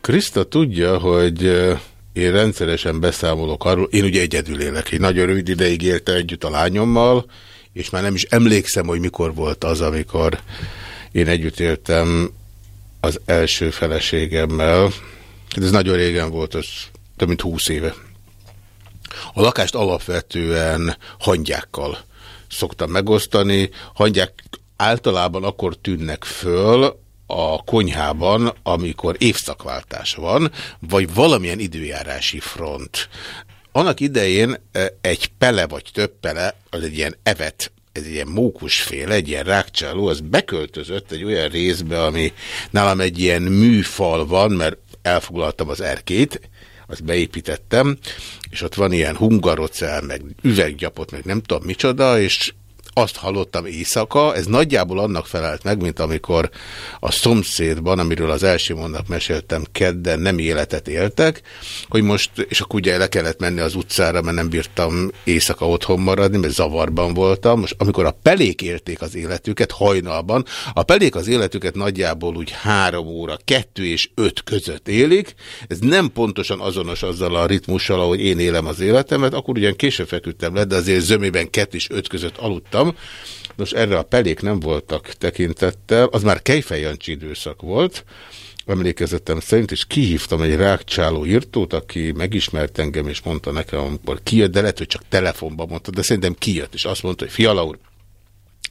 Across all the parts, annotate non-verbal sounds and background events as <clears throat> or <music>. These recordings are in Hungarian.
Krista tudja, hogy én rendszeresen beszámolok arról, én ugye egyedül élek, egy nagyon rövid ideig élte együtt a lányommal, és már nem is emlékszem, hogy mikor volt az, amikor én együtt éltem az első feleségemmel. Hát ez nagyon régen volt, az több mint húsz éve. A lakást alapvetően hangyákkal szoktam megosztani. Hangyák általában akkor tűnnek föl a konyhában, amikor évszakváltás van, vagy valamilyen időjárási front. Annak idején e, egy pele vagy több pele, az egy ilyen evet ez egy ilyen mókusféle, egy ilyen rákcsáló, az beköltözött egy olyan részbe, ami nálam egy ilyen műfal van, mert elfoglaltam az erkét, azt beépítettem, és ott van ilyen hungarocel, meg üveggyapot, meg nem tudom micsoda, és azt hallottam éjszaka, ez nagyjából annak felelt meg, mint amikor a szomszédban, amiről az első mondat meséltem, kedden nem életet éltek, hogy most, és akkor ugye le kellett menni az utcára, mert nem bírtam éjszaka otthon maradni, mert zavarban voltam. Most amikor a pelék élték az életüket hajnalban, a pelék az életüket nagyjából úgy három óra, kettő és öt között élik, ez nem pontosan azonos azzal a ritmussal, ahogy én élem az életemet, akkor ugyan később feküdtem le, de azért zömében kettő és öt között aludtam, voltam. Nos, erre a pelék nem voltak tekintettel, az már Kejfejancsi időszak volt, emlékezetem szerint, és kihívtam egy rákcsáló írtót, aki megismert engem, és mondta nekem, amikor kijött, de lehet, hogy csak telefonban mondta, de szerintem kijött, és azt mondta, hogy Fiala úr,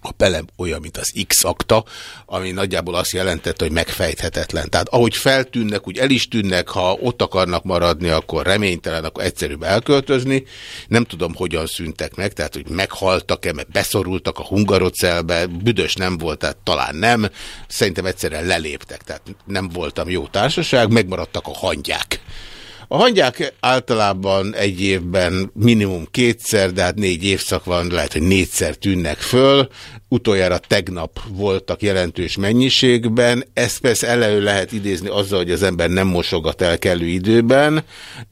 a pelem olyan, mint az X-akta, ami nagyjából azt jelentette, hogy megfejthetetlen. Tehát ahogy feltűnnek, úgy el is tűnnek, ha ott akarnak maradni, akkor reménytelen, akkor egyszerűbb elköltözni. Nem tudom, hogyan szűntek meg, tehát hogy meghaltak-e, mert beszorultak a hungarocelbe, büdös nem volt, tehát talán nem. Szerintem egyszerűen leléptek, tehát nem voltam jó társaság, megmaradtak a hangyák. A hangyák általában egy évben minimum kétszer, de hát négy évszak van, lehet, hogy négyszer tűnnek föl. Utoljára tegnap voltak jelentős mennyiségben. Ezt persze elő lehet idézni azzal, hogy az ember nem mosogat el kellő időben.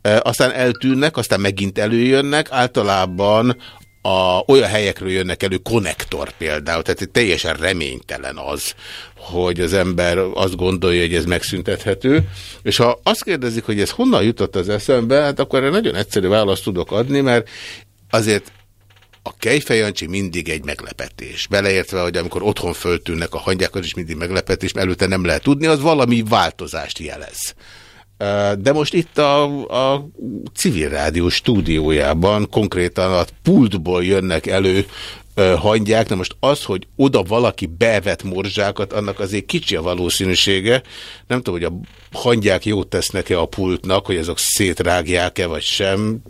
E, aztán eltűnnek, aztán megint előjönnek. Általában a, olyan helyekről jönnek elő, konnektor például, tehát teljesen reménytelen az, hogy az ember azt gondolja, hogy ez megszüntethető, és ha azt kérdezik, hogy ez honnan jutott az eszembe, hát akkor erre nagyon egyszerű választ tudok adni, mert azért a kejfejancsi mindig egy meglepetés. Beleértve, hogy amikor otthon föltűnnek a hangyák, az is mindig meglepetés, mert előtte nem lehet tudni, az valami változást jelez. De most itt a, a civil rádió stúdiójában konkrétan a pultból jönnek elő hangyák, na most az, hogy oda valaki bevet morzsákat, annak azért kicsi a valószínűsége. Nem tudom, hogy a hangyák jót tesznek-e a pultnak, hogy azok szétrágják-e vagy sem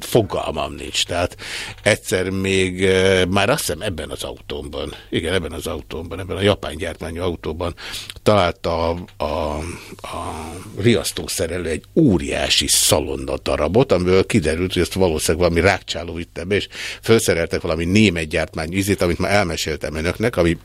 fogalmam nincs. Tehát egyszer még, már azt hiszem ebben az autómban, igen, ebben az autómban, ebben a japán gyártmányú autóban találta a, a, a riasztószerelő egy óriási szalonna darabot, amiből kiderült, hogy ezt valószínűleg valami rákcsáló vitte be, és felszereltek valami német gyártmányú ízét, amit már elmeséltem önöknek, ami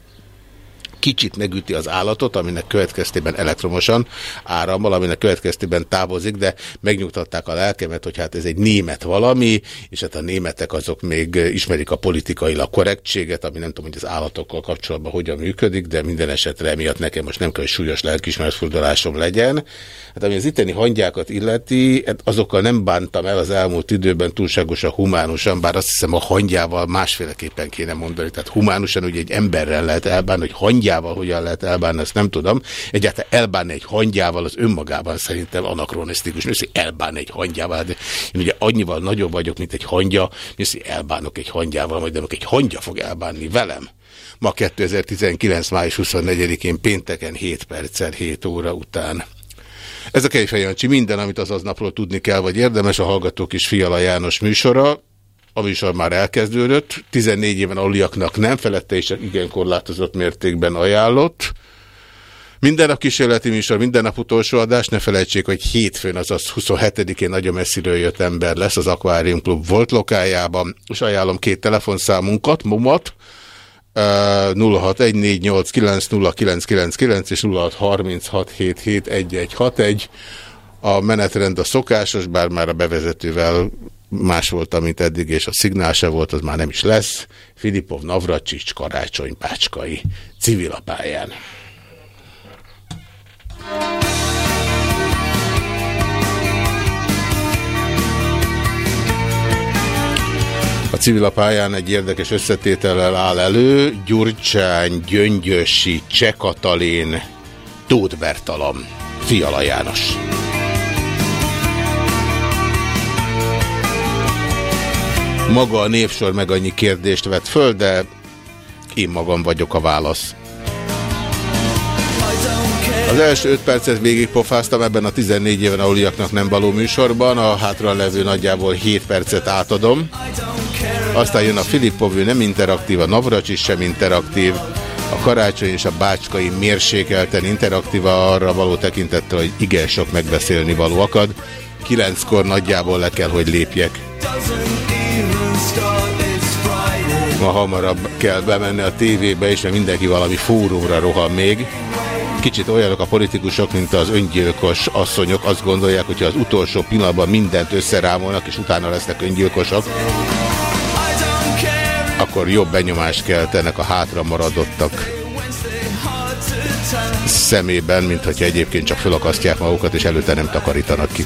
kicsit megüti az állatot, aminek következtében elektromosan árammal, aminek következtében távozik, de megnyugtatták a lelkemet, hogy hát ez egy német valami, és hát a németek azok még ismerik a politikailag korrektséget, ami nem tudom, hogy az állatokkal kapcsolatban hogyan működik, de minden esetre emiatt nekem most nem kell, hogy súlyos lelkismeretfordulásom legyen. Hát ami az itteni hangyákat illeti, hát azokkal nem bántam el az elmúlt időben túlságosan humánusan, bár azt hiszem a hangyával másféleképpen kéne mondani. Tehát humánusan ugye egy emberrel lehet elbánni, hogy hangyával hangyával hogyan lehet elbánni, ezt nem tudom. Egyáltalán elbánni egy hangyával az önmagában szerintem anakronisztikus. Mi hogy elbánni egy hangyával? De én ugye annyival nagyobb vagyok, mint egy hangya, mi hogy elbánok egy hangyával, majd egy hangya fog elbánni velem. Ma 2019. május 24-én pénteken 7 perccel 7 óra után. Ez a Kejfej minden, amit az aznapról tudni kell, vagy érdemes, a Hallgatók is Fiala János műsora a műsor már elkezdődött, 14 éven aluliaknak nem felette és igen korlátozott mértékben ajánlott. Minden nap kísérleti műsor, minden nap utolsó adás, ne felejtsék, hogy hétfőn, azaz 27-én nagyon messziről jött ember lesz az Aquarium Club volt lokájában, és ajánlom két telefonszámunkat, momat, 0614890999 és 0636771161. A menetrend a szokásos, bár már a bevezetővel más volt, mint eddig, és a szignál se volt, az már nem is lesz. Filipov Navracsics Karácsony Pácskai Civilapályán. a Civilapályán egy érdekes összetétellel áll elő, Gyurcsány, Gyöngyösi, Csekatalin, Tóth Bertalan, Fiala János. Maga a névsor meg annyi kérdést vett föl, de én magam vagyok a válasz. Az első 5 percet végigpofáztam ebben a 14 éven aluliaknak nem való műsorban, a hátra levő nagyjából 7 percet átadom. Aztán jön a Filippov, nem interaktív, a Navracs is sem interaktív, a karácsony és a bácskai mérsékelten interaktíva arra való tekintettel, hogy igen sok megbeszélni való akad. Kilenckor nagyjából le kell, hogy lépjek. Ma hamarabb kell bemenni a tévébe, és mindenki valami fórumra rohan még. Kicsit olyanok a politikusok, mint az öngyilkos asszonyok. Azt gondolják, hogyha az utolsó pillanatban mindent összerámolnak, és utána lesznek öngyilkosok, akkor jobb benyomást keltenek a hátra maradottak szemében, mint hogyha egyébként csak felakasztják magukat, és előtte nem takarítanak ki.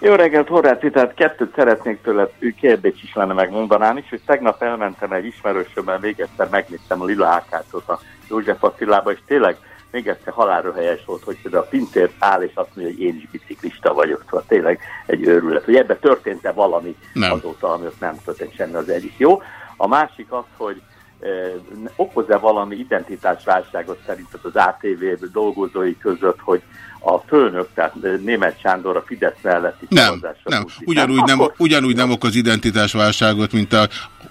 Jó reggelt, Horváth tehát kettőt szeretnék tőle, ő kérdés is lenne megmondanám is, hogy tegnap elmentem egy ismerősömmel, még egyszer megnéztem a Lila Ákácsot a József Attilába, és tényleg még egyszer halálra helyes volt, hogy a Pintér áll, és azt mondja, hogy én is biciklista vagyok, szóval tényleg egy őrület. Hogy ebben történt-e valami nem. azóta, ami ott nem történt semmi az egyik. Jó. A másik az, hogy eh, okoz-e valami identitásválságot szerinted az ATV dolgozói között, hogy a főnök, tehát német Sándor a Fidesz melletti Nem, nem. Ugyanúgy, nem, ugyanúgy nem okoz identitásválságot, mint a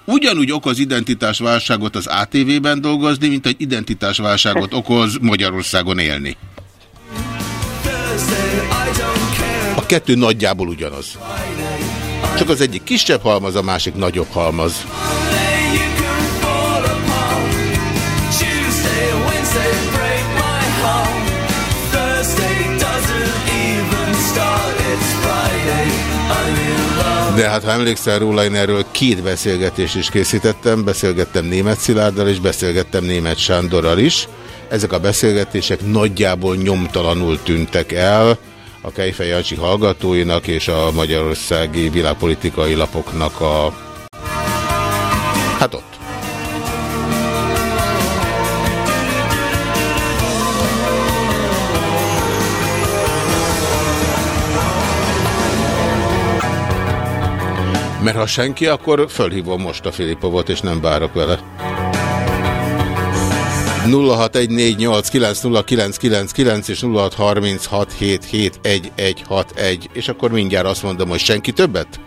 Ugyanúgy okoz identitásválságot az ATV-ben dolgozni, mint egy identitásválságot okoz Magyarországon élni. A kettő nagyjából ugyanaz. Csak az egyik kisebb halmaz, a másik nagyobb halmaz. De hát ha emlékszel róla, én erről két beszélgetést is készítettem. Beszélgettem német Szilárddal, és beszélgettem német Sándorral is. Ezek a beszélgetések nagyjából nyomtalanul tűntek el a Kejfej Jancsi hallgatóinak és a magyarországi világpolitikai lapoknak a... Mert ha senki, akkor fölhívom most a Filipovot, és nem várok vele. 0614890999 és 0636771161 és akkor mindjárt azt mondom, hogy senki többet?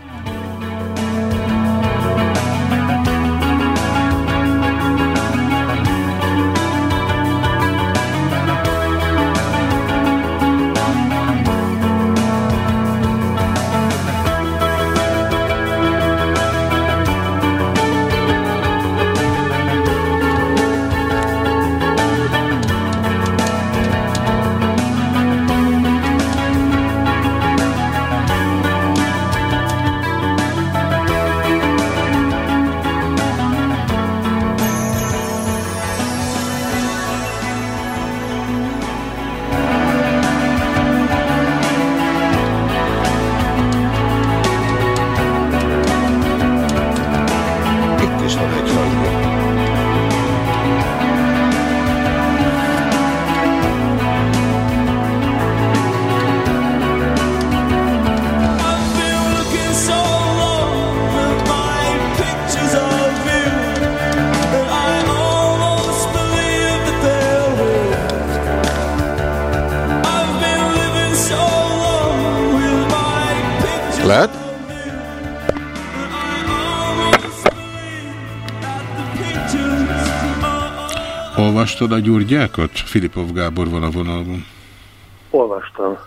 Olvastad a Gyurgyákat? Filipov Gábor van a vonalban. Olvastam.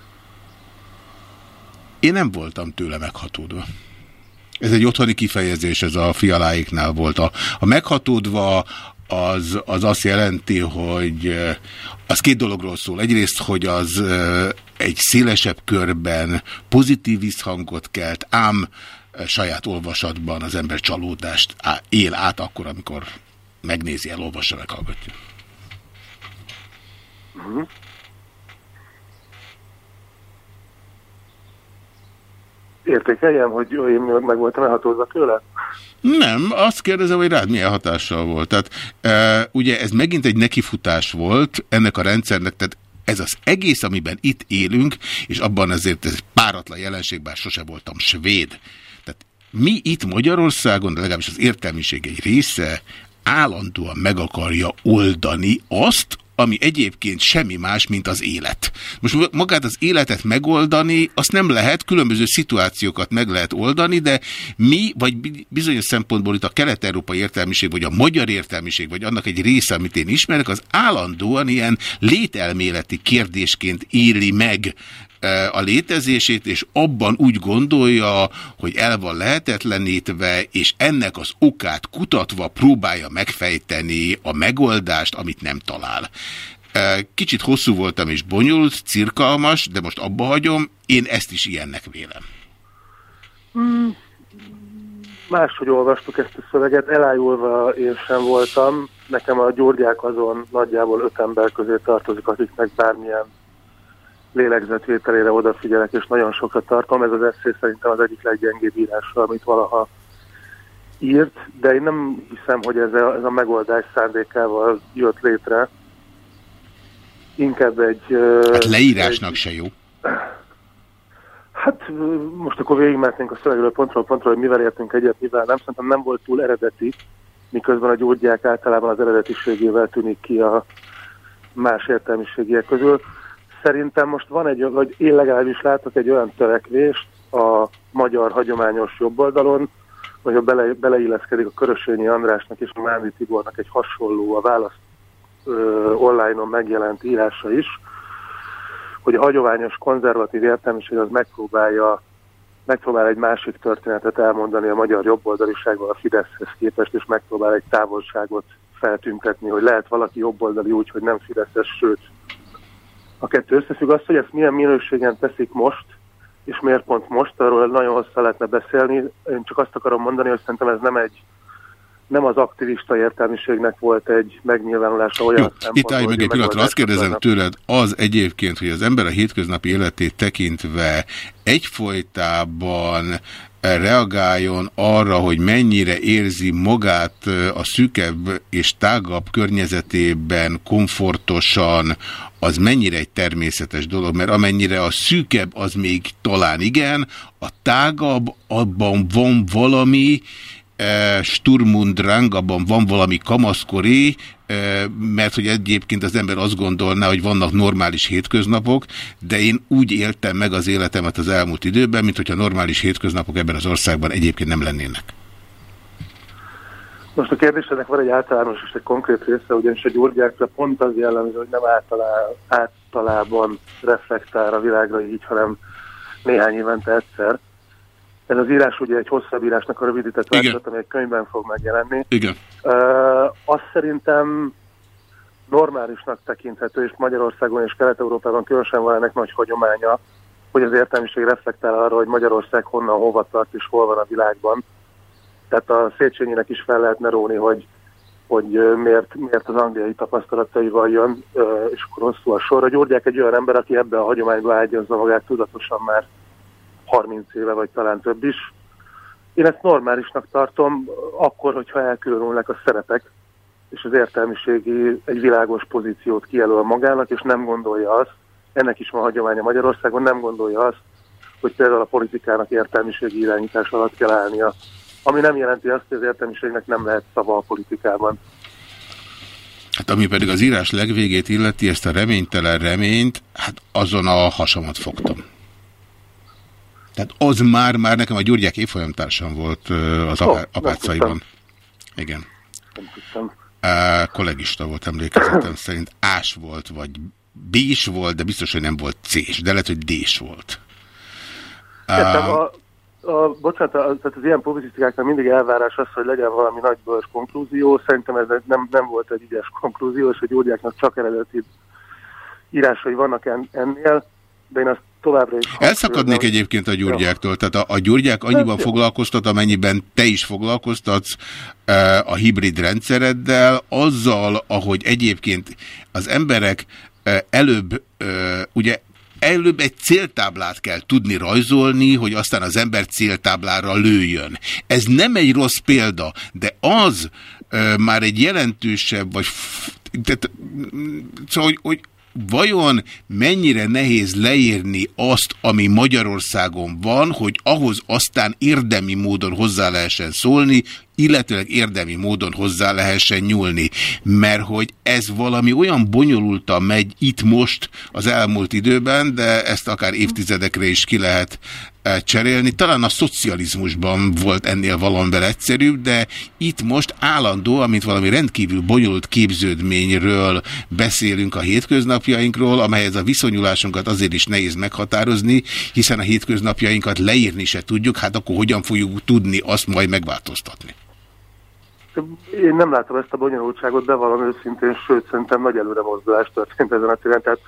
Én nem voltam tőle meghatódva. Ez egy otthoni kifejezés, ez a fialáiknál volt. A, a meghatódva az, az azt jelenti, hogy az két dologról szól. Egyrészt, hogy az egy szélesebb körben pozitív visszhangot kelt, ám saját olvasatban az ember csalódást él át akkor, amikor megnézi, elolvassa, meghallgatja. Uh mhm. -huh. értékeljem, hogy én meg voltam elhatózva tőle? Nem, azt kérdezem, hogy rád milyen hatással volt. Tehát e, ugye ez megint egy nekifutás volt ennek a rendszernek, tehát ez az egész, amiben itt élünk, és abban azért ez páratlan jelenség, bár sose voltam svéd. Tehát mi itt Magyarországon, de legalábbis az értelmiség egy része állandóan meg akarja oldani azt, ami egyébként semmi más, mint az élet. Most magát az életet megoldani, azt nem lehet, különböző szituációkat meg lehet oldani, de mi, vagy bizonyos szempontból itt a kelet-európai értelmiség, vagy a magyar értelmiség, vagy annak egy része, amit én ismerek, az állandóan ilyen lételméleti kérdésként éli meg a létezését, és abban úgy gondolja, hogy el van lehetetlenítve, és ennek az okát kutatva próbálja megfejteni a megoldást, amit nem talál. Kicsit hosszú voltam és bonyolult, cirkalmas, de most abba hagyom, én ezt is ilyennek vélem. Hmm. Máshogy olvastuk ezt a szöveget, elájulva én sem voltam. Nekem a gyógyák azon nagyjából öt ember közé tartozik, akiknek bármilyen lélegzetvételére odafigyelek, és nagyon sokat tartom. Ez az eszé szerintem az egyik leggyengébb írása, amit valaha írt, de én nem hiszem, hogy ez a, ez a megoldás szándékával jött létre. Inkább egy... Hát leírásnak egy, se jó. Hát most akkor végigmehetnénk a szövegről pontról pontról, hogy mivel értünk egyet, mivel nem. Szerintem nem volt túl eredeti, miközben a gyógyják általában az eredetiségével tűnik ki a más értelmiségiek közül szerintem most van egy, vagy én legalábbis látok egy olyan törekvést a magyar hagyományos jobboldalon, hogy a bele, beleilleszkedik a Körösényi Andrásnak és a Mándi Tibornak egy hasonló, a választ online-on megjelent írása is, hogy a hagyományos konzervatív értelmiség az megpróbálja megpróbál egy másik történetet elmondani a magyar jobboldalisággal a Fideszhez képest, és megpróbál egy távolságot feltüntetni, hogy lehet valaki jobboldali úgy, hogy nem Fideszes, sőt a kettő összefügg az, hogy ezt milyen minőségen teszik most, és miért pont most, arról nagyon hosszá lehetne beszélni. Én csak azt akarom mondani, hogy szerintem ez nem egy nem az aktivista értelmiségnek volt egy megnyilvánulása olyan Jó, Itt állj meg egy pillanatra, azt kérdezem tőled, az egyébként, hogy az ember a hétköznapi életét tekintve egyfolytában reagáljon arra, hogy mennyire érzi magát a szűkebb és tágabb környezetében komfortosan, az mennyire egy természetes dolog, mert amennyire a szűkebb, az még talán igen, a tágabb, abban van valami, e, Sturmundrang, abban van valami kamaszkori, e, mert hogy egyébként az ember azt gondolná, hogy vannak normális hétköznapok, de én úgy éltem meg az életemet az elmúlt időben, mint hogyha normális hétköznapok ebben az országban egyébként nem lennének. Most a kérdésednek van egy általános és egy konkrét része, ugyanis a gyurgyákra pont az jellemző, hogy nem általá, általában reflektál a világra így, hanem néhány évente egyszer. Ez az írás ugye egy hosszabb írásnak a rövidített változat, ami egy könyvben fog megjelenni. Igen. Uh, azt szerintem normálisnak tekinthető, és Magyarországon és Kelet-Európában különösen van ennek nagy hagyománya, hogy az értelmiség reflektál arra, hogy Magyarország honnan, hova tart és hol van a világban tehát a Széchenyinek is fel lehetne róni, hogy, hogy miért, miért az angliai tapasztalataival jön, és akkor hosszú a sor. A Gyurgyák egy olyan ember, aki ebbe a hagyományba ágyazza magát tudatosan már 30 éve, vagy talán több is. Én ezt normálisnak tartom, akkor, hogyha elkülönülnek a szerepek, és az értelmiségi egy világos pozíciót kijelöl magának, és nem gondolja azt, ennek is van hagyománya Magyarországon, nem gondolja azt, hogy például a politikának értelmiségi irányítás alatt kell állnia ami nem jelenti azt, hogy az értelmiségnek nem lehet szava a politikában. Hát ami pedig az írás legvégét illeti, ezt a reménytelen reményt, hát azon a hasamat fogtam. Tehát az már, már nekem a Gyurgyák évfolyamtársam volt az oh, apácaiban. Igen. Nem. Uh, kollégista volt emlékezetem <clears throat> szerint. Ás volt, vagy B is volt, de biztos, hogy nem volt C-s, de lehet, hogy D-s volt. Értem, a, a, bocsánat, a, tehát az ilyen publicisztikáknak mindig elvárás az, hogy legyen valami nagy bölcs konklúzió. Szerintem ez nem, nem volt egy ügyes konklúzió, és hogy Gyurgyáknak csak eredeti írásai vannak ennél, de én azt továbbra is... Elszakadnék hogy... egyébként a gyurgyáktól, tehát a, a gyurgyák annyiban foglalkoztat, amennyiben te is foglalkoztatsz e, a hibrid rendszereddel, azzal, ahogy egyébként az emberek e, előbb, e, ugye előbb egy céltáblát kell tudni rajzolni, hogy aztán az ember céltáblára lőjön. Ez nem egy rossz példa, de az ö, már egy jelentősebb, vagy tehát, szóval, hogy, hogy vajon mennyire nehéz leírni azt, ami Magyarországon van, hogy ahhoz aztán érdemi módon hozzá lehessen szólni, illetőleg érdemi módon hozzá lehessen nyúlni. Mert hogy ez valami olyan bonyolultan megy itt most az elmúlt időben, de ezt akár évtizedekre is ki lehet e, cserélni. Talán a szocializmusban volt ennél valamivel egyszerűbb, de itt most állandó, amint valami rendkívül bonyolult képződményről beszélünk a hétköznapjainkról, amelyhez a viszonyulásunkat azért is nehéz meghatározni, hiszen a hétköznapjainkat leírni se tudjuk, hát akkor hogyan fogjuk tudni azt majd megváltoztatni? Én nem látom ezt a bonyolultságot, de valami őszintén, sőt, szerintem nagy előre mozdulás történt ezen a téren. Tehát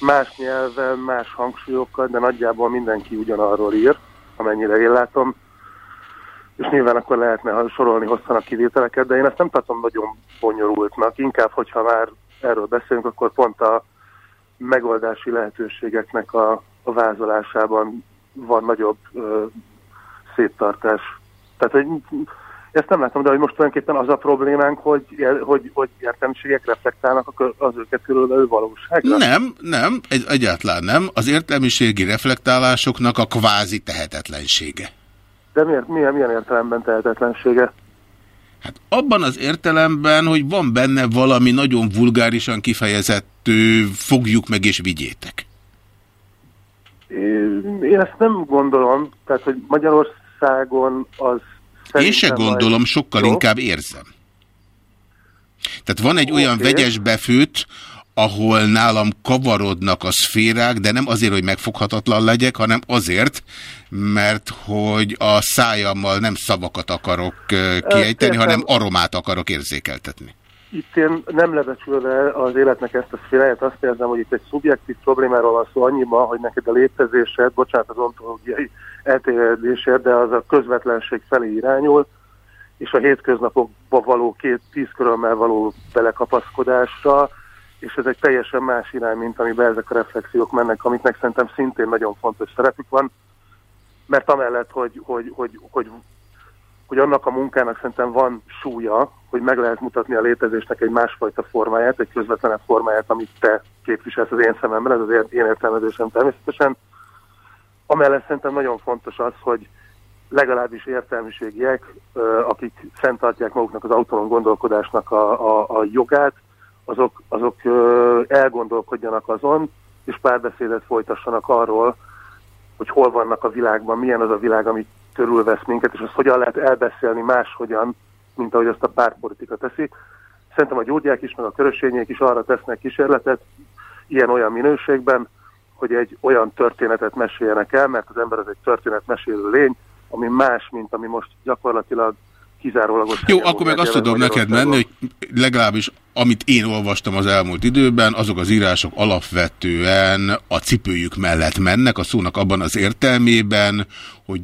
más nyelven, más hangsúlyokkal, de nagyjából mindenki ugyanarról ír, amennyire én látom. És nyilván akkor lehetne sorolni hosszan a kivételeket, de én ezt nem tartom nagyon bonyolultnak. Inkább, hogyha már erről beszélünk, akkor pont a megoldási lehetőségeknek a, a vázolásában van nagyobb ö, széttartás. Tehát, hogy ezt nem látom, de hogy most tulajdonképpen az a problémánk, hogy, hogy, hogy értelmiségek reflektálnak az őket körülbelül valóságra? Nem, nem, egy, egyáltalán nem. Az értelmiségi reflektálásoknak a kvázi tehetetlensége. De miért, milyen, milyen értelemben tehetetlensége? Hát abban az értelemben, hogy van benne valami nagyon vulgárisan kifejezett, fogjuk meg és vigyétek. Én ezt nem gondolom, tehát hogy Magyarországon az én se gondolom, sokkal jó. inkább érzem. Tehát van egy olyan okay. vegyes befőt, ahol nálam kavarodnak a szférák, de nem azért, hogy megfoghatatlan legyek, hanem azért, mert hogy a szájammal nem szavakat akarok kiejteni, Értem. hanem aromát akarok érzékeltetni. Itt én nem lebecsülve az életnek ezt a szféráját, azt érzem, hogy itt egy szubjektív problémáról van szó annyiban, hogy neked a létezésed, bocsánat az ontológiai eltévedésért, de az a közvetlenség felé irányul, és a hétköznapokba való két tíz körömmel való belekapaszkodásra, és ez egy teljesen más irány, mint amiben ezek a reflexiók mennek, amiknek szerintem szintén nagyon fontos szerepük van, mert amellett, hogy, hogy, hogy, hogy, hogy annak a munkának szerintem van súlya, hogy meg lehet mutatni a létezésnek egy másfajta formáját, egy közvetlenebb formáját, amit te képviselsz az én szememben, ez az én értelmezésem természetesen, Amellett szerintem nagyon fontos az, hogy legalábbis értelmiségiek, akik fenntartják maguknak az autonóm gondolkodásnak a, a, a jogát, azok, azok elgondolkodjanak azon, és párbeszédet folytassanak arról, hogy hol vannak a világban, milyen az a világ, ami körülvesz minket, és azt hogyan lehet elbeszélni máshogyan, mint ahogy azt a pártpolitika teszi. Szerintem a gyógyák is, meg a körösények is arra tesznek kísérletet, ilyen-olyan minőségben, hogy egy olyan történetet meséljenek el, mert az ember az egy történetmesélő lény, ami más, mint ami most gyakorlatilag kizárólagos. Jó, akkor meg azt tudom neked menni, hogy legalábbis amit én olvastam az elmúlt időben, azok az írások alapvetően a cipőjük mellett mennek, a szónak abban az értelmében, hogy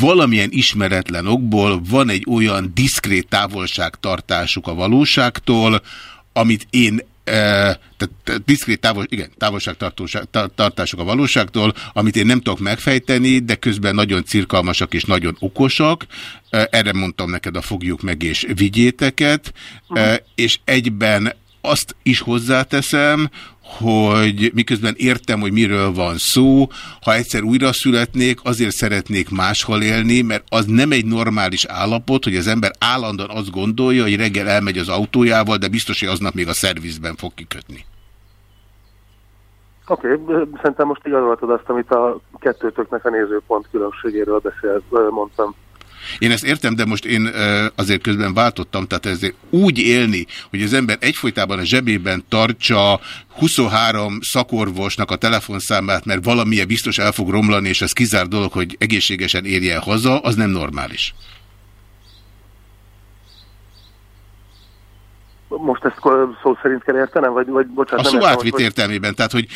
valamilyen ismeretlen okból van egy olyan diszkrét távolságtartásuk a valóságtól, amit én tehát diszkrét távol, igen, távolságtartások a valóságtól, amit én nem tudok megfejteni, de közben nagyon cirkalmasak és nagyon okosak. Erre mondtam neked a fogjuk meg és vigyéteket, uh -huh. és egyben azt is hozzáteszem, hogy miközben értem, hogy miről van szó, ha egyszer újra születnék, azért szeretnék máshol élni, mert az nem egy normális állapot, hogy az ember állandóan azt gondolja, hogy reggel elmegy az autójával, de biztos, hogy aznap még a szervizben fog kikötni. Oké, okay, szerintem most igazoltad azt, amit a kettőtöknek a nézőpont különbségéről beszélt, mondtam. Én ezt értem, de most én azért közben váltottam, tehát ezért úgy élni, hogy az ember egyfolytában a zsebében tartsa 23 szakorvosnak a telefonszámát, mert valamilyen biztos el fog romlani, és ez kizár dolog, hogy egészségesen érje haza, az nem normális. Most ezt szó szerint kell értenem, vagy, vagy bocsánat? A szó átvitt hogy... értelmében, tehát hogy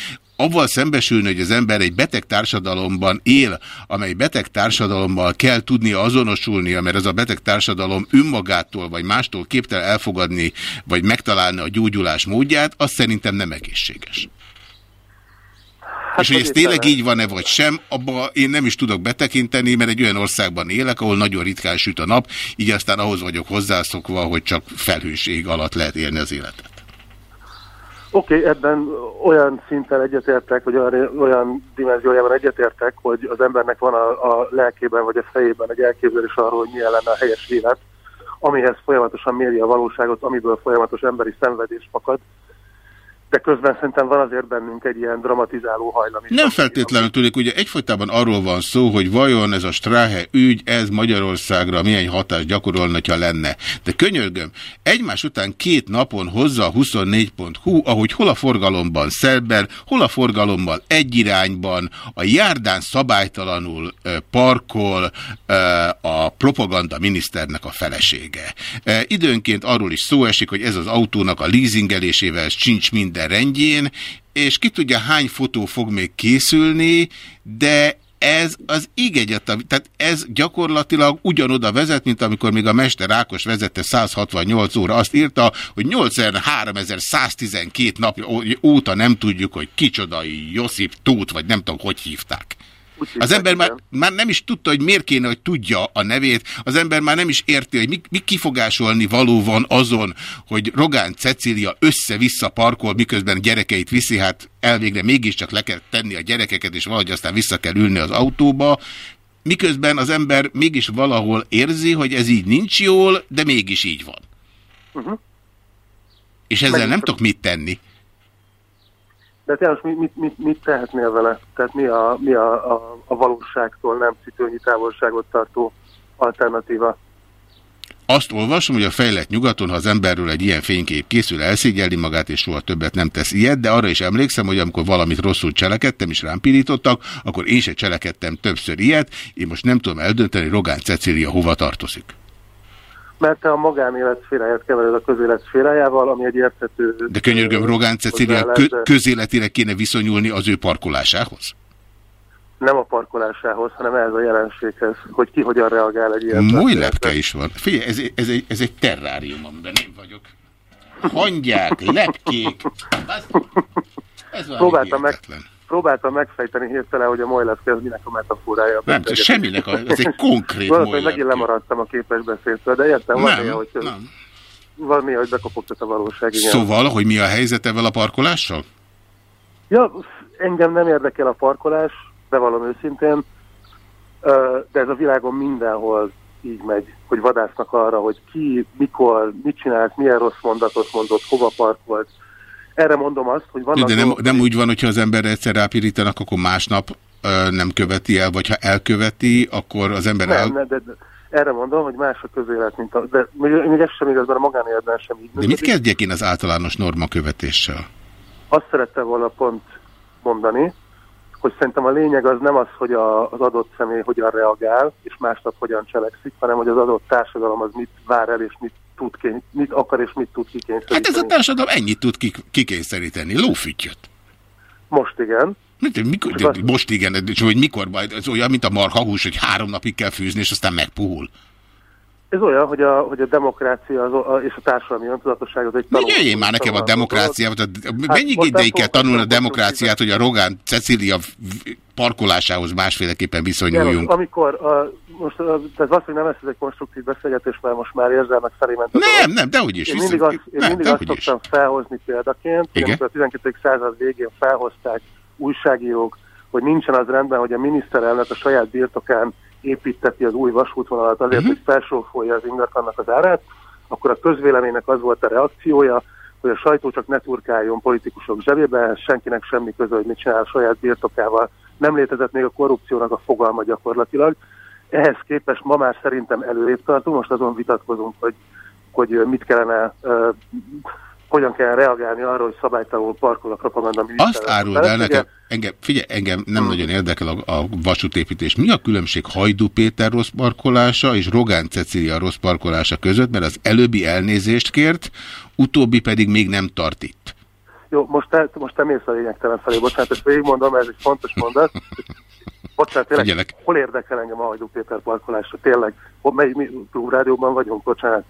avval szembesülni, hogy az ember egy beteg társadalomban él, amely beteg társadalommal kell tudnia azonosulnia, mert ez a beteg társadalom önmagától vagy mástól képtel elfogadni, vagy megtalálni a gyógyulás módját, az szerintem nem egészséges. Hát, és hogy ez tényleg így van-e vagy sem, abba én nem is tudok betekinteni, mert egy olyan országban élek, ahol nagyon ritkán süt a nap, így aztán ahhoz vagyok hozzászokva, hogy csak felhőség alatt lehet élni az életet. Oké, okay, ebben olyan szinten egyetértek, vagy olyan, olyan dimenziójában egyetértek, hogy az embernek van a, a lelkében vagy a fejében egy elképzelés arról, hogy milyen lenne a helyes élet, amihez folyamatosan méri a valóságot, amiből folyamatos emberi szenvedés fakad, de közben szerintem van azért bennünk egy ilyen dramatizáló hajlam. Nem feltétlenül tűnik, ugye egyfolytában arról van szó, hogy vajon ez a Strahe ügy, ez Magyarországra milyen hatást gyakorolna, ha lenne. De könyörgöm, egymás után két napon hozza a 24.hu, ahogy hol a forgalomban szelben, hol a forgalommal egy irányban, a járdán szabálytalanul parkol a propaganda miniszternek a felesége. Időnként arról is szó esik, hogy ez az autónak a leasingelésével sincs minden minden rendjén, és ki tudja hány fotó fog még készülni, de ez az íg egyetem, tehát ez gyakorlatilag ugyanoda vezet, mint amikor még a Mester Ákos vezette 168 óra. Azt írta, hogy 83112 nap óta nem tudjuk, hogy kicsodai Josip Tóth, vagy nem tudom, hogy hívták. Az ember már, már nem is tudta, hogy miért kéne, hogy tudja a nevét. Az ember már nem is érti, hogy mi, mi kifogásolni való van azon, hogy Rogán Cecília össze-vissza parkol, miközben gyerekeit viszi, hát elvégre mégiscsak le kell tenni a gyerekeket, és valahogy aztán vissza kell ülni az autóba. Miközben az ember mégis valahol érzi, hogy ez így nincs jól, de mégis így van. Uh -huh. És ezzel Meg nem tudok mit tenni. De János, mit, mit, mit, mit tehetnél vele? Tehát mi a, mi a, a, a valóságtól nem cipőnyi távolságot tartó alternatíva? Azt olvasom, hogy a fejlett nyugaton, ha az emberről egy ilyen fénykép készül, elszégyelni magát, és soha többet nem tesz ilyet, de arra is emlékszem, hogy amikor valamit rosszul cselekedtem, és rám pirítottak, akkor én se cselekedtem többször ilyet, én most nem tudom eldönteni, Rogán Cecília hova tartozik mert te a magánélet szféráját kevered a közélet szférájával, ami egy érthető... De könyörgöm, Rogán Cecília kö közéletére kéne viszonyulni az ő parkolásához? Nem a parkolásához, hanem ez a jelenséghez, hogy ki hogyan reagál egy ilyen... Múj lepke is van. Figyelj, ez, ez, egy, ez egy terrárium, amiben én vagyok. Hangyák, lepkék. <laughs> Ez Próbáltam meg, próbáltam megfejteni hirtelen, hogy a Mojlevke az minek a metaforája. Nem, ez semminek, a, ez egy <laughs> konkrét Valahogy megint lemaradtam a képes beszéltől, de értem, van néha, hogy, nem. van néha, hogy bekopogtat a valóság. Igen. Szóval, hogy mi a helyzet ebben a parkolással? Ja, engem nem érdekel a parkolás, bevallom őszintén, de ez a világon mindenhol így megy, hogy vadásznak arra, hogy ki, mikor, mit csinált, milyen rossz mondatot mondott, hova parkolt, erre mondom azt, hogy vannak... De nem, nem úgy van, hogyha az ember egyszer rápirítanak, akkor másnap ö, nem követi el, vagy ha elköveti, akkor az ember nem, el... Nem, de, de erre mondom, hogy más a közélet, mint a... De még, még ez sem igaz, mert a magánéletben sem így. De mit kezdjek én az általános norma követéssel? Azt szerettem volna pont mondani, hogy szerintem a lényeg az nem az, hogy a, az adott személy hogyan reagál, és másnap hogyan cselekszik, hanem hogy az adott társadalom az mit vár el, és mit tud kény, mit akar és mit tud kikényszeríteni. Hát ez a társadalom ennyit tud kikényszeríteni, lófütyöt. Most igen. Mit, mikor, de, most igen, és hogy mikor ez olyan, mint a marhahús, hogy három napig kell fűzni, és aztán megpuhul. Ez olyan, hogy a, hogy a demokrácia az, a, és a társadalmi öntudatosság az egy tanul. Jöjjél már nekem a demokráciát, hát, mennyi ideig kell tanulni a demokráciát, hogy a Rogán Cecília parkolásához másféleképpen viszonyuljunk? Igen, amikor a, most ez azt, hogy nem ez egy konstruktív beszélgetés, mert most már érzelmek felé ment. Nem, nem, dehogy is. Én mindig azt, én nem, mindig azt szoktam is. felhozni példaként, hogy amikor a 12. század végén felhozták újságírók, hogy nincsen az rendben, hogy a miniszterelnök a saját birtokán építeti az új vasútvonalat azért, uh mhm. -huh. hogy felsófolja az ingatlannak az árát, akkor a közvéleménynek az volt a reakciója, hogy a sajtó csak ne turkáljon politikusok zsebébe, senkinek semmi köze, hogy mit csinál a saját birtokával. Nem létezett még a korrupciónak a fogalma gyakorlatilag. ehhez képest ma már szerintem előrébb tartunk, most azon vitatkozunk, hogy, hogy mit kellene hogyan kell reagálni arra, hogy szabálytalanul parkol a propaganda Azt árul el nekem, engem, figyelj, engem nem hmm. nagyon érdekel a, a vasútépítés. Mi a különbség Hajdú Péter rossz parkolása és Rogán Cecília rossz parkolása között, mert az előbbi elnézést kért, utóbbi pedig még nem tart itt. Jó, most te, most te mész a lényegtelen felé, bocsánat, ezt végigmondom, ez egy fontos mondat. Bocsánat, tényleg, Figyelek. hol érdekel engem a Hajdú Péter parkolása? Tényleg, mely mi klubrádióban vagyunk, bocsánat.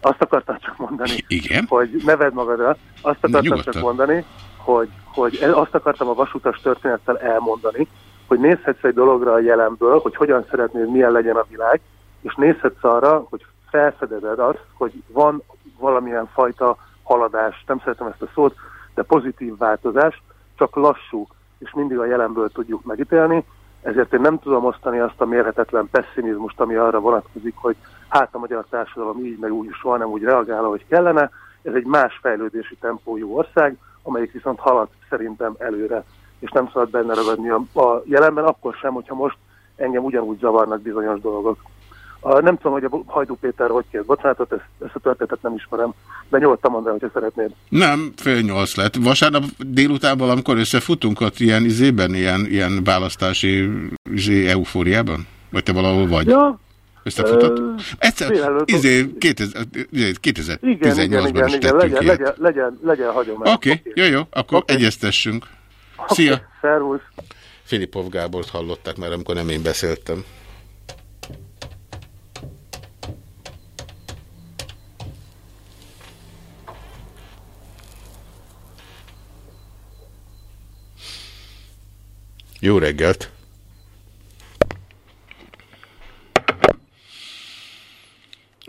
Azt akartam csak mondani, Igen? hogy ne vedd magadra, azt akartam csak mondani, hogy, hogy azt akartam a vasutas történettel elmondani, hogy nézhetsz egy dologra a jelenből, hogy hogyan szeretnéd, milyen legyen a világ, és nézhetsz arra, hogy felfedezed azt, hogy van valamilyen fajta haladás, nem szeretem ezt a szót, de pozitív változás, csak lassú, és mindig a jelenből tudjuk megítélni, ezért én nem tudom osztani azt a mérhetetlen pessimizmust, ami arra vonatkozik, hogy hát a magyar társadalom így meg úgy soha nem úgy reagál, ahogy kellene. Ez egy más fejlődési tempójú ország, amelyik viszont halad szerintem előre, és nem szabad benne ragadni a, a jelenben, akkor sem, hogyha most engem ugyanúgy zavarnak bizonyos dolgok. A, nem tudom, hogy a Hajdú Péter hogy kér bocsánatot, ezt, ezt a történetet nem ismerem, de nyugodtan mondani, hogyha szeretnéd. Nem, fél nyolc lett. Vasárnap délután valamikor összefutunk ott ilyen izében, ilyen, ilyen választási izé, eufóriában? Vagy te valahol vagy? Ja, Összefutott? Uh, Egyszer, izé, 2018-ban igen, igen, igen, igen, legyen, legyen, legyen, legyen hagyomány. Oké, okay, okay. jó, jó, akkor okay. egyeztessünk. Szia! Okay, szervusz! Filipov Gábort hallották már, amikor nem én beszéltem. Jó reggelt!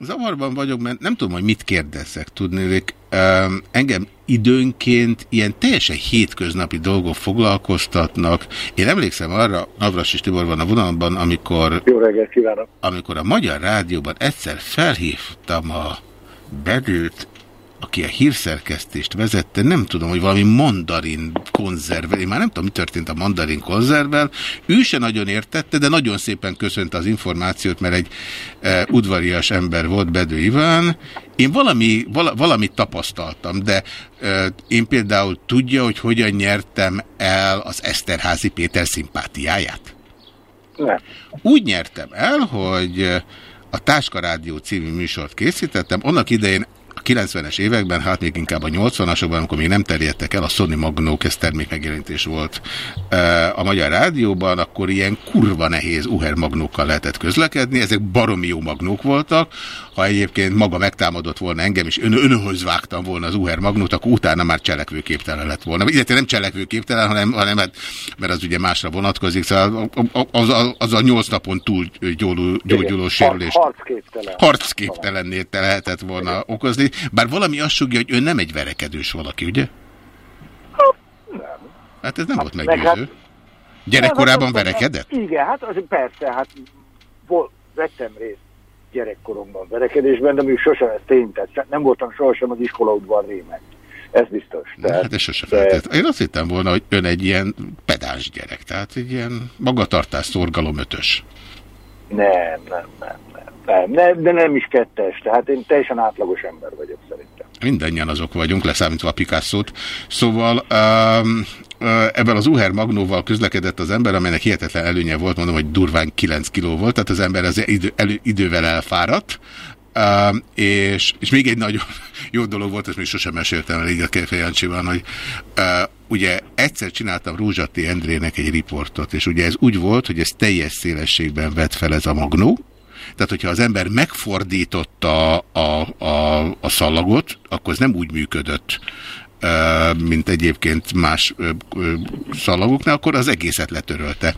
Zavarban vagyok, mert nem tudom, hogy mit kérdezzek, tudni. Um, engem időnként ilyen teljesen hétköznapi dolgok foglalkoztatnak. Én emlékszem arra, Navras és Tibor van a vonalban, amikor, Jó reggelt kívánok. amikor a Magyar Rádióban egyszer felhívtam a bedőt, aki a hírszerkesztést vezette, nem tudom, hogy valami mandarin konzervvel, én már nem tudom, mi történt a mandarin konzervvel, ő se nagyon értette, de nagyon szépen köszönte az információt, mert egy e, udvarias ember volt Bedő Iván. Én valami, vala, valamit tapasztaltam, de e, én például tudja, hogy hogyan nyertem el az Eszterházi Péter szimpátiáját? Nem. Úgy nyertem el, hogy a Táska Rádió című műsort készítettem, annak idején 90-es években, hát még inkább a 80-asokban, amikor még nem terjedtek el, a Sony Magnók, ez termékmegjelenítés volt a Magyar Rádióban, akkor ilyen kurva nehéz Uher magnókkal lehetett közlekedni, ezek baromi jó magnók voltak, ha egyébként maga megtámadott volna engem, és ön, önhöz vágtam volna az Uher magnót, akkor utána már cselekvőképtelen lett volna. Illetve nem cselekvőképtelen, hanem, hanem hát, mert az ugye másra vonatkozik, szóval az, az, az a nyolc napon túl gyógyuló, gyógyuló sérülés. Harcképtelen. Harcképtelenné lehetett volna okozni. Bár valami azt sugja, hogy ön nem egy verekedős valaki, ugye? Hát, nem. Hát ez nem hát, volt meggyőző. Hát, Gyerekkorában hát, verekedett? Igen, hát az persze, hát vol, vettem részt gyerekkoromban verekedésben, de még sosem ez tény, tehát nem voltam sohasem az iskolaudban rémek. Ez biztos. Tehát, hát ez sose feltett. Én azt hittem volna, hogy ön egy ilyen pedás gyerek, tehát egy ilyen magatartás szorgalom ötös. Nem, nem, nem. Nem, de nem is kettes, tehát én teljesen átlagos ember vagyok szerintem. Mindennyian azok vagyunk, leszámítva a Picasso-t. Szóval um, ebben az Uher Magnóval közlekedett az ember, amelynek hihetetlen előnye volt, mondom, hogy durván 9 kiló volt, tehát az ember az idő, elő, idővel elfáradt, Uh, és, és még egy nagyon <laughs> jó dolog volt, ezt még sosem meséltem el így a Kefejancsiban, hogy uh, ugye egyszer csináltam Rózsati Endrének egy riportot, és ugye ez úgy volt, hogy ez teljes szélességben vett fel ez a magnó, tehát, hogyha az ember megfordította a, a, a szallagot, akkor ez nem úgy működött, mint egyébként más szalagoknál, akkor az egészet letörölte.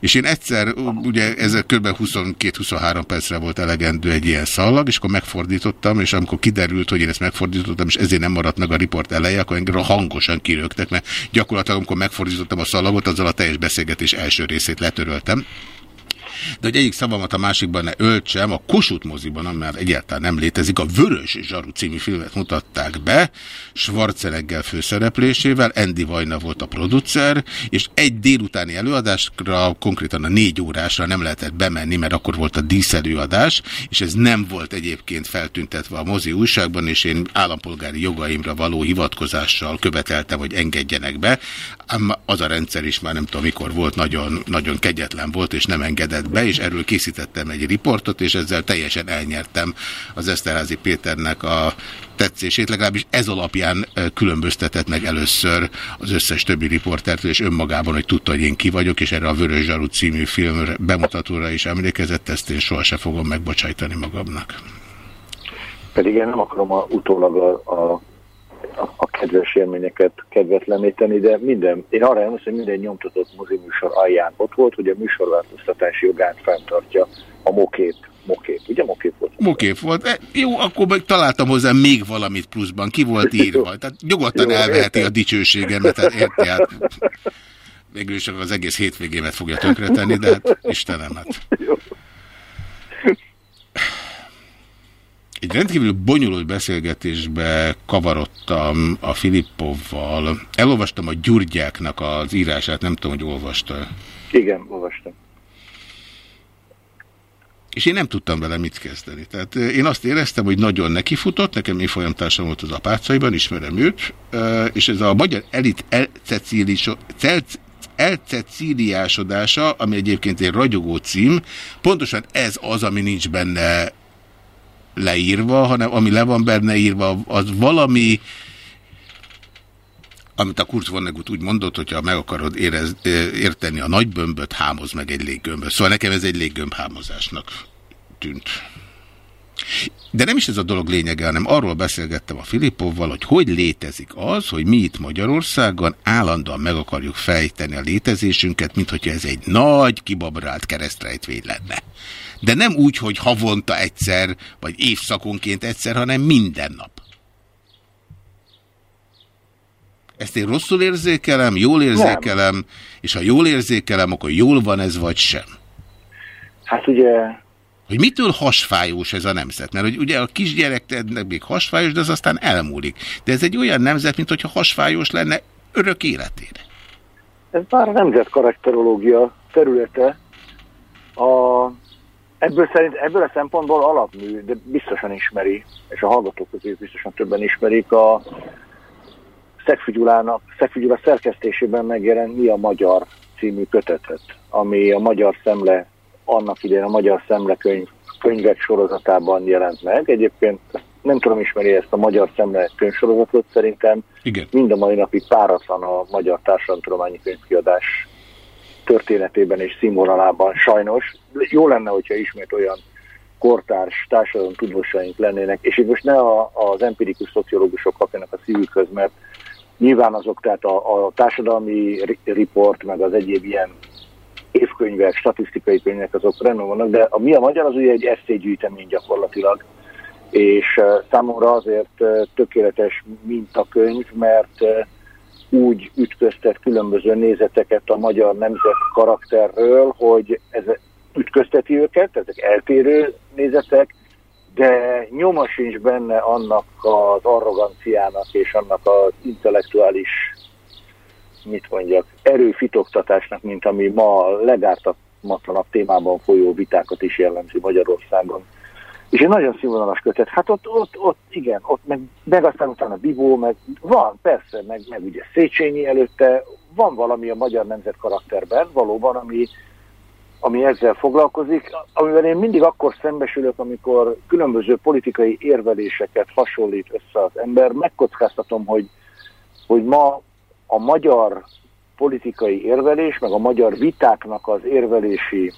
És én egyszer, ugye ez kb. 22-23 percre volt elegendő egy ilyen szallag, és akkor megfordítottam, és amikor kiderült, hogy én ezt megfordítottam, és ezért nem maradt meg a riport eleje, akkor engem hangosan kirögtek, mert gyakorlatilag amikor megfordítottam a szalagot, azzal a teljes beszélgetés első részét letöröltem. De hogy egyik szavamat a másikban ne öltsem, a Kossuth moziban, már egyáltalán nem létezik, a Vörös Zsaru című filmet mutatták be, Schwarzeneggel főszereplésével, Andy Vajna volt a producer, és egy délutáni előadásra, konkrétan a négy órásra nem lehetett bemenni, mert akkor volt a díszelőadás, és ez nem volt egyébként feltüntetve a mozi újságban, és én állampolgári jogaimra való hivatkozással követeltem, hogy engedjenek be. Ám az a rendszer is már nem tudom mikor volt, nagyon, nagyon kegyetlen volt, és nem engedett be, és erről készítettem egy riportot, és ezzel teljesen elnyertem az Eszterházi Péternek a tetszését, legalábbis ez alapján különböztetett meg először az összes többi riportertől, és önmagában, hogy tudta, hogy én ki vagyok, és erre a Vörös Zsaru című film bemutatóra is emlékezett, ezt én sohasem fogom megbocsájtani magamnak. Pedig én nem akarom a, utólag a, a a kedves élményeket kedvetleníteni, de minden, én arra emlékszem, hogy minden nyomtatott műsor alján ott volt, hogy a műsorváltoztatási jogát fenntartja a mokét. Mokép, ugye mokép volt? Mokép volt. E, jó, akkor meg találtam hozzá még valamit pluszban. Ki volt <laughs> írva? Tehát nyugodtan jó, elveheti értem. a dicsőségemet. Tehát érti, hát végül is az egész hétvégémet fogja tönkretenni, de hát Istenemet. Jó. Egy rendkívül bonyolult beszélgetésbe kavarodtam a Filippovval. Elolvastam a Gyurgyáknak az írását, nem tudom, hogy olvasta. Igen, olvastam. És én nem tudtam vele mit kezdeni. Tehát én azt éreztem, hogy nagyon nekifutott, nekem én folyamtársam volt az apácaiban, ismerem őt, és ez a magyar elit elcecíliásodása, ami egyébként egy ragyogó cím, pontosan ez az, ami nincs benne leírva, hanem ami le van benne írva, az valami, amit a Kurt Vonnegut úgy mondott, hogyha meg akarod érez, érteni a nagybömböt, hámoz meg egy léggömböt. Szóval nekem ez egy léggömbhámozásnak tűnt. De nem is ez a dolog lényege, hanem arról beszélgettem a Filipovval, hogy hogy létezik az, hogy mi itt Magyarországon állandóan meg akarjuk fejteni a létezésünket, mint hogyha ez egy nagy, kibabrált keresztrejtvény lenne. De nem úgy, hogy havonta egyszer, vagy évszakonként egyszer, hanem minden nap. Ezt én rosszul érzékelem, jól érzékelem, nem. és ha jól érzékelem, akkor jól van ez, vagy sem? Hát ugye... Hogy mitől hasfájós ez a nemzet? Mert hogy ugye a kisgyereknek még hasfájós, de az aztán elmúlik. De ez egy olyan nemzet, mint hogyha hasfájós lenne örök életére. Ez már a nemzet karakterológia területe. A Ebből, szerint, ebből a szempontból alapmű, de biztosan ismeri, és a hallgatók közül biztosan többen ismerik a Szegfügyulának, Szegfügyula szerkesztésében megjelent Mi a Magyar című kötetet, ami a Magyar Szemle, annak idején a Magyar Szemle könyv, könyvek sorozatában jelent meg. Egyébként nem tudom ismeri ezt a Magyar Szemle könyvsorozatot, szerintem Igen. mind a mai napig páratlan a Magyar Társadalomtudományi Könyvkiadás történetében és színvonalában sajnos. Jó lenne, hogyha ismét olyan kortárs társadalom tudósaink lennének, és itt most ne a, az empirikus szociológusok kapjanak a szívükhöz, mert nyilván azok, tehát a, a társadalmi report, meg az egyéb ilyen évkönyvek, statisztikai könyvek, azok rendben vannak, de a mi a magyar az ugye egy eszélygyűjtemény gyakorlatilag, és számomra azért tökéletes mintakönyv, mert úgy ütköztet különböző nézeteket a magyar nemzet karakterről, hogy ez ütközteti őket, ezek eltérő nézetek, de nyoma sincs benne annak az arroganciának és annak az intellektuális, mit mondjak, erőfitoktatásnak, mint ami ma a legártamatlanabb témában folyó vitákat is jellemzi Magyarországon. És egy nagyon színvonalas kötet. Hát ott, ott, ott igen, ott meg, meg aztán utána Bibó, meg van, persze, meg, meg ugye Széchenyi előtte, van valami a magyar nemzet karakterben, valóban, ami, ami ezzel foglalkozik, amivel én mindig akkor szembesülök, amikor különböző politikai érveléseket hasonlít össze az ember. Megkockáztatom, hogy, hogy ma a magyar politikai érvelés, meg a magyar vitáknak az érvelési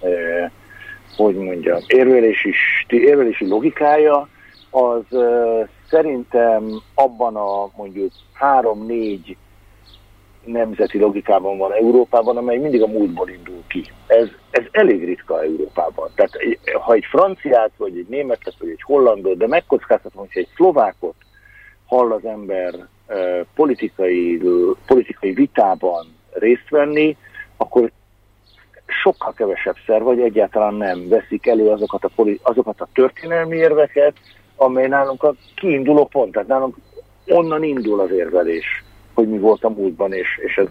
eh, hogy mondjam, érvelési, érvelési logikája, az szerintem abban a mondjuk három-négy nemzeti logikában van Európában, amely mindig a múltból indul ki. Ez, ez elég ritka Európában. Tehát ha egy franciát, vagy egy németet, vagy egy hollandot, de megkockáztatom, hogy egy szlovákot hall az ember uh, politikai, politikai vitában részt venni, akkor sokkal kevesebb szer, vagy egyáltalán nem veszik elő azokat a, azokat a történelmi érveket, amely nálunk a kiinduló pont, tehát nálunk onnan indul az érvelés, hogy mi volt a múltban, és, és, ez,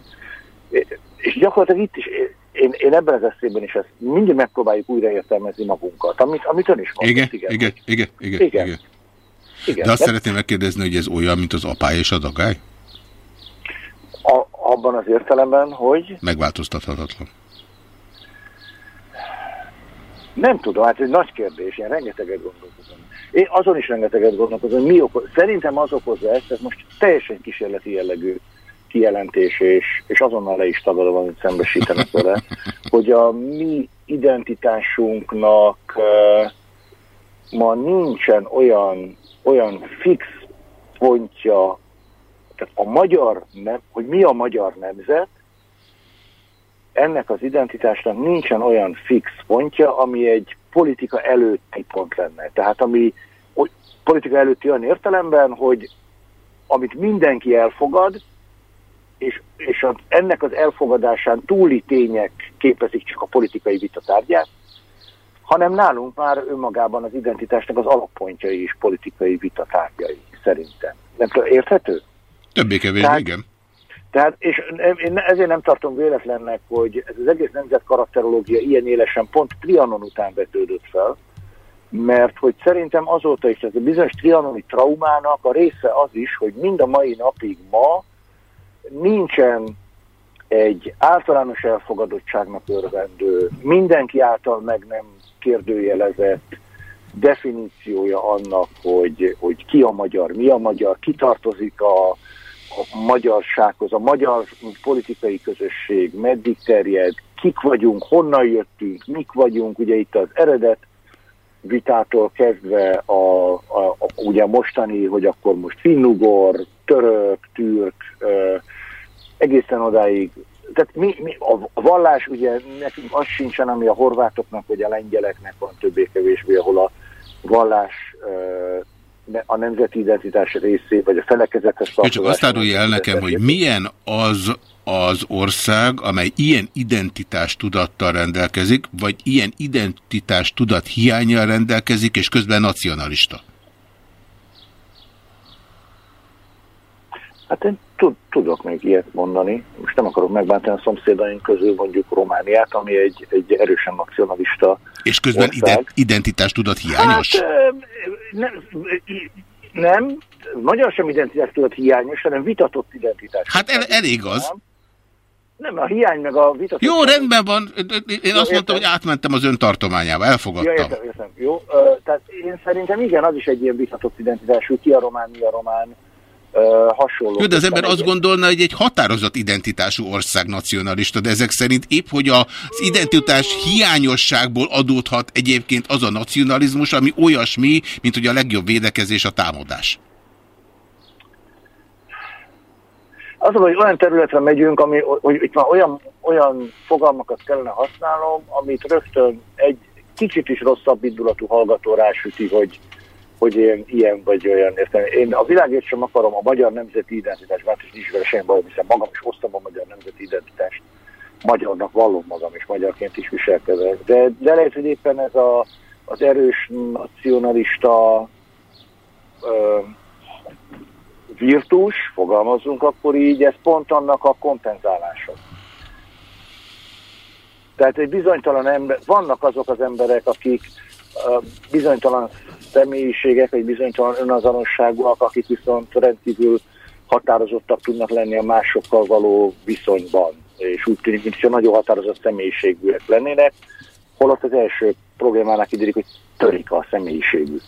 és gyakorlatilag itt is, én, én ebben az eszében is ezt mindig megpróbáljuk újraértelmezni magunkat, amit, amit ön is mondott. Igen, igen, igen, igen, igen, igen. igen. igen. De azt De... szeretném megkérdezni, hogy ez olyan, mint az apály és a dagály? A, abban az értelemben, hogy... Megváltoztathatatlan. Nem tudom, hát egy nagy kérdés, én rengeteget gondolkozom. Én azon is rengeteget gondolkozom, mi okoz. Szerintem az okozza ezt, ez most teljesen kísérleti jellegű kijelentés, és, és azonnal le is tagadom, amit szembesítenek vele, <laughs> hogy a mi identitásunknak uh, ma nincsen olyan, olyan fix pontja, tehát a magyar, nem, hogy mi a magyar nemzet, ennek az identitásnak nincsen olyan fix pontja, ami egy politika előtti pont lenne. Tehát ami politika előtti olyan értelemben, hogy amit mindenki elfogad, és, és az, ennek az elfogadásán túli tények képezik csak a politikai vitatárgyát, hanem nálunk már önmagában az identitásnak az alappontjai is politikai vitatárgyai, szerintem. Nem tudom, érthető? Többé-kevésbé, igen. Tehát, és én ezért nem tartom véletlennek, hogy ez az egész nemzet karakterológia ilyen élesen pont Trianon után vetődött fel, mert hogy szerintem azóta is ez a bizonyos trianoni traumának a része az is, hogy mind a mai napig ma nincsen egy általános elfogadottságnak örvendő, mindenki által meg nem kérdőjelezett definíciója annak, hogy, hogy ki a magyar, mi a magyar, ki tartozik a, a magyarsághoz, a magyar politikai közösség meddig terjed, kik vagyunk, honnan jöttünk, mik vagyunk, ugye itt az eredet vitától kezdve a, a, a ugye mostani, hogy akkor most finnugor, török, türk, ö, egészen odáig, tehát mi, mi, a vallás ugye nekünk az sincsen, ami a horvátoknak vagy a lengyeleknek van többé-kevésbé, ahol a vallás ö, a nemzeti identitás részé, vagy a felekezethez tartozás. Csak azt árulja el nekem, hogy milyen az az ország, amely ilyen identitás tudattal rendelkezik, vagy ilyen identitás tudat hiányjal rendelkezik, és közben nacionalista? Hát én tudok még ilyet mondani. Most nem akarok megbántani a szomszédaink közül mondjuk Romániát, ami egy, egy erősen nacionalista És közben ide, identitás tudat hiányos? Hát, nem, nem, magyar sem identitás tudat hiányos, hanem vitatott identitás. Hát el, elég az. Nem, a hiány meg a vitatott... Jó, rendben van. Én Jó, azt mondtam, hogy átmentem az ön tartományába, elfogadtam. Ja, értem, értem. Jó, tehát én szerintem igen, az is egy ilyen vitatott identitású, ki a román, mi a román, hasonló. Jó, de az ember azt gondolna, hogy egy határozott identitású ország nacionalista, de ezek szerint épp, hogy az identitás hiányosságból adódhat egyébként az a nacionalizmus, ami olyasmi, mint hogy a legjobb védekezés a támadás. Az, hogy olyan területre megyünk, ami, hogy itt már olyan, olyan fogalmakat kellene használnom, amit rögtön egy kicsit is rosszabb indulatú hallgató rásüti, hogy hogy én ilyen vagy olyan értem. Én a világért sem akarom a magyar nemzeti identitást, mert is nincs vele semmi bajom, hiszen magam is hoztam a magyar nemzeti identitást. Magyarnak vallom magam, és magyarként is viselkedek. De, de lehet, hogy éppen ez a, az erős nacionalista ö, virtus, fogalmazunk akkor így, ez pont annak a kompenzálása. Tehát egy bizonytalan ember, vannak azok az emberek, akik bizonytalan személyiségek, vagy bizonytalan önazonosságúak, akik viszont rendkívül határozottak tudnak lenni a másokkal való viszonyban, és úgy tűnik, mintha nagyon határozott személyiségűek lennének, holott az első problémának idélik, hogy törik a személyiségük.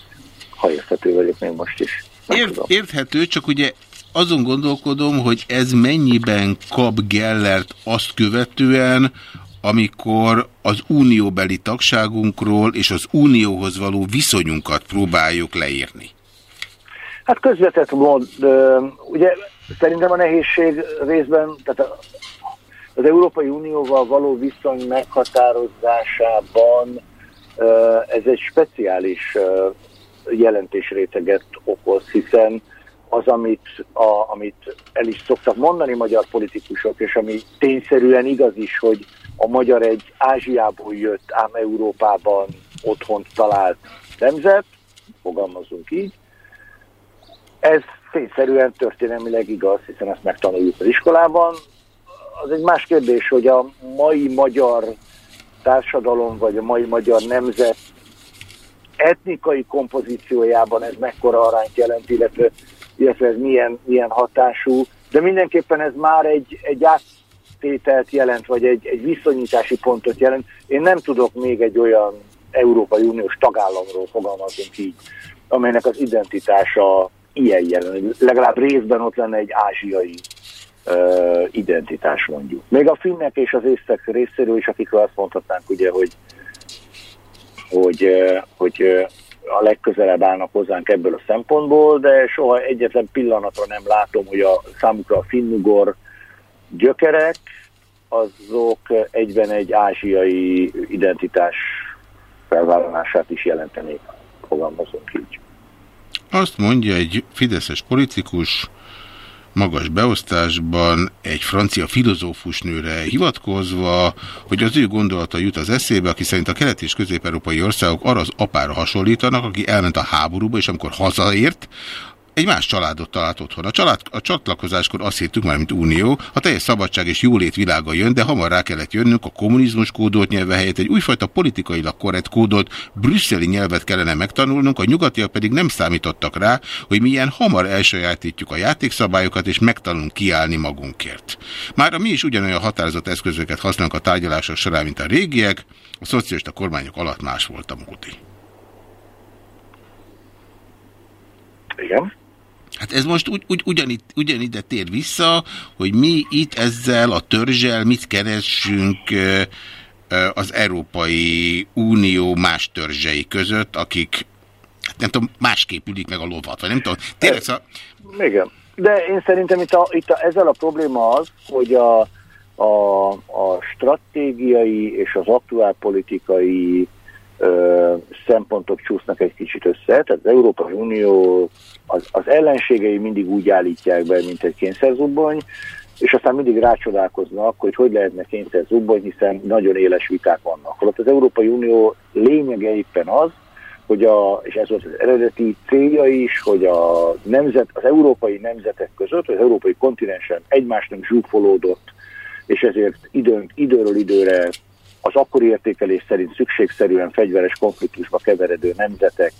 Ha érthető vagyok még most is. Ért, érthető, csak ugye azon gondolkodom, hogy ez mennyiben kap Gellert azt követően, amikor az unióbeli tagságunkról és az unióhoz való viszonyunkat próbáljuk leírni? Hát közvetett mód, ugye szerintem a nehézség részben, tehát az Európai Unióval való viszony meghatározásában ez egy speciális jelentésréteget okoz, hiszen az, amit, a, amit el is szoktak mondani magyar politikusok, és ami tényszerűen igaz is, hogy a magyar egy Ázsiából jött, ám Európában otthont talált nemzet, fogalmazunk így. Ez tényszerűen történelmileg igaz, hiszen ezt megtanuljuk az iskolában. Az egy más kérdés, hogy a mai magyar társadalom, vagy a mai magyar nemzet etnikai kompozíciójában ez mekkora arányt jelent, illetve, illetve ez milyen, milyen hatású, de mindenképpen ez már egy, egy áttételt jelent, vagy egy, egy viszonyítási pontot jelent. Én nem tudok még egy olyan Európai Uniós tagállamról fogalmazunk így, amelynek az identitása ilyen jelen, legalább részben ott lenne egy ázsiai identitás mondjuk. Még a finnek és az észtek részéről is, akikről azt mondhatnánk ugye, hogy, hogy, hogy a legközelebb állnak hozzánk ebből a szempontból, de soha egyetlen pillanatra nem látom, hogy a számukra a finnugor gyökerek, azok egyben egy ázsiai identitás felvállalását is jelentenék, fogalmazunk így. Azt mondja egy fideszes politikus, magas beosztásban egy francia filozófus nőre hivatkozva, hogy az ő gondolata jut az eszébe, aki szerint a kelet- és közép-európai országok arra az apára hasonlítanak, aki elment a háborúba, és amikor hazaért, egy más családot talált otthon. A, család, a csatlakozáskor azt hittük már, mint unió, a teljes szabadság és jólét világa jön, de hamar rá kellett jönnünk, a kommunizmus kódolt nyelve helyett egy újfajta politikailag korrekt kódolt brüsszeli nyelvet kellene megtanulnunk, a nyugatiak pedig nem számítottak rá, hogy milyen hamar elsajátítjuk a játékszabályokat és megtanulunk kiállni magunkért. Már mi is ugyanolyan határozott eszközöket használunk a tárgyalások során, mint a régiek, a szocialista kormányok alatt más volt a múlti. Igen. Hát ez most ugy, ugy, ugyanit, ugyanide tér vissza, hogy mi itt ezzel a törzsel mit keresünk az Európai Unió más törzsei között, akik hát nem tudom, másképp ülik meg a lovat, vagy nem tudom. Tényleg szóval... Igen. De én szerintem itt, a, itt a, ezzel a probléma az, hogy a, a, a stratégiai és az aktuálpolitikai ö, szempontok csúsznak egy kicsit össze. Tehát az Európai Unió az, az ellenségei mindig úgy állítják be, mint egy kényszerzubbony, és aztán mindig rácsodálkoznak, hogy hogy lehetne kényszerzubbony, hiszen nagyon éles viták vannak. Holott az Európai Unió lényege éppen az, hogy a, és ez volt az eredeti célja is, hogy a nemzet, az európai nemzetek között, az európai kontinensen egymásnak zsúfolódott, és ezért időn, időről időre az akkori értékelés szerint szükségszerűen fegyveres konfliktusba keveredő nemzetek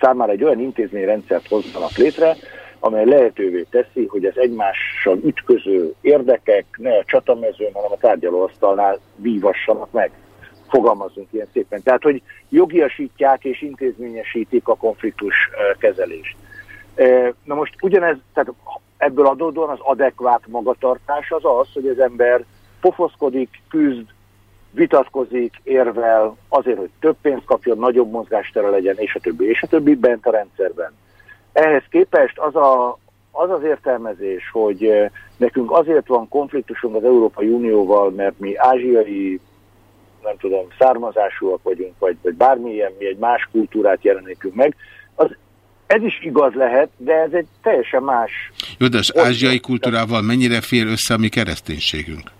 számára egy olyan intézményrendszert hozzanak létre, amely lehetővé teszi, hogy az egymással ütköző érdekek ne a csatamezőn, hanem a tárgyalóasztalnál vívassanak meg. Fogalmazunk ilyen szépen. Tehát, hogy jogiasítják és intézményesítik a konfliktus kezelést. Na most ugyanez, tehát ebből adódóan az adekvát magatartás az az, hogy az ember pofoszkodik, küzd, vitatkozik, érvel azért, hogy több pénzt kapjon, nagyobb mozgástere legyen, és a többi, és a többi bent a rendszerben. Ehhez képest az a, az, az értelmezés, hogy eh, nekünk azért van konfliktusunk az Európai Unióval, mert mi ázsiai, nem tudom, származásúak vagyunk, vagy, vagy bármilyen, mi egy más kultúrát jelenítünk meg, az ez is igaz lehet, de ez egy teljesen más... Jó, de az ázsiai kultúrával mennyire fél össze a mi kereszténységünk?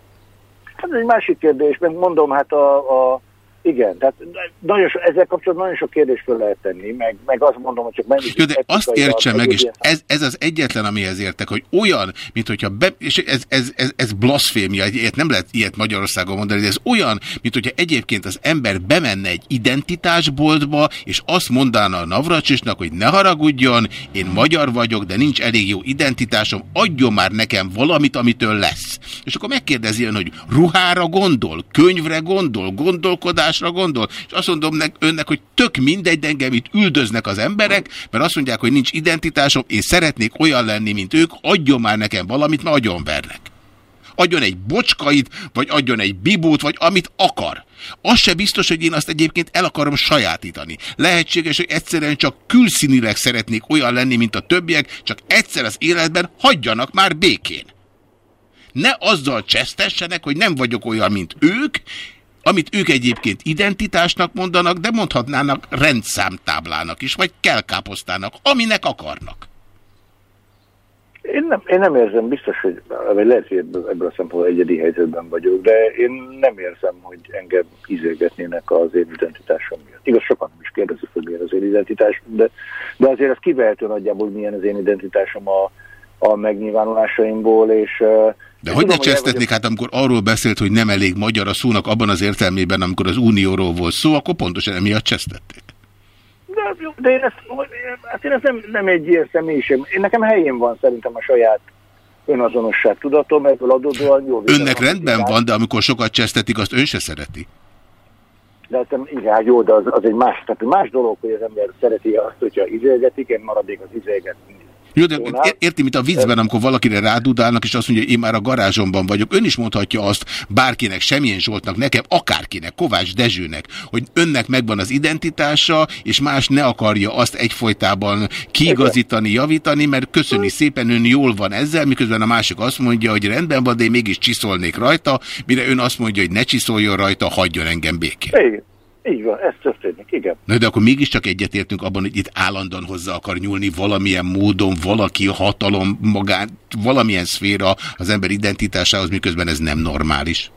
Hát ez egy másik kérdés, mert mondom, hát a, a igen, tehát nagyon so, ezzel kapcsolatban nagyon sok kérdést fel lehet tenni, meg, meg azt mondom, hogy csak mennyi... Jó, de azt értse meg, és ez, ez az egyetlen, amihez értek, hogy olyan, mint hogyha, be, és ez, ez, ez, ez blaszfémia, ilyet nem lehet ilyet Magyarországon mondani, de ez olyan, mint hogyha egyébként az ember bemenne egy identitásboltba, és azt mondaná a Navracsisnak, hogy ne haragudjon, én magyar vagyok, de nincs elég jó identitásom, adjon már nekem valamit, amitől lesz. És akkor megkérdezi ön, hogy ruhára gondol, könyvre gondol, gondolkodás másra gondol. És azt mondom nek, önnek, hogy tök mindegy, de engem itt üldöznek az emberek, mert azt mondják, hogy nincs identitásom, én szeretnék olyan lenni, mint ők, adjon már nekem valamit, mert vernek. Adjon egy bocskait, vagy adjon egy bibót, vagy amit akar. Az se biztos, hogy én azt egyébként el akarom sajátítani. Lehetséges, hogy egyszerűen csak külszínileg szeretnék olyan lenni, mint a többiek, csak egyszer az életben hagyjanak már békén. Ne azzal csesztessenek, hogy nem vagyok olyan, mint ők, amit ők egyébként identitásnak mondanak, de mondhatnának rendszámtáblának is, vagy kelkáposztának, aminek akarnak. Én nem, én nem érzem, biztos, hogy vagy lehet, hogy ebből, a szempontból egyedi helyzetben vagyok, de én nem érzem, hogy engem izélgetnének az én identitásom miatt. Igaz, sokan nem is kérdezik, hogy milyen az én identitásom, de, de azért az kivehető nagyjából, milyen az én identitásom a, a megnyilvánulásaimból, és de hogy ne csesztetnék, hát amikor arról beszélt, hogy nem elég magyar a szónak abban az értelmében, amikor az unióról volt szó, akkor pontosan emiatt csesztették. De, de én ezt, hát én ezt nem, nem egy ilyen személyiség. Én nekem helyén van szerintem a saját önazonosság tudatom, ebből adódóan jó. Önnek rendben van, de amikor sokat csesztetik, azt ön se szereti. De hát igen, hát jó, de az, az egy más, tehát más dolog, hogy az ember szereti azt, hogyha izélgetik, én maradék az izélgetni jó, de érti, mint a viccben, amikor valakire rádudálnak, és azt mondja, hogy én már a garázsomban vagyok. Ön is mondhatja azt bárkinek, semmilyen Zsoltnak, nekem, akárkinek, Kovács Dezsőnek, hogy önnek megvan az identitása, és más ne akarja azt egyfolytában kiigazítani, javítani, mert köszöni szépen, ön jól van ezzel, miközben a másik azt mondja, hogy rendben van, de én mégis csiszolnék rajta, mire ön azt mondja, hogy ne csiszoljon rajta, hagyjon engem békén. Igen. Így van, ez történik, igen. Na, de akkor mégiscsak egyetértünk abban, hogy itt állandóan hozzá akar nyúlni valamilyen módon, valaki hatalom magán, valamilyen szféra az ember identitásához, miközben ez nem normális.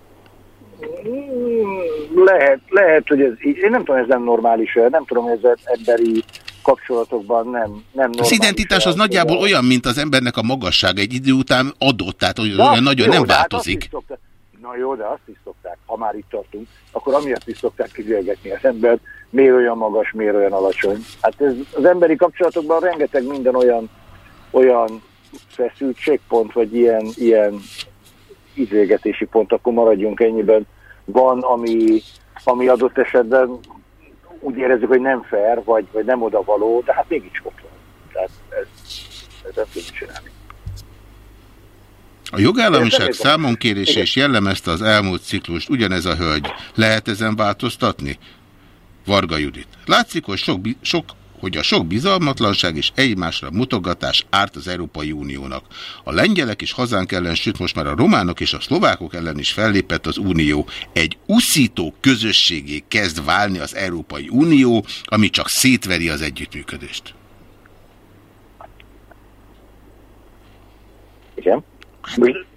Lehet, lehet, hogy ez. Én nem tudom, ez nem normális, nem tudom, hogy ez emberi kapcsolatokban nem, nem normális. Az identitás az nagyjából olyan, mint az embernek a magassága egy idő után adott, tehát olyan nagyon jó, nem hát változik. Hát Na jó, de azt is szokták, ha már itt tartunk, akkor amiatt is szokták kizélgetni az embert, miért olyan magas, miért olyan alacsony. Hát ez az emberi kapcsolatokban rengeteg minden olyan, olyan feszültségpont, vagy ilyen, ilyen izélgetési pont, akkor maradjunk ennyiben, van, ami, ami adott esetben úgy érezzük, hogy nem fair, vagy, vagy nem odavaló, de hát mégis ott van. Tehát ez, ez nem tudjuk csinálni. A jogállamiság számonkérése és jellemezte az elmúlt ciklust, ugyanez a hölgy. Lehet ezen változtatni? Varga Judit. Látszik, hogy, sok, sok, hogy a sok bizalmatlanság és egymásra mutogatás árt az Európai Uniónak. A lengyelek és hazánk ellen, sőt most már a románok és a szlovákok ellen is fellépett az Unió. Egy uszító közösségé kezd válni az Európai Unió, ami csak szétveri az együttműködést. Igen.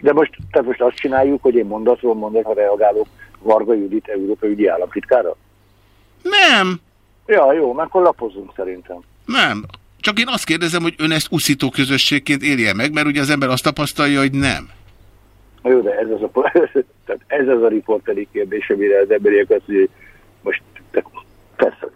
De most, tehát most azt csináljuk, hogy én mondatról mondatra reagálok Varga Judit Európai Ügyi Államtitkára? Nem. Ja, jó, akkor lapozunk szerintem. Nem. Csak én azt kérdezem, hogy ön ezt uszító közösségként élje meg, mert ugye az ember azt tapasztalja, hogy nem. Jó, de ez az a, <laughs> tehát ez az a riporteri kérdés, amire az emberiek azt, hogy most persze,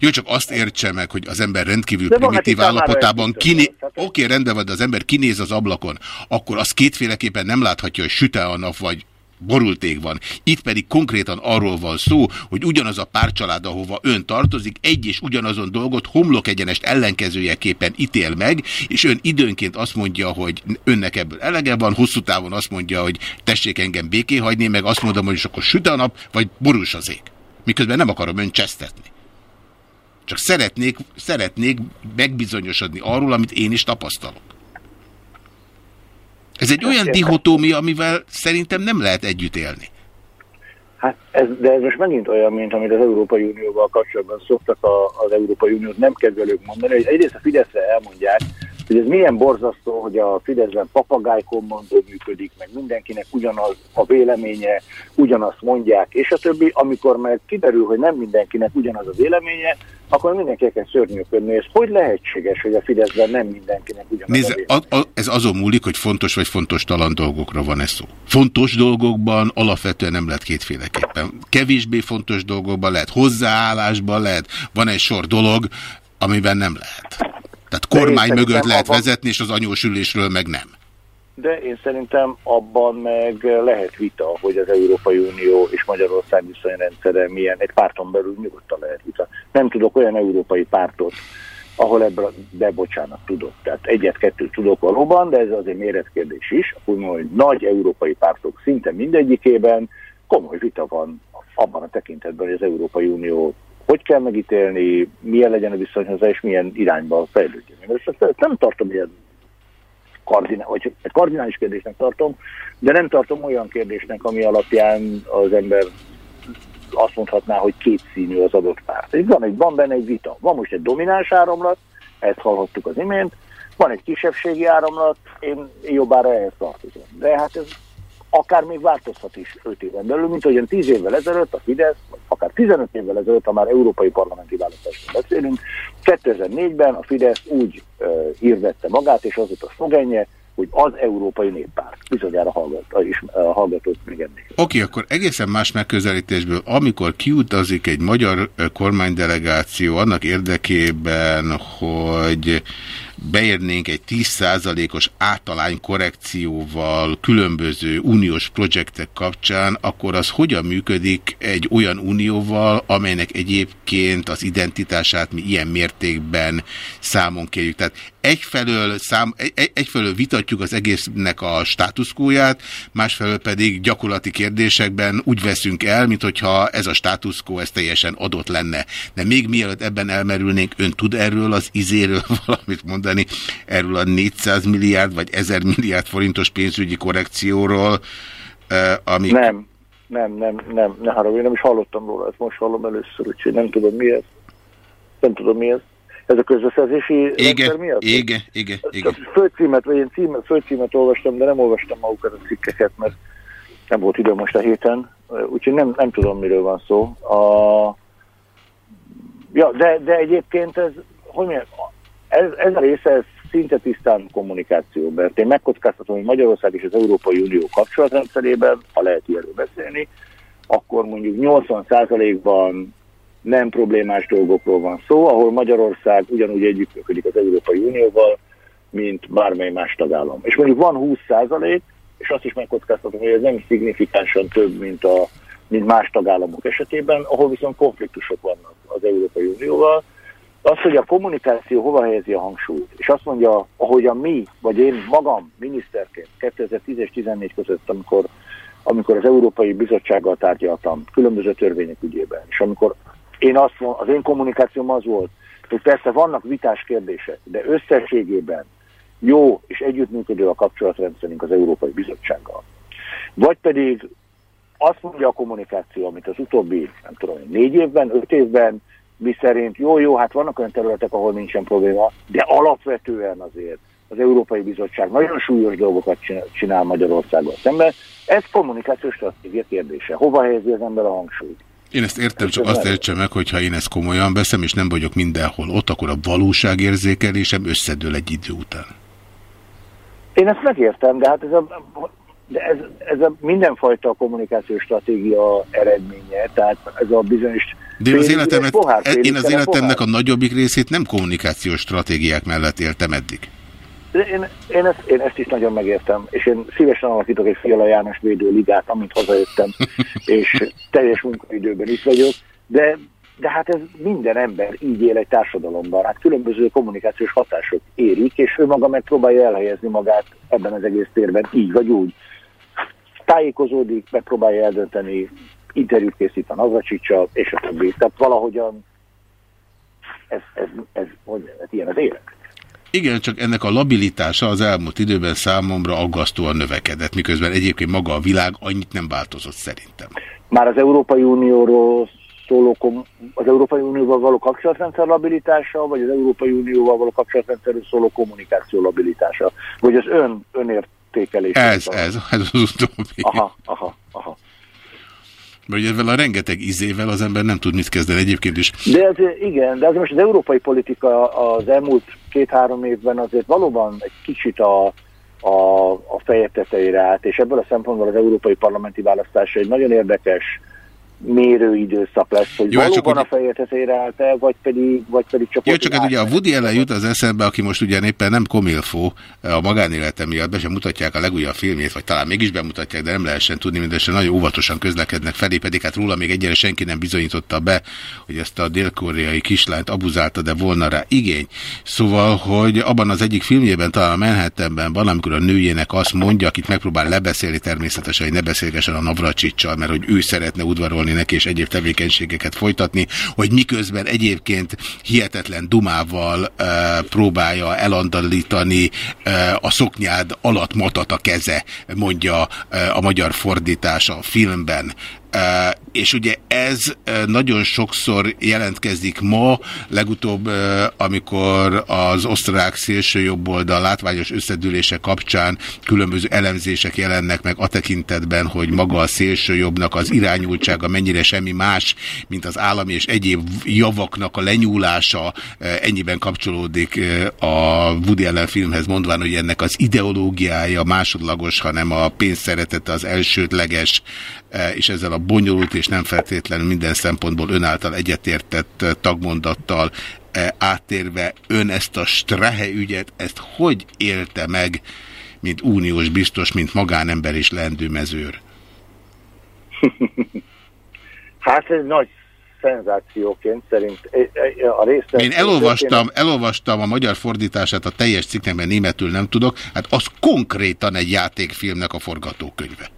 jó, csak azt értse meg, hogy az ember rendkívül de primitív állapotában kiné... Oké, okay, rendben van, de az ember kinéz az ablakon, akkor az kétféleképpen nem láthatja, hogy süte a nap, vagy borulték van. Itt pedig konkrétan arról van szó, hogy ugyanaz a párcsalád, ahova ön tartozik, egy és ugyanazon dolgot homlok egyenest ellenkezőjeképpen ítél meg, és ön időnként azt mondja, hogy önnek ebből elege van, hosszú távon azt mondja, hogy tessék engem béké hagyni, meg azt mondom, hogy akkor süt a nap, vagy borús az ég. Miközben nem akarom ön csesztetni. Csak szeretnék, szeretnék megbizonyosodni arról, amit én is tapasztalok. Ez egy olyan dihotómia, amivel szerintem nem lehet együtt élni. Hát ez, de ez most megint olyan, mint amit az Európai Unióval kapcsolatban szoktak a, az Európai Uniót nem kedvelők mondani, hogy egyrészt a Fideszre elmondják, hogy ez milyen borzasztó, hogy a Fideszben papagájkommandó működik, meg mindenkinek ugyanaz a véleménye, ugyanazt mondják, és a többi, amikor meg kiderül, hogy nem mindenkinek ugyanaz a véleménye, akkor mindenki elkezd szörnyűködni. És hogy lehetséges, hogy a Fideszben nem mindenkinek ugyanaz Nézze, a véleménye? A, a, ez azon múlik, hogy fontos vagy fontos talan dolgokra van ez szó. Fontos dolgokban alapvetően nem lehet kétféleképpen. Kevésbé fontos dolgokban lehet, hozzáállásban lehet, van egy sor dolog, amiben nem lehet. Tehát kormány mögött lehet abban... vezetni, és az anyósülésről meg nem. De én szerintem abban meg lehet vita, hogy az Európai Unió és Magyarország viszonyrendszere milyen, egy párton belül nyugodtan lehet vita. Nem tudok olyan európai pártot, ahol ebből, de bocsánat, tudok. Tehát egyet-kettőt tudok valóban, de ez azért méretkérdés is. Mondom, hogy nagy európai pártok szinte mindegyikében komoly vita van abban a tekintetben, hogy az Európai Unió hogy kell megítélni, milyen legyen a viszony hozzá, és milyen irányba fejlődjön. Én ezt nem tartom ilyen kardinál, vagy egy kardinális kérdésnek tartom, de nem tartom olyan kérdésnek, ami alapján az ember azt mondhatná, hogy két színű az adott párt. Itt van, egy, van benne egy vita. Van most egy domináns áramlat, ezt hallhattuk az imént, Van egy kisebbségi áramlat, én jobbára ehhez tartozom. De hát ez akár még változhat is 5 éven belül, mint olyan 10 évvel ezelőtt a Fidesz, akár 15 évvel ezelőtt, ha már európai parlamenti választásról beszélünk, 2004-ben a Fidesz úgy uh, hirdette magát, és az a szlogenje, hogy az Európai Néppárt. Bizonyára hallgat, is, uh, hallgatott még ennél. Oké, okay, akkor egészen más megközelítésből, amikor kiutazik egy magyar kormánydelegáció annak érdekében, hogy beérnénk egy 10%-os általány korrekcióval különböző uniós projektek kapcsán, akkor az hogyan működik egy olyan unióval, amelynek egyébként az identitását mi ilyen mértékben számon kérjük. Tehát egyfelől, szám, egy, egyfelől vitatjuk az egésznek a státuszkóját, másfelől pedig gyakorlati kérdésekben úgy veszünk el, mint hogyha ez a státuszkó ez teljesen adott lenne. De még mielőtt ebben elmerülnénk, ön tud erről az izéről <laughs> valamit mondani, erről a 400 milliárd vagy 1000 milliárd forintos pénzügyi korrekcióról, amik... Nem, nem, nem, nem, ne haragudj, nem is hallottam róla, ezt most hallom először, úgyhogy nem tudom mi ez. Nem tudom mi ez. Ez a közbeszerzési rendszer miatt? Igen, igen, igen. Főcímet, vagy én címet, főcímet olvastam, de nem olvastam magukat a cikkeket, mert nem volt idő most a héten, úgyhogy nem, nem tudom, miről van szó. A... Ja, de, de egyébként ez, hogy mondjam, ez, ez a része, ez szinte tisztán kommunikáció, mert én megkockáztatom, hogy Magyarország és az Európai Unió kapcsolatrendszerében, ha lehet ilyenről beszélni, akkor mondjuk 80%-ban nem problémás dolgokról van szó, ahol Magyarország ugyanúgy együttműködik az Európai Unióval, mint bármely más tagállam. És mondjuk van 20 százalék, és azt is megkockáztatom, hogy ez nem szignifikánsan több, mint, a, mint más tagállamok esetében, ahol viszont konfliktusok vannak az Európai Unióval. Az, hogy a kommunikáció hova helyezi a hangsúlyt, és azt mondja, ahogyan mi, vagy én magam miniszterként 2010 és 2014 között, amikor, amikor az Európai Bizottsággal tárgyaltam különböző törvények ügyében, és amikor én azt, az én kommunikációm az volt, hogy persze vannak vitás kérdések, de összességében jó és együttműködő a kapcsolatrendszerünk az Európai Bizottsággal. Vagy pedig azt mondja a kommunikáció, amit az utóbbi, nem tudom, négy évben, öt évben, mi szerint jó, jó, hát vannak olyan területek, ahol nincsen probléma, de alapvetően azért az Európai Bizottság nagyon súlyos dolgokat csinál Magyarországgal szemben. Ez kommunikációs stratégia kérdése. Hova helyezi az ember a hangsúlyt? Én ezt értem, csak azt értsem meg, hogy ha én ezt komolyan veszem, és nem vagyok mindenhol ott, akkor a valóságérzékelésem összedől egy idő után. Én ezt megértem, de hát ez a, de ez, ez a mindenfajta kommunikációs stratégia eredménye, tehát ez a bizonyos... De én az, életemet, én az életemnek a nagyobbik részét nem kommunikációs stratégiák mellett éltem eddig. Én, én, ezt, én ezt is nagyon megértem, és én szívesen alakítok egy Fiala János védőligát, amint hazajöttem, <laughs> és teljes munkaidőben itt vagyok, de, de hát ez minden ember így él egy társadalomban, hát különböző kommunikációs hatások érik, és ő maga megpróbálja elhelyezni magát ebben az egész térben, így vagy úgy. Tájékozódik, megpróbálja eldönteni, interjút készít a Navracsicsal, és a többi. Tehát valahogyan ez, ez, ez, hogy, ez ilyen az élet. Igen, csak ennek a labilitása az elmúlt időben számomra aggasztóan növekedett, miközben egyébként maga a világ annyit nem változott szerintem. Már az Európai Unióról szóló, az Európai Unióval való kapcsolatrendszer labilitása, vagy az Európai Unióval való kapcsolatrendszerről szóló kommunikáció labilitása, vagy az ön önértékelés. Ez, ez, ez az utóbbi. Aha, aha, aha. Mert ezzel a rengeteg izével az ember nem tud mit kezdeni egyébként is. De ez, igen, de az most az európai politika az elmúlt két-három évben azért valóban egy kicsit a, a, a feje tetejére állt, és ebből a szempontból az európai parlamenti választás egy nagyon érdekes mérőidőszak lesz, hogy Jó, hát valóban csak, a feje tetejére állt el, vagy pedig, vagy pedig csak... Jó, csak hát ugye a Woody ellen jut az eszembe, aki most ugye éppen nem komilfó a magánélete miatt, be sem mutatják a legújabb filmét, vagy talán mégis bemutatják, de nem lehessen tudni, mindesen nagyon óvatosan közlekednek felé, pedig hát róla még egyre senki nem bizonyította be, hogy ezt a dél-koreai kislányt abuzálta, de volna rá igény. Szóval, hogy abban az egyik filmjében, talán a Manhattanben van, amikor a nőjének azt mondja, akit megpróbál lebeszélni természetesen, hogy ne beszélgessen a Navracsicsal, mert hogy ő szeretne udvarolni gyakorolni neki, és egyéb tevékenységeket folytatni, hogy miközben egyébként hihetetlen dumával e, próbálja elandalítani e, a szoknyád alatt matat a keze, mondja e, a magyar fordítás a filmben, És ugye ez nagyon sokszor jelentkezik ma, legutóbb, amikor az osztrák szélső jobboldal látványos összedülése kapcsán különböző elemzések jelennek meg a tekintetben, hogy maga a szélső jobbnak az irányultsága mennyire semmi más, mint az állami és egyéb javaknak a lenyúlása, ennyiben kapcsolódik a Woody Allen filmhez mondván, hogy ennek az ideológiája másodlagos, hanem a pénzszeretete az elsődleges, és ezzel a bonyolult és nem feltétlenül minden szempontból önáltal egyetértett tagmondattal áttérve ön ezt a Strahe ügyet, ezt hogy élte meg, mint uniós biztos, mint magánember és lendőmezőr? <laughs> Hát ez nagy szenzációként szerint a részlet... Én elolvastam, elolvastam a magyar fordítását a teljes cikknek, németül nem tudok, hát az konkrétan egy játékfilmnek a forgatókönyve.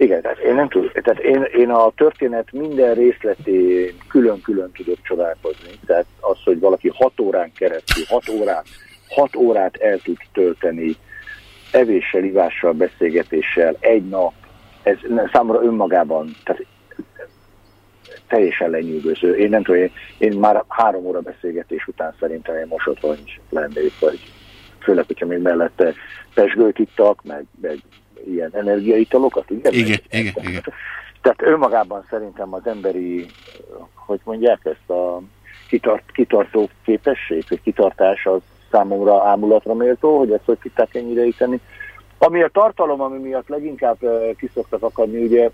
Igen, tehát én nem tudom, tehát én, én a történet minden részletén külön-külön tudok csodálkozni. Tehát az, hogy valaki hat órán keresztül, hat órán, hat órát el tud tölteni evéssel, ivással, beszélgetéssel, egy nap, ez számomra önmagában, tehát teljesen lenyűgöző. Én nem tudom, én, én már három óra beszélgetés után szerintem én mosott lennék, vagy főleg, hogyha még mellette pesgőt ittak, meg, meg ilyen energiaitalokat, ugye? Igen, igen, igen. Tehát önmagában szerintem az emberi, hogy mondják ezt, a kitart, kitartó képesség, vagy kitartás az számomra ámulatra méltó, hogy ezt hogy tudták ennyire íteni. Ami a tartalom, ami miatt leginkább kiszoktak akadni, ugye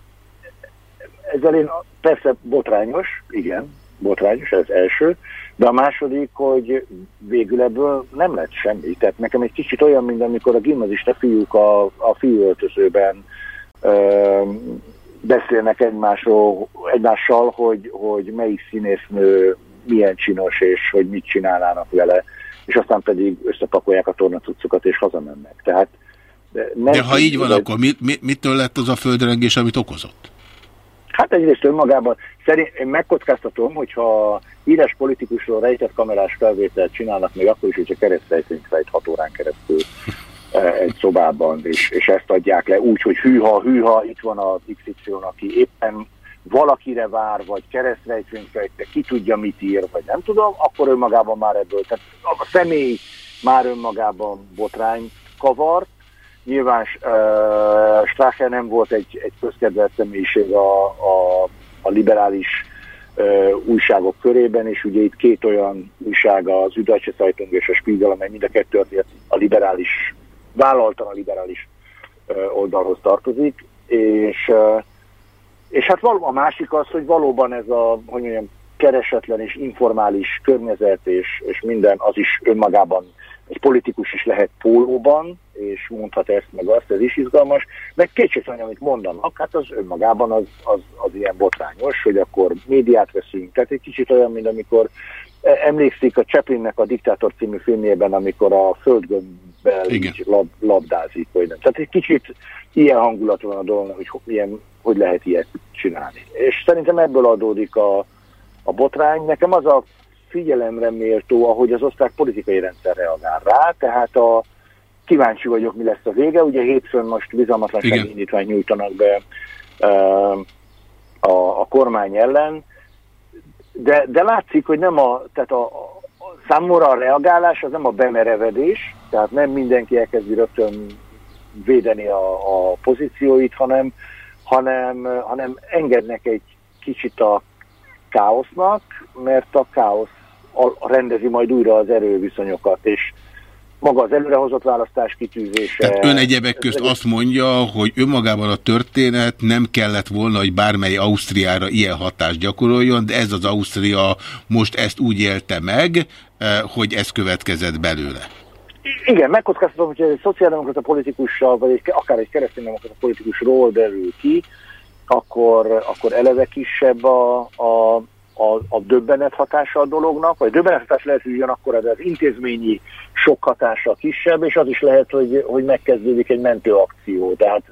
ezzel én persze botrányos, igen, botrányos, ez első, de a második, hogy végül ebből nem lett semmi. Tehát nekem egy kicsit olyan, mint amikor a gimnazista fiúk a, a fiúöltözőben ö, beszélnek egymásról, egymással, hogy, hogy melyik színésznő milyen csinos, és hogy mit csinálnának vele, és aztán pedig összepakolják a tornacuccokat, és hazamennek. Tehát de, nem de ha így van, de... akkor mit, mit, mitől lett az a földrengés, amit okozott? Hát egyrészt önmagában szerint, én megkockáztatom, hogyha híres politikusról rejtett kamerás felvételt csinálnak, még akkor is, hogyha keresztrejtünk egy hat órán keresztül e, egy szobában, és, és ezt adják le úgy, hogy hűha, hűha, itt van a XY, aki éppen valakire vár, vagy keresztrejtvényfejte, ki tudja, mit ír, vagy nem tudom, akkor önmagában már ebből, tehát a személy már önmagában botrány kavart, Nyilván uh, Strache nem volt egy, egy közkedvelt személyiség a, a, a liberális uh, újságok körében, és ugye itt két olyan újság, az Üdvacse Zeitung és a Spiegel, amely mind a kettő a liberális, vállaltan a liberális uh, oldalhoz tartozik, és, uh, és hát való, a másik az, hogy valóban ez a, hogy mondjam, keresetlen és informális környezet és, és minden az is önmagában egy politikus is lehet pólóban, és mondhat ezt meg azt, ez is izgalmas, meg kétségtelen, amit mondanak, hát az önmagában az, az, az ilyen botrányos, hogy akkor médiát veszünk, tehát egy kicsit olyan, mint amikor e, emlékszik a Chaplinnek a Diktátor című filmjében, amikor a földgömbbel lab, labdázik, vagy nem. Tehát egy kicsit ilyen hangulat van a dolog, hogy ilyen, hogy lehet ilyet csinálni. És szerintem ebből adódik a, a botrány. Nekem az a figyelemre méltó, ahogy az osztrák politikai rendszer reagál rá, tehát a, kíváncsi vagyok, mi lesz a vége. Ugye hétfőn most bizalmatlansági indítványt nyújtanak be uh, a, a kormány ellen, de, de látszik, hogy nem a, tehát a, a számomra a reagálás az nem a bemerevedés, tehát nem mindenki elkezdi rögtön védeni a, a pozícióit, hanem, hanem, hanem engednek egy kicsit a káosznak, mert a káosz rendezi majd újra az erőviszonyokat, és maga az előrehozott választás kitűzése. Tehát ön egyebek közt azt mondja, hogy önmagában a történet nem kellett volna, hogy bármely Ausztriára ilyen hatást gyakoroljon, de ez az Ausztria most ezt úgy élte meg, eh, hogy ez következett belőle. Igen, megkockáztatom, hogy egy szociáldemokrata politikussal, vagy egy, akár egy kereszténydemokrata politikusról derül ki, akkor, akkor eleve kisebb a, a a, a döbbenet hatása a dolognak, vagy a döbbenet hatás lehet, hogy ugyanakkor az intézményi sok hatása kisebb, és az is lehet, hogy, hogy megkezdődik egy mentőakció. Tehát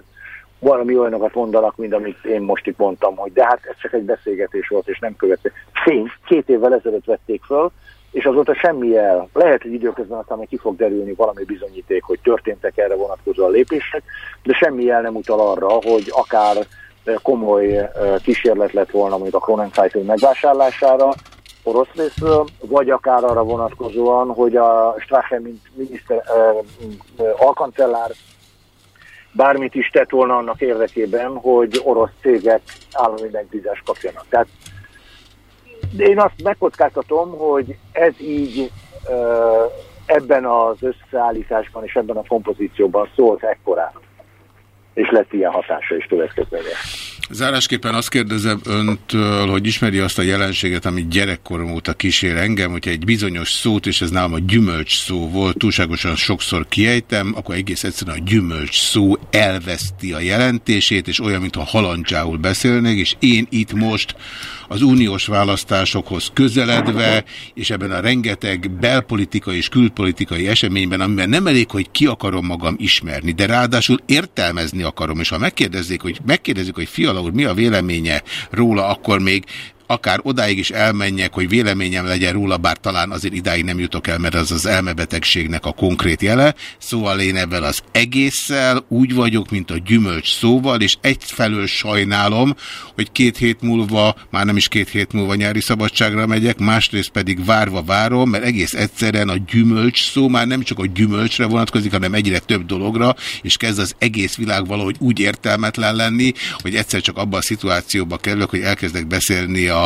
valami olyanokat mondanak, mint amit én most itt mondtam, hogy de hát ez csak egy beszélgetés volt, és nem követő. Fény, két évvel ezelőtt vették föl, és azóta semmi el. Lehet, hogy időközben aztán még ki fog derülni valami bizonyíték, hogy történtek erre vonatkozó lépések, de semmi el nem utal arra, hogy akár komoly kísérlet lett volna mondjuk a Kronenzeitung megvásárlására orosz részről, vagy akár arra vonatkozóan, hogy a Strache, mint miniszter, alkancellár bármit is tett volna annak érdekében, hogy orosz cégek állami megbízást kapjanak. Tehát de én azt megkockáztatom, hogy ez így ebben az összeállításban és ebben a kompozícióban szólt ekkorán, és lett ilyen hatása és következménye. Zárásképpen azt kérdezem öntől, hogy ismeri azt a jelenséget, ami gyerekkorom óta kísér engem, hogyha egy bizonyos szót, és ez nálam a gyümölcs szó volt, túlságosan sokszor kiejtem, akkor egész egyszerűen a gyümölcs szó elveszti a jelentését, és olyan, mintha halandzsául beszélnék, és én itt most az uniós választásokhoz közeledve, és ebben a rengeteg belpolitikai és külpolitikai eseményben, amiben nem elég, hogy ki akarom magam ismerni, de ráadásul értelmezni akarom, és ha megkérdezzék, hogy megkérdezik, hogy Fiala úr mi a véleménye róla, akkor még akár odáig is elmenjek, hogy véleményem legyen róla, bár talán azért idáig nem jutok el, mert az az elmebetegségnek a konkrét jele. Szóval én ebben az egésszel úgy vagyok, mint a gyümölcs szóval, és egyfelől sajnálom, hogy két hét múlva, már nem is két hét múlva nyári szabadságra megyek, másrészt pedig várva várom, mert egész egyszerűen a gyümölcs szó már nem csak a gyümölcsre vonatkozik, hanem egyre több dologra, és kezd az egész világ valahogy úgy értelmetlen lenni, hogy egyszer csak abban a szituációba kerülök, hogy elkezdek beszélni a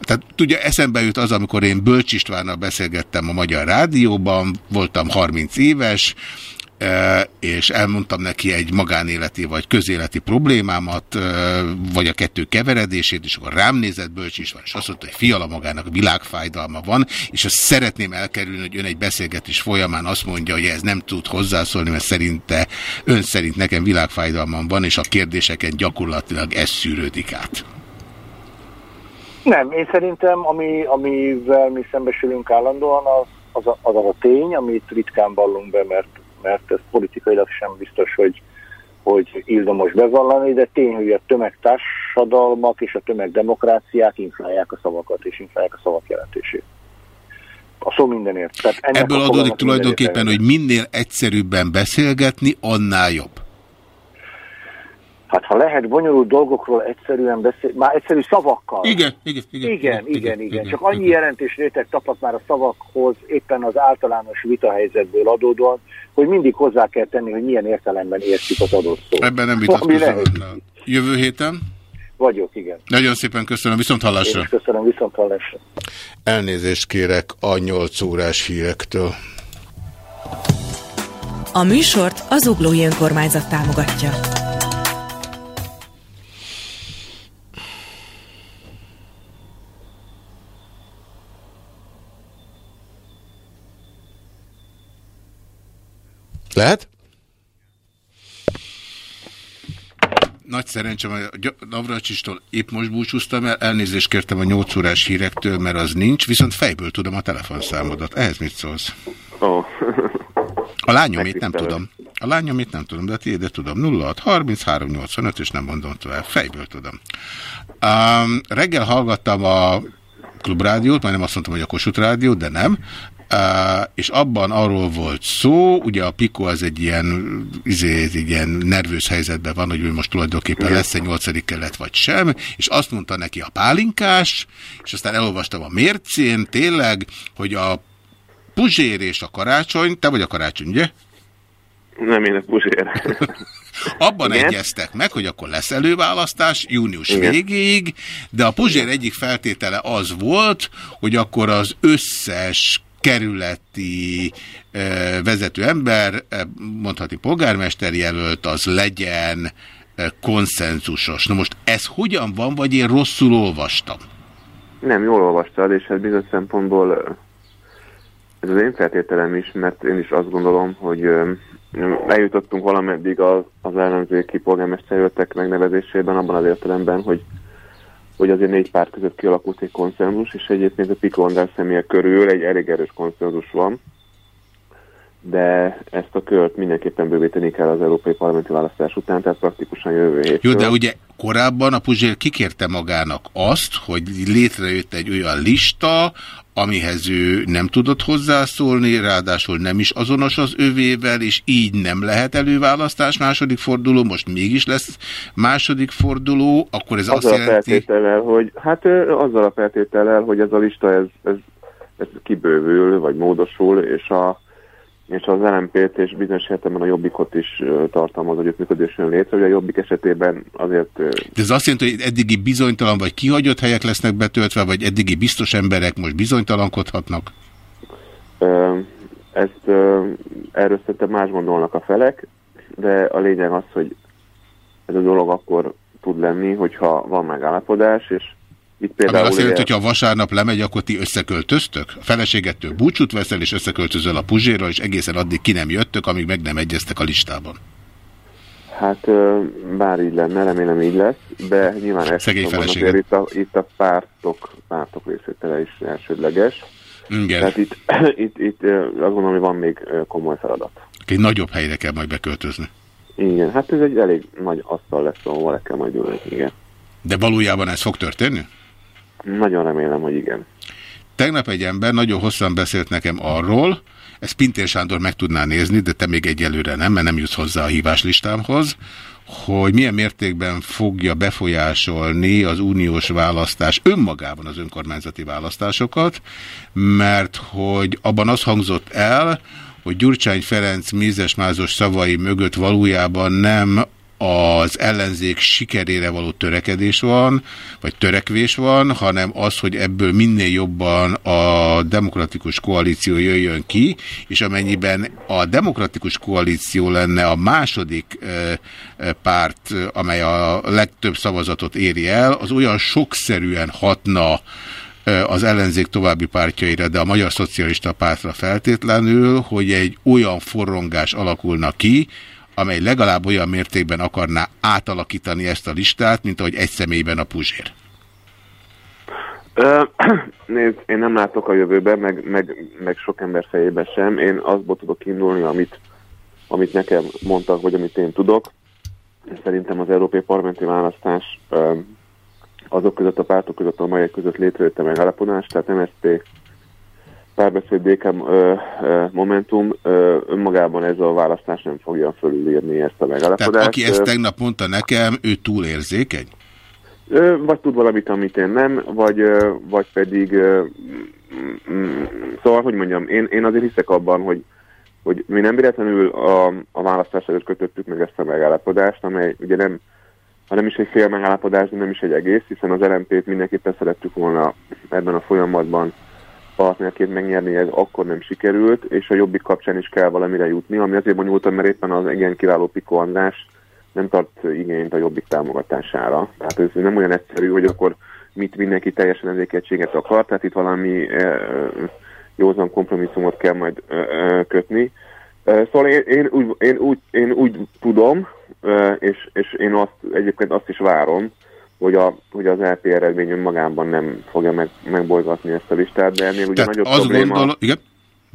tehát tudja, eszembe jut az, amikor én Bölcs Istvánnal beszélgettem a Magyar Rádióban, voltam 30 éves, e, és elmondtam neki egy magánéleti vagy közéleti problémámat, e, vagy a kettő keveredését, és akkor rám nézett Bölcs István, és azt mondta, hogy fiala magának világfájdalma van, és azt szeretném elkerülni, hogy ön egy beszélgetés folyamán azt mondja, hogy ez nem tud hozzászólni, mert szerinte, ön szerint nekem világfájdalmam van, és a kérdéseken gyakorlatilag ez szűrődik át. Nem, én szerintem, ami, amivel mi szembesülünk állandóan, az az a, az a tény, amit ritkán vallunk be, mert, mert ez politikailag sem biztos, hogy, hogy ildomos bevallani, de tény, hogy a tömegtársadalmak és a tömegdemokráciák inflálják a szavakat, és inflálják a szavak jelentését. A szó mindenért. Tehát Ebből adódik tulajdonképpen, hogy minél egyszerűbben beszélgetni, annál jobb. Hát ha lehet bonyolult dolgokról egyszerűen beszélni, már egyszerű szavakkal. Igen, igen, igen. Igen, igen, igen. igen. Csak annyi igen. jelentés réteg tapad már a szavakhoz éppen az általános vitahelyzetből adódóan, hogy mindig hozzá kell tenni, hogy milyen értelemben értjük az adott szót. Ebben nem vitatkozom. Jövő héten? Vagyok, igen. Nagyon szépen köszönöm, viszont hallásra. Én köszönöm, viszont hallásra. Elnézést kérek a 8 órás hírektől. A műsort az Uglói Önkormányzat támogatja. Lehet? Nagy szerencsém, a Navracsistól épp most búcsúztam el, elnézést kértem a 8 órás hírektől, mert az nincs, viszont fejből tudom a telefonszámodat. Ehhez mit szólsz? Oh. A lányomét nem tudom. A lányomét nem tudom, de a tiédet tudom. 06 33 85, és nem mondom tovább. Fejből tudom. Um, reggel hallgattam a klubrádiót, majdnem azt mondtam, hogy a Kossuth rádiót, de nem. És abban arról volt szó, ugye a Pico az egy ilyen, izé, ilyen nervős helyzetben van, hogy ő most tulajdonképpen lesz egy nyolcadik kelet vagy sem, és azt mondta neki a pálinkás, és aztán elolvastam a mércén, tényleg, hogy a Puzsér és a karácsony, te vagy a karácsony, ugye? Nem, én a Puzsér. <laughs> Abban Igen? egyeztek meg, hogy akkor lesz előválasztás június Igen. végéig, de a Puzsér egyik feltétele az volt, hogy akkor az összes kerületi vezető ember, mondhatni polgármester jelölt, az legyen konszenzusos. Na most ez hogyan van, vagy én rosszul olvastam? Nem, jól olvastad, és hát bizonyos szempontból ez az én feltételem is, mert én is azt gondolom, hogy eljutottunk valameddig az, az ellenzéki polgármesterjöttek megnevezésében abban az értelemben, hogy hogy azért négy párt között kialakult egy konszenzus, és egyébként a Piko András személye körül egy elég erős konszenzus van. de ezt a kört mindenképpen bővíteni kell az európai parlamenti választás után, tehát praktikusan jövő hétről. Jó, de ugye korábban a Puzsér kikérte magának azt, hogy létrejött egy olyan lista, amihez ő nem tudott hozzászólni, ráadásul nem is azonos az övével, és így nem lehet előválasztás. Második forduló, most mégis lesz második forduló, akkor ez azzal azt jelenti... Feltétellel, hogy, hát azzal a feltétellel, hogy ez a lista ez, ez, ez kibővül, vagy módosul, és a és az LMP-t és bizonyos értelemben a Jobbikot is tartalmaz, hogy működés jön létre. Ugye a Jobbik esetében azért... De ez azt jelenti, hogy eddigi bizonytalan vagy kihagyott helyek lesznek betöltve, vagy eddigi biztos emberek most bizonytalankodhatnak? Ezt erről szerintem más gondolnak a felek, de a lényeg az, hogy ez a dolog akkor tud lenni, hogyha van megállapodás, és itt például Ami azt jelenti, hogy ha vasárnap lemegy, akkor ti összeköltöztök? A feleségettől búcsút veszel, és összeköltözöl a Puzsérral, és egészen addig ki nem jöttök, amíg meg nem egyeztek a listában. Hát bár így lenne, remélem így lesz, de nyilván elsősorban itt a, itt a pártok, pártok részvétele is elsődleges. Igen. Tehát itt, <clears throat> itt, itt azt gondolom, hogy van még komoly feladat. Egy nagyobb helyre kell majd beköltözni. Igen, hát ez egy elég nagy asztal lesz, ahol le kell majd ülni, igen. De valójában ez fog történni? Nagyon remélem, hogy igen. Tegnap egy ember nagyon hosszan beszélt nekem arról, ezt Pintér Sándor meg tudná nézni, de te még egyelőre nem, mert nem jutsz hozzá a híváslistámhoz, hogy milyen mértékben fogja befolyásolni az uniós választás önmagában az önkormányzati választásokat, mert hogy abban az hangzott el, hogy Gyurcsány Ferenc mézesmázos szavai mögött valójában nem az ellenzék sikerére való törekedés van, vagy törekvés van, hanem az, hogy ebből minél jobban a demokratikus koalíció jöjjön ki, és amennyiben a demokratikus koalíció lenne a második párt, amely a legtöbb szavazatot éri el, az olyan sokszerűen hatna az ellenzék további pártjaira, de a Magyar Szocialista Pártra feltétlenül, hogy egy olyan forrongás alakulna ki, amely legalább olyan mértékben akarná átalakítani ezt a listát, mint ahogy egy személyben a Puzsér? <clears throat> Nézd, én nem látok a jövőben, meg, meg, meg sok ember fejében sem. Én azból tudok indulni, amit, amit nekem mondtak, vagy amit én tudok. Szerintem az európai parlamenti választás azok között a pártok között, amelyek között létrejött a megállapodás, tehát MSZP, párbeszéd DK Momentum önmagában ez a választás nem fogja fölülírni ezt a megállapodást. Tehát aki ezt tegnap mondta nekem, ő túlérzékeny? Vagy tud valamit, amit én nem, vagy, vagy pedig ö, mm, szóval, hogy mondjam, én, én azért hiszek abban, hogy hogy mi nem véletlenül a, a választás előtt kötöttük meg ezt a megállapodást, amely ugye nem, ha nem is egy fél megállapodás, de nem is egy egész, hiszen az LMP-t mindenképpen szerettük volna ebben a folyamatban partnerként megnyerni, ez akkor nem sikerült, és a jobbik kapcsán is kell valamire jutni, ami azért bonyolultan, mert éppen az igen kiváló Piko András nem tart igényt a jobbik támogatására. Tehát ez nem olyan egyszerű, hogy akkor mit mindenki teljesen ezékegységet akar, tehát itt valami e, józan kompromisszumot kell majd e, e, kötni. Szóval én, én, úgy, én, úgy, én úgy tudom, és, és én azt, egyébként azt is várom, hogy, a, hogy az LP eredmény önmagában nem fogja meg, megbolygatni ezt a listát, de ennél ugye Tehát nagyobb probléma... Gondol... Igen?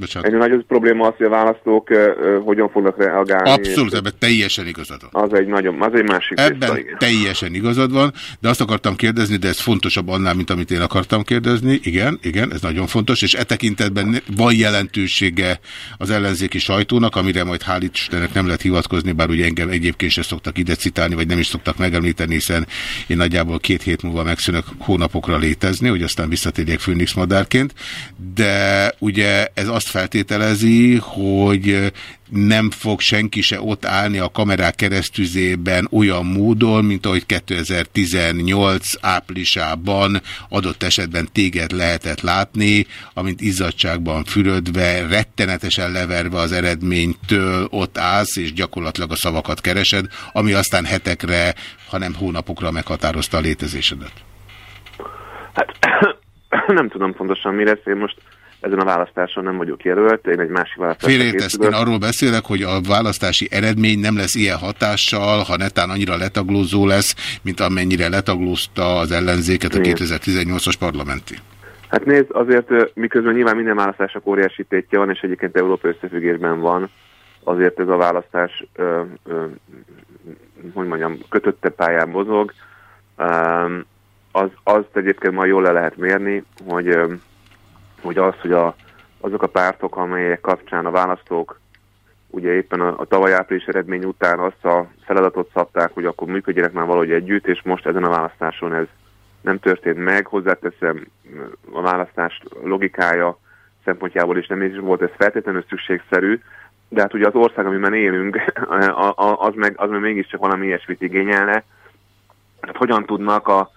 Bocsánat. Egy nagy probléma az, hogy a választók uh, hogyan fognak reagálni. Abszolút, ebben teljesen igazad van. Az egy, nagyon, az egy másik Ebben része, teljesen igazad van, de azt akartam kérdezni, de ez fontosabb annál, mint amit én akartam kérdezni. Igen, igen, ez nagyon fontos, és e tekintetben van jelentősége az ellenzéki sajtónak, amire majd hál' Istennek nem lehet hivatkozni, bár ugye engem egyébként sem szoktak ide citálni, vagy nem is szoktak megemlíteni, hiszen én nagyjából két hét múlva megszűnök hónapokra létezni, hogy aztán visszatérjek Phoenix madárként, de ugye ez azt feltételezi, hogy nem fog senki se ott állni a kamerák keresztüzében olyan módon, mint ahogy 2018 áprilisában adott esetben téged lehetett látni, amint izzadságban fürödve, rettenetesen leverve az eredménytől ott állsz, és gyakorlatilag a szavakat keresed, ami aztán hetekre, hanem hónapokra meghatározta a létezésedet. Hát <coughs> nem tudom pontosan mi lesz, most ezen a választáson nem vagyok jelölt, én egy másik választáson Félértesz, én arról beszélek, hogy a választási eredmény nem lesz ilyen hatással, ha netán annyira letaglózó lesz, mint amennyire letaglózta az ellenzéket a 2018-as parlamenti. Hát nézd, azért miközben nyilván minden választásnak óriási tétje van, és egyébként Európa összefüggésben van, azért ez a választás, ö, ö, hogy mondjam, kötötte pályán mozog. Az, azt egyébként ma jól le lehet mérni, hogy, hogy az, hogy a, azok a pártok, amelyek kapcsán a választók ugye éppen a, a tavaly április eredmény után azt a feladatot szabták, hogy akkor működjenek már valahogy együtt, és most ezen a választáson ez nem történt meg. Hozzáteszem, a választás logikája szempontjából is nem is volt ez feltétlenül szükségszerű, de hát ugye az ország, amiben élünk, <laughs> az meg, az meg mégiscsak valami ilyesmit igényelne. Hát hogyan tudnak a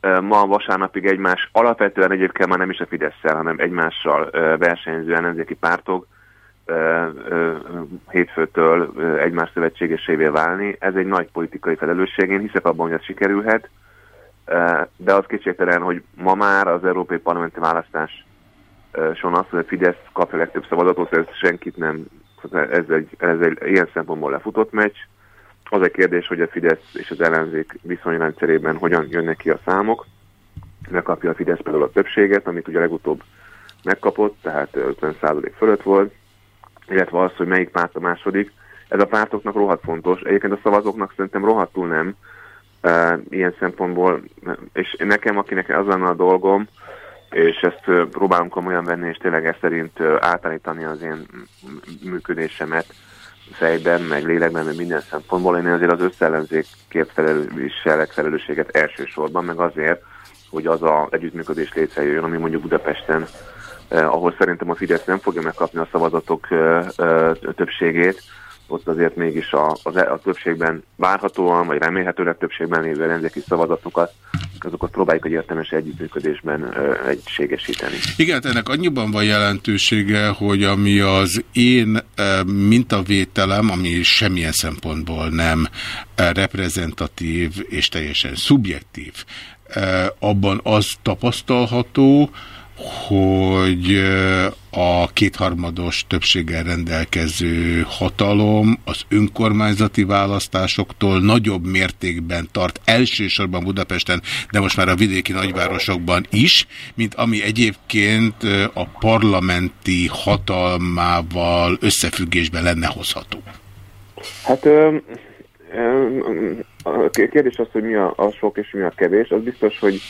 ma vasárnapig egymás, alapvetően egyébként már nem is a fidesz hanem egymással versenyző ellenzéki pártok hétfőtől egymás szövetségesévé válni. Ez egy nagy politikai felelősség. Én hiszek abban, hogy ez sikerülhet, de az kétségtelen, hogy ma már az európai parlamenti választás son az, hogy a Fidesz kapja legtöbb szavazatot, ez senkit nem ez egy, ez egy ilyen szempontból lefutott meccs. Az a kérdés, hogy a Fidesz és az ellenzék viszonyrendszerében hogyan jönnek ki a számok. Megkapja a Fidesz például a többséget, amit ugye legutóbb megkapott, tehát 50% fölött volt, illetve az, hogy melyik párt a második. Ez a pártoknak rohadt fontos. Egyébként a szavazóknak szerintem rohadtul nem, e, ilyen szempontból, és nekem, akinek az lenne a dolgom, és ezt próbálom komolyan venni, és tényleg ezt szerint átállítani az én működésemet fejben, meg lélekben, meg minden szempontból. Én azért az összellenzékért felelősségek felelősséget elsősorban, meg azért, hogy az a együttműködés létrejöjjön, ami mondjuk Budapesten, eh, ahol szerintem a Fidesz nem fogja megkapni a szavazatok eh, eh, többségét, ott azért mégis a, a, a többségben várhatóan, vagy remélhetőleg többségben lévő ellenzéki szavazatokat, azokat próbáljuk egy értelmes együttműködésben ö, egységesíteni. Igen, hát ennek annyiban van jelentősége, hogy ami az én mintavételem, ami semmilyen szempontból nem reprezentatív és teljesen szubjektív, abban az tapasztalható, hogy a kétharmados többséggel rendelkező hatalom az önkormányzati választásoktól nagyobb mértékben tart elsősorban Budapesten, de most már a vidéki nagyvárosokban is, mint ami egyébként a parlamenti hatalmával összefüggésben lenne hozható. Hát ö, ö, a kérdés az, hogy mi a, a sok és mi a kevés. Az biztos, hogy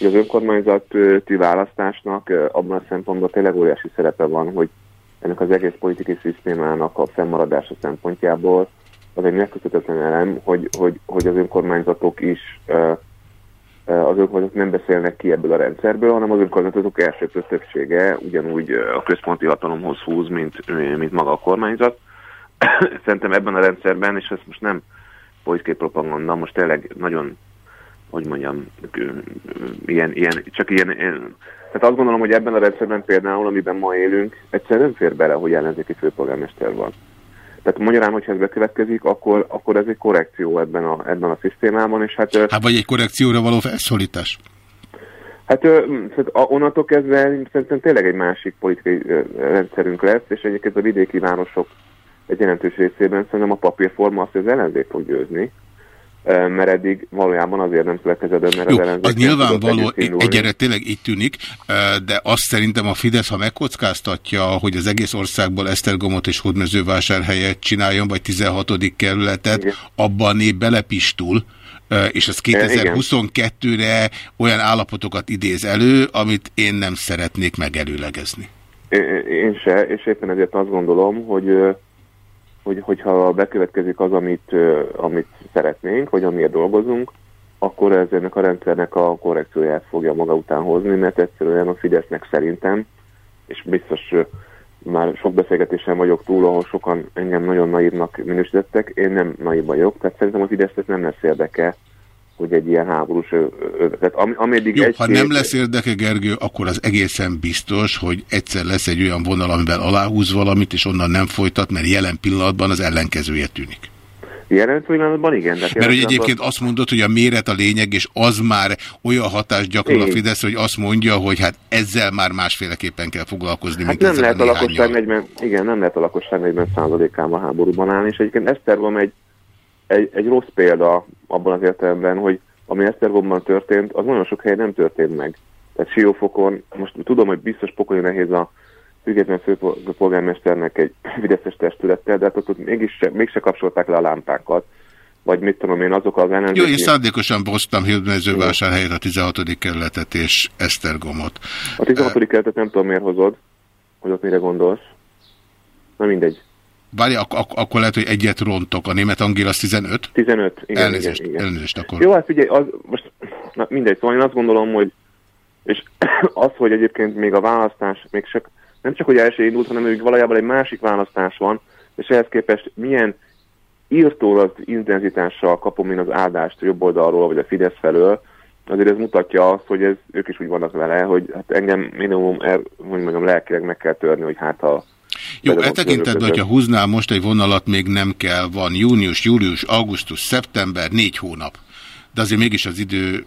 az önkormányzati választásnak abban a szempontból tényleg óriási szerepe van, hogy ennek az egész politikai szisztémának a fennmaradása szempontjából az egy megkötetetlen elem, hogy, hogy, hogy az önkormányzatok is az önkormányzatok nem beszélnek ki ebből a rendszerből, hanem az önkormányzatok első többsége ugyanúgy a központi hatalomhoz húz, mint, mint maga a kormányzat. <coughs> Szerintem ebben a rendszerben, és ez most nem politikai propaganda, most tényleg nagyon hogy mondjam, ilyen, ilyen, csak ilyen, ilyen, tehát azt gondolom, hogy ebben a rendszerben például, amiben ma élünk, egyszerűen nem fér bele, hogy ellenzéki főpolgármester van. Tehát magyarán, hogyha ez bekövetkezik, akkor, akkor ez egy korrekció ebben a, ebben a szisztémában, és hát... Hát vagy egy korrekcióra való felszólítás? Hát onnantól kezdve szerintem tényleg egy másik politikai rendszerünk lesz, és egyébként a vidéki városok egy jelentős részében szerintem a papírforma azt, hogy az ellenzék fog győzni, mert eddig valójában azért nem születkezett, mert Jó, az az nyilvánvaló, egyre tényleg így tűnik, de azt szerintem a Fidesz, ha megkockáztatja, hogy az egész országból Esztergomot és Hódmezővásárhelyet csináljon, vagy 16. kerületet, Igen. abban nép belepistul, és az 2022-re olyan állapotokat idéz elő, amit én nem szeretnék megelőlegezni. Én se, és éppen ezért azt gondolom, hogy hogy, hogyha bekövetkezik az, amit, amit szeretnénk, vagy amiért dolgozunk, akkor ez ennek a rendszernek a korrekcióját fogja maga után hozni, mert egyszerűen a Fidesznek szerintem, és biztos már sok beszélgetésen vagyok túl, ahol sokan engem nagyon naívnak minősítettek, én nem naív vagyok, tehát szerintem a Fidesznek nem lesz érdeke hogy egy ilyen háborús övezet. Am, ameddig Jó, egy ha nem lesz érdeke, Gergő, akkor az egészen biztos, hogy egyszer lesz egy olyan vonal, amivel aláhúz valamit, és onnan nem folytat, mert jelen pillanatban az ellenkezője tűnik. Jelen pillanatban igen. Mert hogy egyébként azt mondod, hogy a méret a lényeg, és az már olyan hatást gyakorol a Fidesz, hogy azt mondja, hogy hát ezzel már másféleképpen kell foglalkozni, hát mint nem lehet a, a lakosság 40, igen, nem lehet a lakosság 40 százalékában háborúban állni, és egyébként Esztergom egy egy, egy rossz példa abban az értelemben, hogy ami Esztergomban történt, az nagyon sok helyen nem történt meg. Tehát Siófokon, most tudom, hogy biztos pokolni nehéz a független főpolgármesternek egy <clears throat> videszes testülettel, de hát ott, ott mégis, mégse kapcsolták le a lámpákat vagy mit tudom én, azok az ellenzéki... Jó, én szándékosan boztam Hildmezővásárhelyre a 16. kerületet és Esztergomot. A 16. Uh, kerületet nem tudom miért hozod, hogy ott mire gondolsz. Na mindegy. Várj, ak ak akkor lehet, hogy egyet rontok. A német Angél az 15? 15, igen. Elnézést, igen, igen. elnézést akkor. Jó, hát figyelj, az, most na, mindegy, szóval én azt gondolom, hogy és <clears throat> az, hogy egyébként még a választás, még csak, nem csak, hogy első indult, hanem hogy valójában egy másik választás van, és ehhez képest milyen írtól az intenzitással kapom én az áldást jobb oldalról, vagy a Fidesz felől, azért ez mutatja azt, hogy ez, ők is úgy vannak vele, hogy hát engem minimum, er, hogy mondjam, lelkileg meg kell törni, hogy hát ha jó, e tekintetben, hogyha húznál most egy vonalat, még nem kell, van június, július, augusztus, szeptember, négy hónap. De azért mégis az idő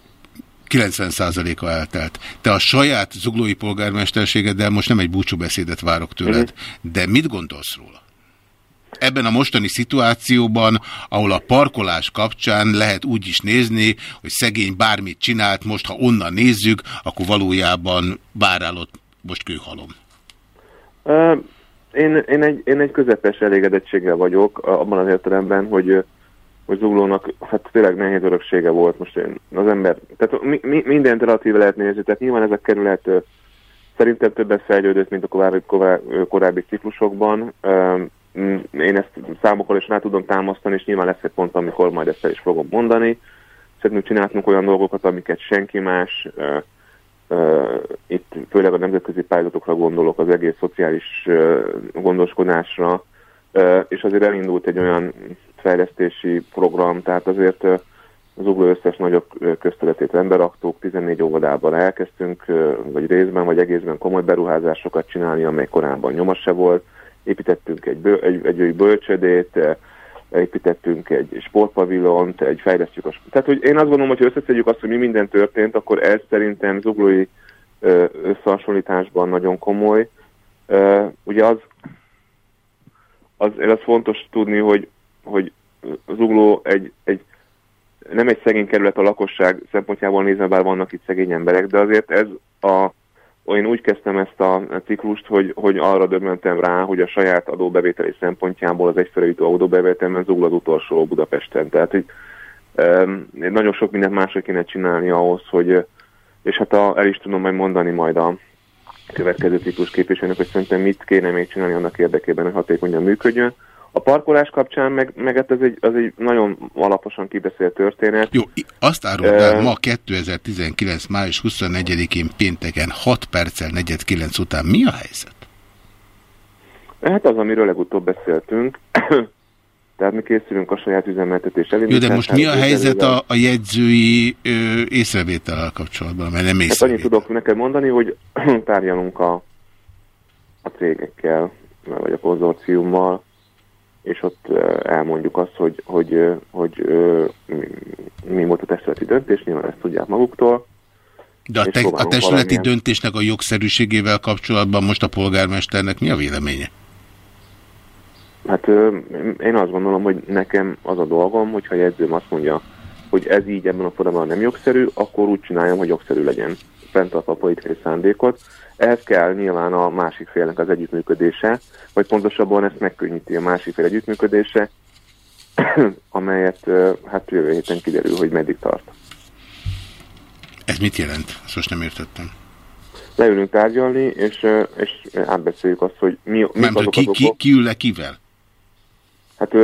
90%-a eltelt. Te a saját zuglói polgármesterségeddel most nem egy búcsúbeszédet várok tőled, de mit gondolsz róla? ebben a mostani szituációban, ahol a parkolás kapcsán lehet úgy is nézni, hogy szegény bármit csinált, most ha onnan nézzük, akkor valójában bárálott most kőhalom. Én, én, egy, én egy közepes elégedettséggel vagyok, abban az értelemben, hogy hogy Zuglónak hát tényleg nehéz öröksége volt most én, az ember, tehát mi, mi, mindent relatíve lehet nézni, tehát nyilván ez a kerület szerintem többet fejlődött, mint a korábbi, korábbi ciklusokban. Én ezt számokkal is rá tudom támasztani, és nyilván lesz egy pont, amikor majd ezt el is fogom mondani. Szeretnünk csináltunk olyan dolgokat, amiket senki más, itt főleg a nemzetközi pályázatokra gondolok, az egész szociális gondoskodásra, és azért elindult egy olyan fejlesztési program, tehát azért az ugló összes nagyobb közteletét rendbe raktuk, 14 óvodában elkezdtünk, vagy részben, vagy egészben komoly beruházásokat csinálni, amely korábban nyoma se volt. Építettünk egy, bő, egy, egy, bölcsödét, építettünk egy sportpavilont, egy fejlesztjük a... Tehát, hogy én azt gondolom, hogy összeszedjük azt, hogy mi minden történt, akkor ez szerintem zuglói összehasonlításban nagyon komoly. Ugye az, az, az fontos tudni, hogy, hogy Zugló egy, egy, nem egy szegény kerület a lakosság szempontjából nézve, bár vannak itt szegény emberek, de azért ez a én úgy kezdtem ezt a ciklust, hogy, hogy arra döbbentem rá, hogy a saját adóbevételi szempontjából az egyfőre jutó adóbevételben zúg az utolsó Budapesten. Tehát, hogy um, nagyon sok mindent másra kéne csinálni ahhoz, hogy, és hát a, el is tudom majd mondani majd a következő ciklus képviselőnek, hogy szerintem mit kéne még csinálni annak érdekében, hogy hatékonyan működjön. A parkolás kapcsán meg, meg hát ez egy, az egy nagyon alaposan kibeszélt történet. Jó, azt árulod uh, ma 2019. május 24-én pénteken 6 perccel 49 után mi a helyzet? Hát az, amiről legutóbb beszéltünk. <clears throat> Tehát mi készülünk a saját üzemeltetés elindítására. Jó, de most mi a helyzet a, a jegyzői ö, észrevétellel kapcsolatban? Mert nem hát annyit tudok neked mondani, hogy <clears throat> tárgyalunk a, a cégekkel, vagy a konzorciummal, és ott elmondjuk azt, hogy, hogy, hogy, hogy mi volt a testületi döntés, nyilván ezt tudják maguktól. De a, te, a testületi valamilyen... döntésnek a jogszerűségével kapcsolatban most a polgármesternek mi a véleménye? Hát én azt gondolom, hogy nekem az a dolgom, hogyha jegyzőm azt mondja, hogy ez így ebben a formában nem jogszerű, akkor úgy csináljam, hogy jogszerű legyen. Fenntartva a politikai szándékot. Ehhez kell nyilván a másik félnek az együttműködése, vagy pontosabban ezt megkönnyíti a másik fél együttműködése, <clears throat> amelyet hát jövő héten kiderül, hogy meddig tart. Ez mit jelent? Ezt most nem értettem. Leülünk tárgyalni, és, és átbeszéljük azt, hogy mi, mi azok ki, ki, ki ül le kivel? Hát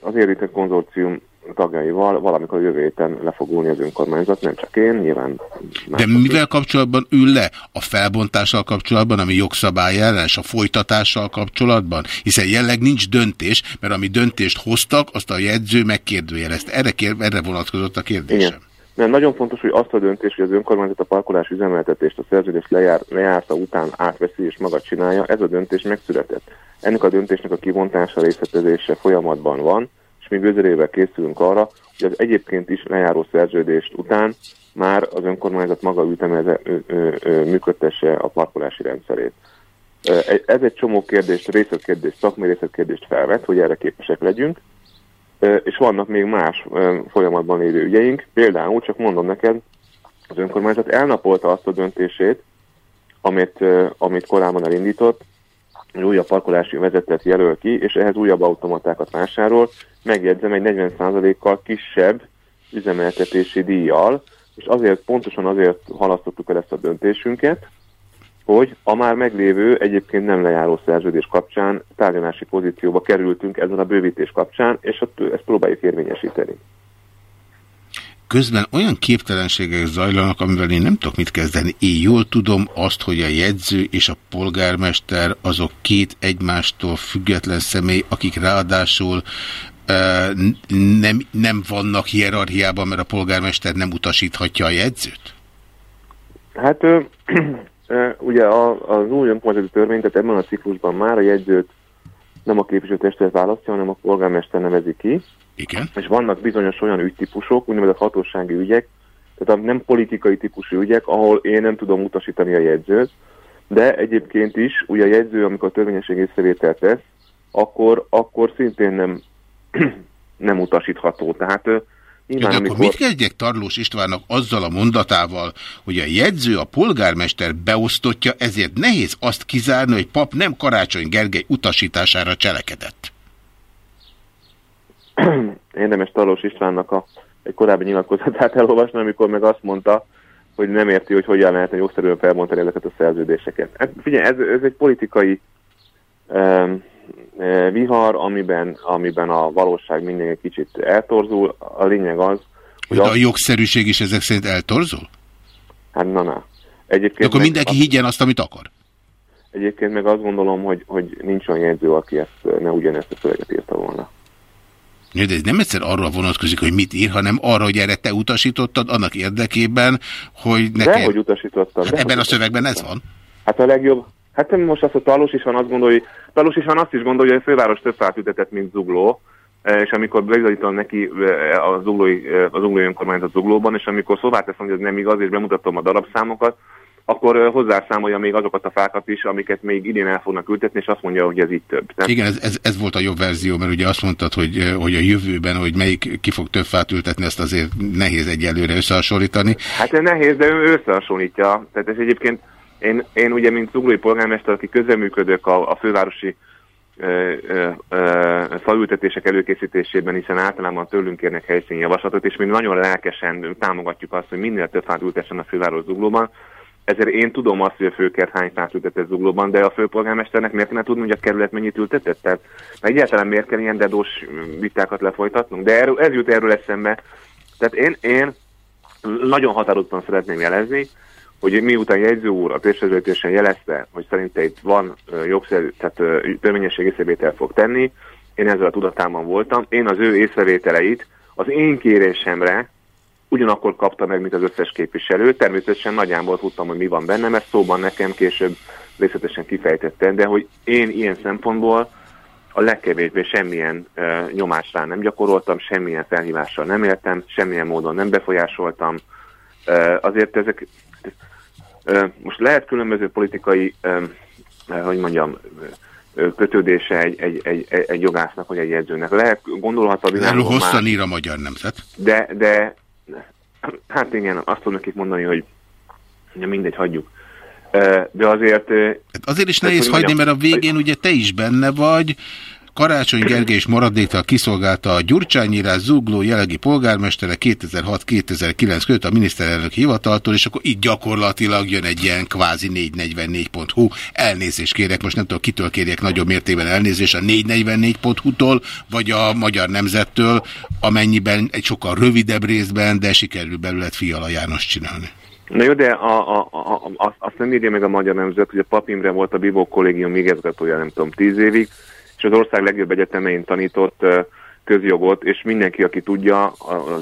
az érintett konzorcium tagjaival valamikor jövő héten le fog ülni az önkormányzat, nem csak én, nyilván. De mivel kapcsolatban ül le? A felbontással kapcsolatban, ami jogszabály ellenes, a folytatással kapcsolatban? Hiszen jelleg nincs döntés, mert ami döntést hoztak, azt a jegyző megkérdőjelezte. Erre, kér, erre vonatkozott a kérdésem. Igen. Mert nagyon fontos, hogy azt a döntés, hogy az önkormányzat a parkolás üzemeltetést a szerződés lejár, lejárta után átveszi és maga csinálja, ez a döntés megszületett. Ennek a döntésnek a kivontása, részletezése folyamatban van, mi bőzerével készülünk arra, hogy az egyébként is lejáró szerződést után már az önkormányzat maga ütemeze, működtesse a parkolási rendszerét. Ez egy csomó kérdést, részletkérdést, szakmai részletkérdést felvet, hogy erre képesek legyünk, és vannak még más folyamatban lévő ügyeink, például csak mondom neked, az önkormányzat elnapolta azt a döntését, amit, amit korábban elindított, hogy újabb parkolási vezetet jelöl ki, és ehhez újabb automatákat vásárol, megjegyzem egy 40%-kal kisebb üzemeltetési díjjal, és azért, pontosan azért halasztottuk el ezt a döntésünket, hogy a már meglévő, egyébként nem lejáró szerződés kapcsán tárgyalási pozícióba kerültünk ezen a bővítés kapcsán, és ezt próbáljuk érvényesíteni. Közben olyan képtelenségek zajlanak, amivel én nem tudok mit kezdeni. Én jól tudom azt, hogy a jegyző és a polgármester azok két egymástól független személy, akik ráadásul nem, nem vannak hierarchiában, mert a polgármester nem utasíthatja a jegyzőt? Hát <clears throat> ugye az új önkormányzati törvény, tehát ebben a ciklusban már a jegyzőt nem a képviselőtestület választja, hanem a polgármester nevezi ki. Igen. És vannak bizonyos olyan ügytípusok, úgynevezett hatósági ügyek, tehát nem politikai típusú ügyek, ahol én nem tudom utasítani a jegyzőt, de egyébként is, ugye a jegyző, amikor a törvényesség észrevételt tesz, akkor, akkor szintén nem, <clears throat> nem utasítható. Tehát Nyilván, De amikor... akkor mit kezdjek Tarlós Istvánnak azzal a mondatával, hogy a jegyző a polgármester beosztotja, ezért nehéz azt kizárni, hogy pap nem Karácsony Gergely utasítására cselekedett? <clears throat> Érdemes Tarlós Istvánnak a, egy korábbi nyilatkozatát elolvasni, amikor meg azt mondta, hogy nem érti, hogy hogyan lehetne jogszerűen felmondani ezeket a szerződéseket. Hát figyelj, ez, ez egy politikai um, E, vihar, amiben, amiben a valóság minden egy kicsit eltorzul. A lényeg az, hogy... De a jogszerűség is ezek szerint eltorzul? Hát na, na. Egyébként De akkor mindenki azt, higgyen azt, amit akar? Egyébként meg azt gondolom, hogy, hogy nincs olyan jegyző, aki ezt, ne ugyanezt a szöveget írta volna. De ez nem egyszer arra vonatkozik, hogy mit ír, hanem arra, hogy erre te utasítottad annak érdekében, hogy neked... De, hogy utasítottam. Hát ebben a szövegben ez van? Hát a legjobb, Hát most azt, hogy Talós is van, azt gondolja, Talós is van, azt is gondolja, hogy a főváros több fát ütetett, mint Zugló, e, és amikor bizonyítom neki e, a zuglói, e, a zuglói önkormányzat Zuglóban, és amikor szóvá teszem, hogy ez nem igaz, és bemutatom a darabszámokat, akkor hozzászámolja még azokat a fákat is, amiket még idén el fognak ültetni, és azt mondja, hogy ez itt több. Nem? Igen, ez, ez, ez volt a jobb verzió, mert ugye azt mondtad, hogy, hogy a jövőben, hogy melyik ki fog több fát ültetni, ezt azért nehéz egyelőre összehasonlítani. Hát ez nehéz, de ő összehasonlítja. Tehát ez egyébként én, én ugye, mint zuglói polgármester, aki közreműködök a, a fővárosi falültetések előkészítésében, hiszen általában tőlünk kérnek helyszínjavaslatot, és mi nagyon lelkesen támogatjuk azt, hogy minél több fát ültessen a főváros zuglóban. Ezért én tudom azt, hogy a főkert hány fát ültetett zuglóban, de a főpolgármesternek miért kéne tudni, hogy a kerület mennyit ültetett? Tehát egyáltalán miért kell ilyen dedós vitákat lefolytatnunk? De erről, ez jut erről eszembe. Tehát én, én nagyon határozottan szeretném jelezni, hogy miután jegyző úr a pénzszerződésen jelezte, hogy szerinte itt van jogszerű, tehát törvényesség észrevétel fog tenni, én ezzel a tudatában voltam, én az ő észrevételeit az én kérésemre ugyanakkor kapta meg, mint az összes képviselő. Természetesen nagyjából tudtam, hogy mi van benne, mert szóban nekem később részletesen kifejtette, de hogy én ilyen szempontból a legkevésbé semmilyen uh, nyomásra nem gyakoroltam, semmilyen felhívással nem éltem, semmilyen módon nem befolyásoltam. Uh, azért ezek most lehet különböző politikai, hogy mondjam, kötődése egy, egy, egy, egy jogásznak, vagy egy jegyzőnek. Lehet, gondolhat a Erről hosszan ír a magyar nemzet. De, de, hát igen, azt tudom nekik mondani, hogy ja, mindegy, hagyjuk. De azért... Hát azért is nehéz hagyni, mert a végén ugye te is benne vagy, Karácsony Gergely és maradéktal kiszolgálta a Gyurcsányírás zugló jelegi polgármestere 2006-2009 között a miniszterelnök hivataltól, és akkor itt gyakorlatilag jön egy ilyen kvázi 444.hu. Elnézést kérek, most nem tudom, kitől kérjek nagyobb mértékben elnézést, a 444.hu-tól, vagy a Magyar Nemzettől, amennyiben egy sokkal rövidebb részben, de sikerül belőled Fiala János csinálni. Na jó, de a, a, a, azt nem írja meg a Magyar Nemzet, hogy a Papimre volt a Bibó kollégium igazgatója, nem tudom, tíz évig, és az ország legjobb egyetemein tanított közjogot, és mindenki, aki tudja,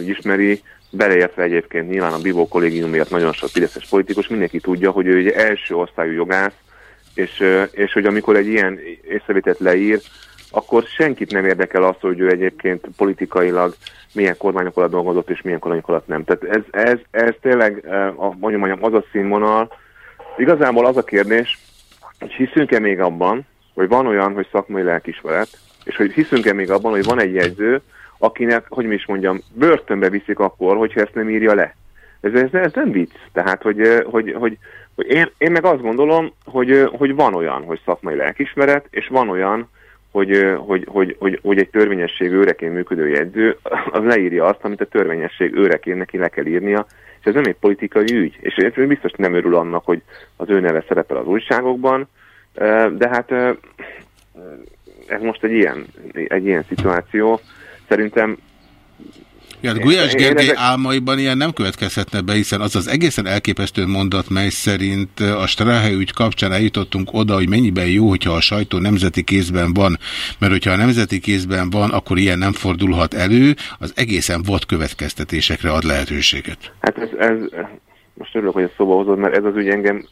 ismeri, beleértve egyébként nyilván a Bivó kollégium miatt nagyon sok fideszes politikus, mindenki tudja, hogy ő egy első osztályú jogász, és, és hogy amikor egy ilyen észrevételt leír, akkor senkit nem érdekel az, hogy ő egyébként politikailag milyen kormányok alatt dolgozott, és milyen kormányok alatt nem. Tehát ez, ez, ez tényleg, a, mondjam, mondjam, az a színvonal. Igazából az a kérdés, hogy hiszünk-e még abban, hogy van olyan, hogy szakmai lelkismeret, és hogy hiszünk-e még abban, hogy van egy jegyző, akinek, hogy mi is mondjam, börtönbe viszik akkor, hogyha ezt nem írja le. Ez, ez, ez nem vicc. Tehát, hogy, hogy, hogy, hogy én, én meg azt gondolom, hogy, hogy van olyan, hogy szakmai lelkismeret, és van olyan, hogy, hogy, hogy, hogy, hogy egy törvényesség őreként működő jegyző az leírja azt, amit a törvényesség őreként neki le kell írnia, és ez nem egy politikai ügy. És én biztos nem örül annak, hogy az ő neve szerepel az újságokban, de hát ez most egy ilyen, egy ilyen szituáció. Szerintem Ja, Gulyás Gergely ezek... álmaiban ilyen nem következhetne be, hiszen az az egészen elképesztő mondat, mely szerint a Strahe ügy kapcsán eljutottunk oda, hogy mennyiben jó, hogyha a sajtó nemzeti kézben van, mert hogyha a nemzeti kézben van, akkor ilyen nem fordulhat elő, az egészen volt következtetésekre ad lehetőséget. Hát ez, ez most örülök, hogy ezt szóba hozod, mert ez az ügy engem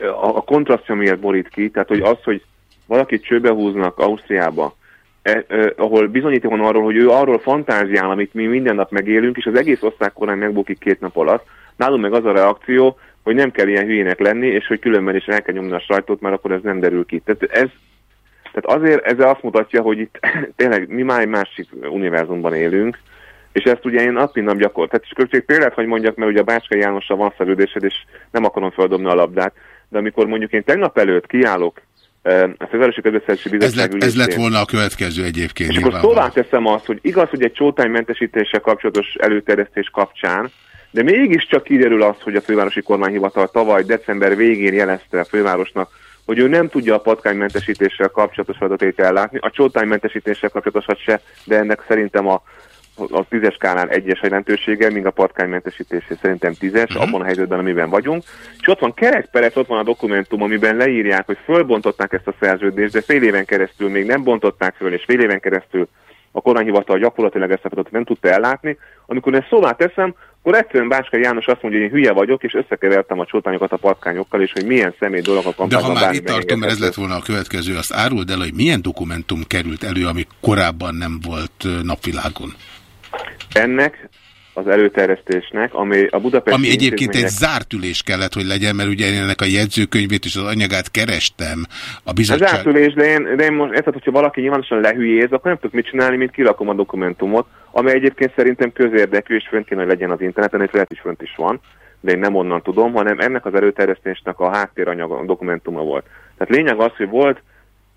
a, a kontrasztja miért borít ki, tehát hogy az, hogy valakit csőbe húznak Ausztriába, eh, eh, ahol bizonyíték van arról, hogy ő arról fantáziál, amit mi minden nap megélünk, és az egész osztálykorán megbukik két nap alatt. Nálunk meg az a reakció, hogy nem kell ilyen hülyének lenni, és hogy különben is el kell nyomni a sajtót, mert akkor ez nem derül ki. Tehát, ez, tehát azért ez azt mutatja, hogy itt <clears throat> tényleg mi már egy másik univerzumban élünk, és ezt ugye én nap nap gyakor. Tehát és csak példát, hogy mondjak, mert ugye a Bácska Jánossal van szerződésed, és nem akarom feldobni a labdát, de amikor mondjuk én tegnap előtt kiállok a Fővárosi Közbeszerzési Bizottság ez lett, ez lett volna a következő egyébként. És akkor szóvá teszem azt, hogy igaz, hogy egy csótánymentesítéssel kapcsolatos előterjesztés kapcsán, de mégiscsak kiderül az, hogy a fővárosi kormányhivatal tavaly december végén jelezte a fővárosnak, hogy ő nem tudja a patkánymentesítéssel kapcsolatos adatait ellátni, a csótánymentesítéssel kapcsolatosat se, de ennek szerintem a a tízes skálán egyes jelentősége, míg a patkánymentesítésé szerintem tízes, uh-huh. abban a helyzetben, amiben vagyunk. És ott van kerekperec, ott van a dokumentum, amiben leírják, hogy fölbontották ezt a szerződést, de fél éven keresztül még nem bontották föl, és fél éven keresztül a kormányhivatal gyakorlatilag ezt a feladatot nem tudta ellátni. Amikor ezt szóvá teszem, akkor egyszerűen Bácska János azt mondja, hogy én hülye vagyok, és összekevertem a csótányokat a patkányokkal, és hogy milyen személy dolog a De ha már itt tartom, mert ez lett volna a következő, azt áruld el, hogy milyen dokumentum került elő, ami korábban nem volt napvilágon. Ennek az előterjesztésnek, ami a Budapesti Ami egyébként egy zárt ülés kellett, hogy legyen, mert ugye ennek a jegyzőkönyvét és az anyagát kerestem a bizottság. A zárt ülés, de én, de én most, érted, hogyha valaki nyilvánosan lehülyéz, akkor nem tudok mit csinálni, mint kirakom a dokumentumot, ami egyébként szerintem közérdekű, és fönt kéne, hogy legyen az interneten, és lehet is fönt is van, de én nem onnan tudom, hanem ennek az előterjesztésnek a háttéranyaga, a dokumentuma volt. Tehát lényeg az, hogy volt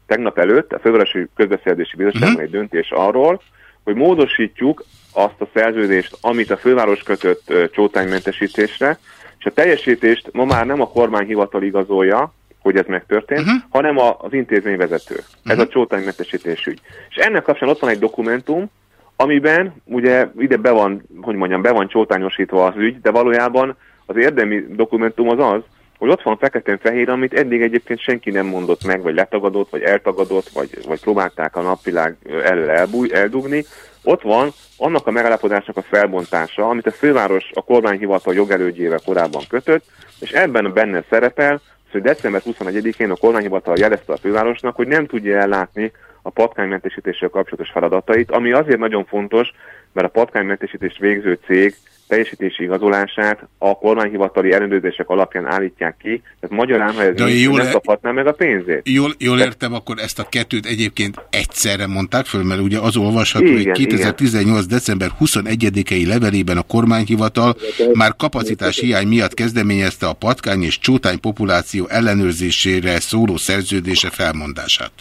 tegnap előtt a Fővárosi Közbeszerzési Bizottságban uh mhm. -huh. egy döntés arról, hogy módosítjuk azt a szerződést, amit a főváros kötött csótánymentesítésre, és a teljesítést ma már nem a kormányhivatal igazolja, hogy ez megtörtént, uh-huh. hanem a, az intézményvezető. Uh-huh. Ez a csótánymentesítés ügy. És ennek kapcsán ott van egy dokumentum, amiben ugye ide be van, hogy mondjam, be van csótányosítva az ügy, de valójában az érdemi dokumentum az az, hogy ott van feketén-fehér, amit eddig egyébként senki nem mondott meg, vagy letagadott, vagy eltagadott, vagy, vagy próbálták a napvilág elől elbúj, eldugni. Ott van annak a megállapodásnak a felbontása, amit a főváros a kormányhivatal jogelődjével korábban kötött, és ebben benne szerepel, hogy december 21-én a kormányhivatal jelezte a fővárosnak, hogy nem tudja ellátni a patkánymentesítéssel kapcsolatos feladatait, ami azért nagyon fontos, mert a patkánymentesítést végző cég teljesítési igazolását a kormányhivatali ellenőrzések alapján állítják ki, tehát magyarán, ha ez De jól nem kaphatná meg a pénzét. Jól, jól De... értem, akkor ezt a kettőt egyébként egyszerre mondták föl, mert ugye az olvasható, igen, hogy 2018. Igen. december 21-i levelében a kormányhivatal már kapacitás hiány miatt kezdeményezte a patkány és csótány populáció ellenőrzésére szóló szerződése felmondását.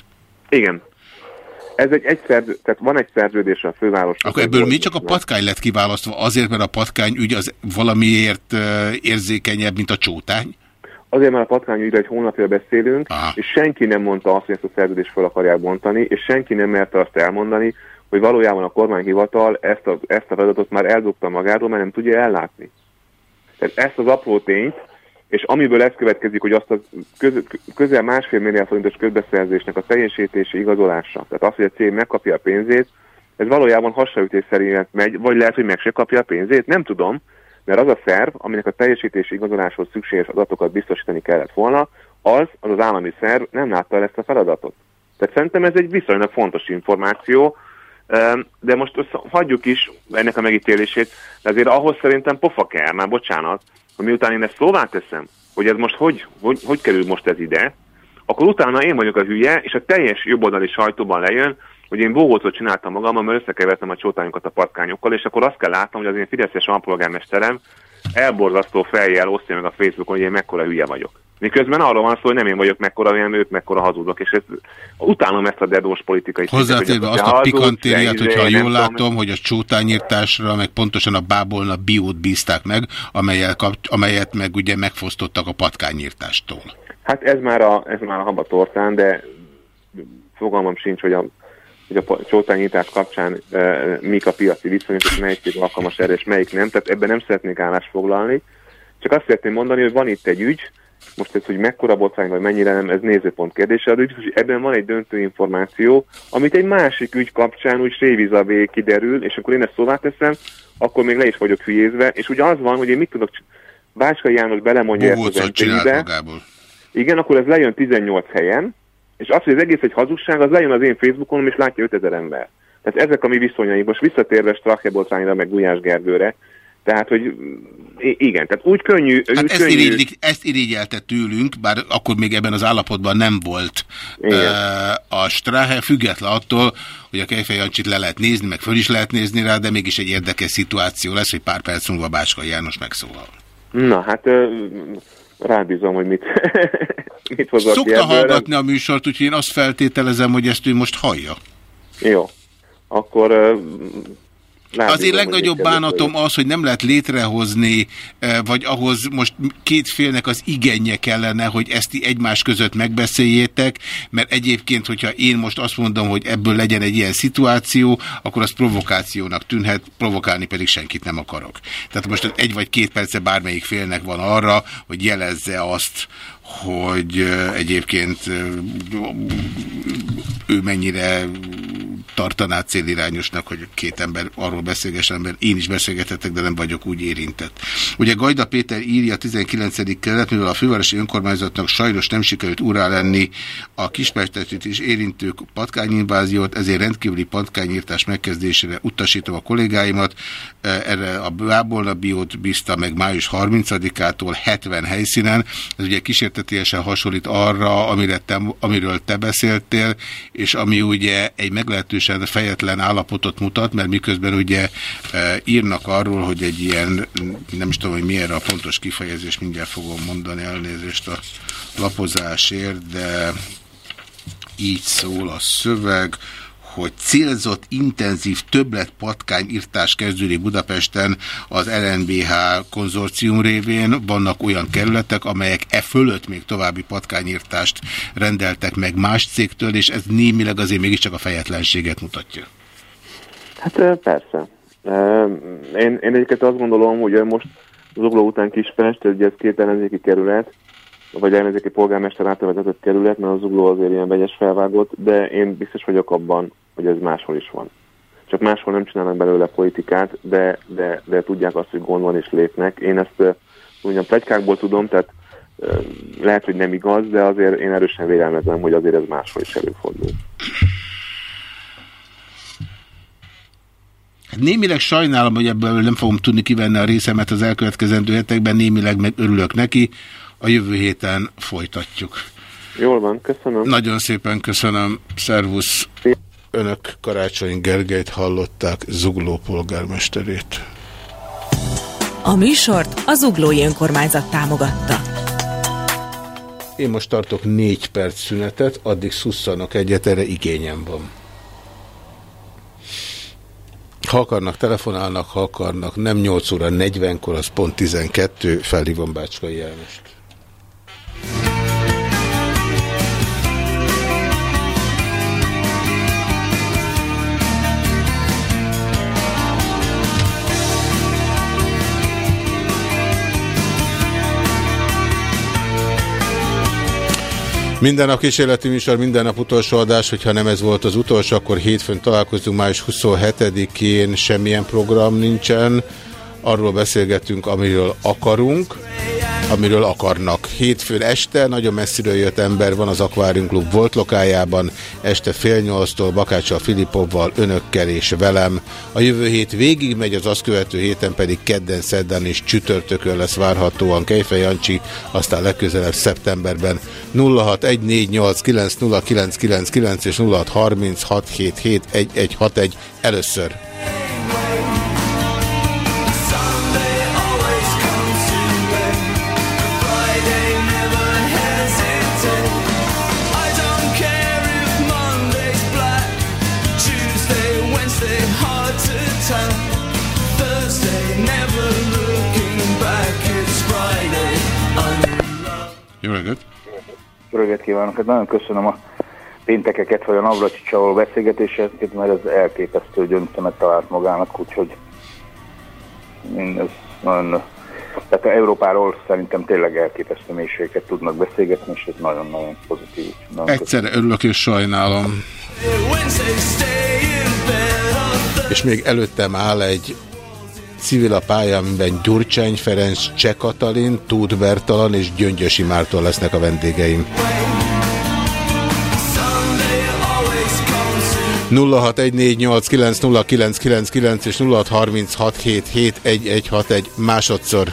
Igen, ez egy, egy szerző, tehát van egy szerződés a főváros. Akkor ebből mi csak a patkány lett kiválasztva? Azért, mert a patkány ügy az valamiért érzékenyebb, mint a csótány? Azért, mert a patkány ügyre egy hónapja beszélünk, Aha. és senki nem mondta azt, hogy ezt a szerződést fel akarják bontani, és senki nem merte azt elmondani, hogy valójában a kormányhivatal ezt a, ezt a feladatot már eldobta magáról, mert nem tudja ellátni. Tehát ezt az apró tényt, és amiből ez következik, hogy azt a köz, közel másfél milliárd forintos közbeszerzésnek a teljesítési igazolása, tehát az, hogy a cég megkapja a pénzét, ez valójában hasonlítés szerint megy, vagy lehet, hogy meg se kapja a pénzét, nem tudom, mert az a szerv, aminek a teljesítési igazoláshoz szükséges adatokat biztosítani kellett volna, az, az az állami szerv nem látta el ezt a feladatot. Tehát szerintem ez egy viszonylag fontos információ, de most hagyjuk is ennek a megítélését, de azért ahhoz szerintem pofa kell, már bocsánat, miután én ezt szóvá teszem, hogy ez most hogy, hogy, hogy kerül most ez ide, akkor utána én vagyok a hülye, és a teljes jobboldali sajtóban lejön, hogy én bógócot csináltam magam, mert összekevertem a csótányokat a patkányokkal, és akkor azt kell látnom, hogy az én fideszes alpolgármesterem elborzasztó feljel osztja meg a Facebookon, hogy én mekkora hülye vagyok. Miközben arról van szó, hogy nem én vagyok mekkora, hanem ők mekkora hazudok, és ez, utálom ezt a dedós politikai Hozzátéve azt a pikantériát, hogyha jól látom, tudom, hogy a csótányírtásra, meg pontosan a bábolna biót bízták meg, amelyet, amelyet meg ugye megfosztottak a patkányírtástól. Hát ez már a, ez már a habatortán, de fogalmam sincs, hogy a hogy a csótányítás kapcsán e, mik a piaci viszonyok, és melyik alkalmas erre, és melyik nem. Tehát ebben nem szeretnék állást foglalni. Csak azt szeretném mondani, hogy van itt egy ügy, most ez, hogy mekkora botrány, vagy mennyire nem, ez nézőpont kérdése, de hogy ebben van egy döntő információ, amit egy másik ügy kapcsán úgy sévizabé kiderül, és akkor én ezt szóvá teszem, akkor még le is vagyok hülyézve, és ugye az van, hogy én mit tudok, Bácska János belemondja ezt az igen, akkor ez lejön 18 helyen, és az, hogy az egész egy hazugság, az lejön az én Facebookonom, és látja 5000 ember. Tehát ezek a mi viszonyaink. Most visszatérve Strache botrányra, meg Gulyás Gergőre, tehát, hogy igen, tehát úgy könnyű... Hát úgy ezt, könnyű... Irigylik, ezt irigyelte tőlünk, bár akkor még ebben az állapotban nem volt igen. a Strahe, független attól, hogy a Kejfej Jancsit le lehet nézni, meg föl is lehet nézni rá, de mégis egy érdekes szituáció lesz, hogy pár perc múlva Bácska János megszólal. Na, hát rábízom, hogy mit, <laughs> mit hozott Szokta ki hallgatni a műsort, úgyhogy én azt feltételezem, hogy ezt ő most hallja. Jó. Akkor Látom, Azért legnagyobb bánatom az, hogy nem lehet létrehozni, vagy ahhoz most két félnek az igenje kellene, hogy ezt egymás között megbeszéljétek, mert egyébként, hogyha én most azt mondom, hogy ebből legyen egy ilyen szituáció, akkor az provokációnak tűnhet, provokálni pedig senkit nem akarok. Tehát most egy vagy két perce bármelyik félnek van arra, hogy jelezze azt, hogy egyébként ő mennyire tartaná célirányosnak, hogy két ember arról beszélgessen, mert én is beszélgethetek, de nem vagyok úgy érintett. Ugye Gajda Péter írja a 19. kelet, mivel a fővárosi önkormányzatnak sajnos nem sikerült úrá lenni a kismestetőt is érintő patkányinváziót, ezért rendkívüli patkányírtás megkezdésére utasítom a kollégáimat. Erre a Bábolna Biót bízta meg május 30-ától 70 helyszínen. Ez ugye kísértetésen hasonlít arra, amire te, amiről te beszéltél, és ami ugye egy meglehetős meglehetősen fejetlen állapotot mutat, mert miközben ugye e, írnak arról, hogy egy ilyen, nem is tudom, hogy mi erre a pontos kifejezés, mindjárt fogom mondani elnézést a lapozásért, de így szól a szöveg, hogy célzott, intenzív többlet patkányírtás kezdődik Budapesten az LNBH konzorcium révén. Vannak olyan kerületek, amelyek e fölött még további patkányírtást rendeltek meg más cégtől, és ez némileg azért mégiscsak a fejetlenséget mutatja. Hát persze. Én, én egyébként azt gondolom, hogy most az Ugló után Kispest, ugye ez két ellenzéki kerület, vagy ellenzéki polgármester által vezetett kerület, mert az Ugló azért ilyen vegyes felvágott, de én biztos vagyok abban, hogy ez máshol is van. Csak máshol nem csinálnak belőle politikát, de, de, de tudják azt, hogy gond van és lépnek. Én ezt mondjam, plegykákból tudom, tehát lehet, hogy nem igaz, de azért én erősen vélelmezem, hogy azért ez máshol is előfordul. Hát némileg sajnálom, hogy ebből nem fogom tudni kivenni a részemet az elkövetkezendő hetekben, némileg meg örülök neki. A jövő héten folytatjuk. Jól van, köszönöm. Nagyon szépen köszönöm. Szervusz. Önök Karácsony Gergelyt hallották, Zugló polgármesterét. A műsort az Zuglói Önkormányzat támogatta. Én most tartok négy perc szünetet, addig szusszanak egyet, erre igényem van. Ha akarnak, telefonálnak, ha akarnak, nem 8 óra 40-kor, az pont 12, felhívom Bácskai Jánost. Minden nap kísérleti műsor, minden nap utolsó adás, hogyha nem ez volt az utolsó, akkor hétfőn találkozunk, május 27-én semmilyen program nincsen. Arról beszélgetünk, amiről akarunk amiről akarnak. Hétfőn este nagyon messziről jött ember van az Aquarium Club volt lokájában, este fél nyolctól Bakácsa Filipovval, önökkel és velem. A jövő hét végig megy, az azt követő héten pedig kedden, szedden és csütörtökön lesz várhatóan Kejfej Jancsi, aztán legközelebb szeptemberben 0614890999 és 0636771161 először. Reggelt kívánok! Hát nagyon köszönöm a péntekeket, vagy a Navracsicsával beszélgetéseket, mert ez elképesztő gyöntemet talált magának, úgyhogy én ez nagyon tehát Európáról szerintem tényleg elképesztő mélységeket tudnak beszélgetni, és ez nagyon-nagyon pozitív. Nagyon Egyszerre örülök és sajnálom. És még előttem áll egy civil a pálya, amiben Gyurcsány Ferenc, Cseh Katalin, Tóth Bertalan és Gyöngyösi Mártól lesznek a vendégeim. 0614890999 és 0636771161 másodszor.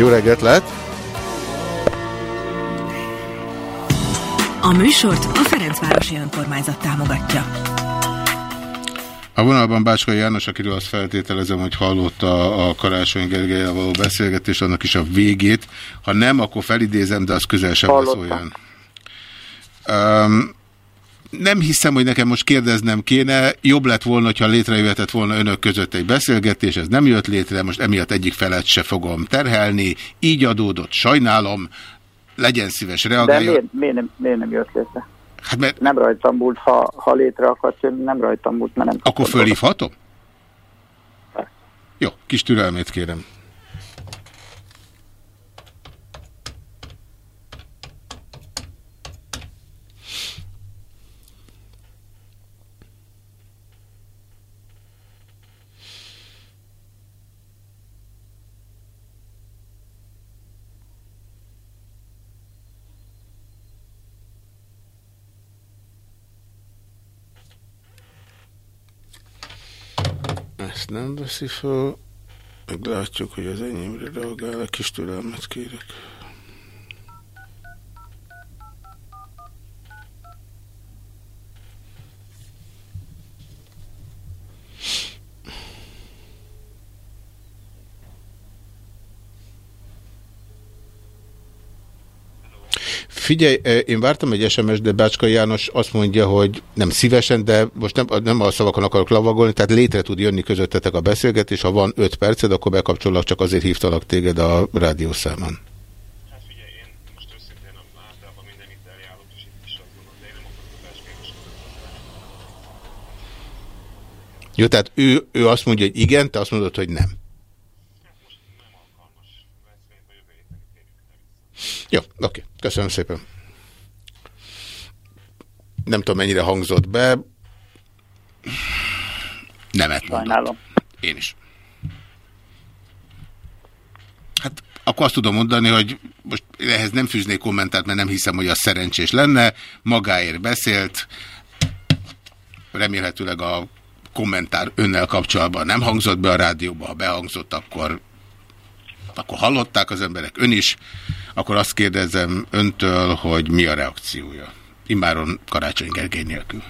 Jó reggelt lehet! A műsort a Ferencvárosi Önkormányzat támogatja. A vonalban Bácskai János, akiről azt feltételezem, hogy hallotta a Karácsony Gergelyel való beszélgetés, annak is a végét. Ha nem, akkor felidézem, de az közel sem lesz olyan. Um, nem hiszem, hogy nekem most kérdeznem kéne, jobb lett volna, ha létrejöhetett volna önök között egy beszélgetés, ez nem jött létre, most emiatt egyik felet se fogom terhelni, így adódott, sajnálom, legyen szíves, reagáljon. De miért, miért, nem, miért nem jött létre? Hát mert... Nem rajtam múlt, ha, ha létre akarsz jönni, nem rajtam múlt, mert nem... Akkor fölhívhatom? Jó, kis türelmét kérem. Nem veszi fel. Meglátjuk, hogy az enyémre reagál. Kis türelmet kérek. Figyelj, én vártam egy SMS, de Bácska János azt mondja, hogy nem szívesen, de most nem, nem a szavakon akarok lavagolni, tehát létre tud jönni közöttetek a beszélgetés, ha van 5 perced, akkor bekapcsolok, csak azért hívtalak téged a rádiószámon. Hát Jó, tehát ő, ő azt mondja, hogy igen, te azt mondod, hogy nem. Jó, oké. Köszönöm szépen. Nem tudom, mennyire hangzott be. Nemet mondott. Én is. Hát akkor azt tudom mondani, hogy most ehhez nem fűznék kommentárt, mert nem hiszem, hogy az szerencsés lenne. Magáért beszélt. Remélhetőleg a kommentár önnel kapcsolatban nem hangzott be a rádióba. Ha behangzott, akkor, akkor hallották az emberek. Ön is akkor azt kérdezem öntől, hogy mi a reakciója. Immáron Karácsony Gergely nélkül.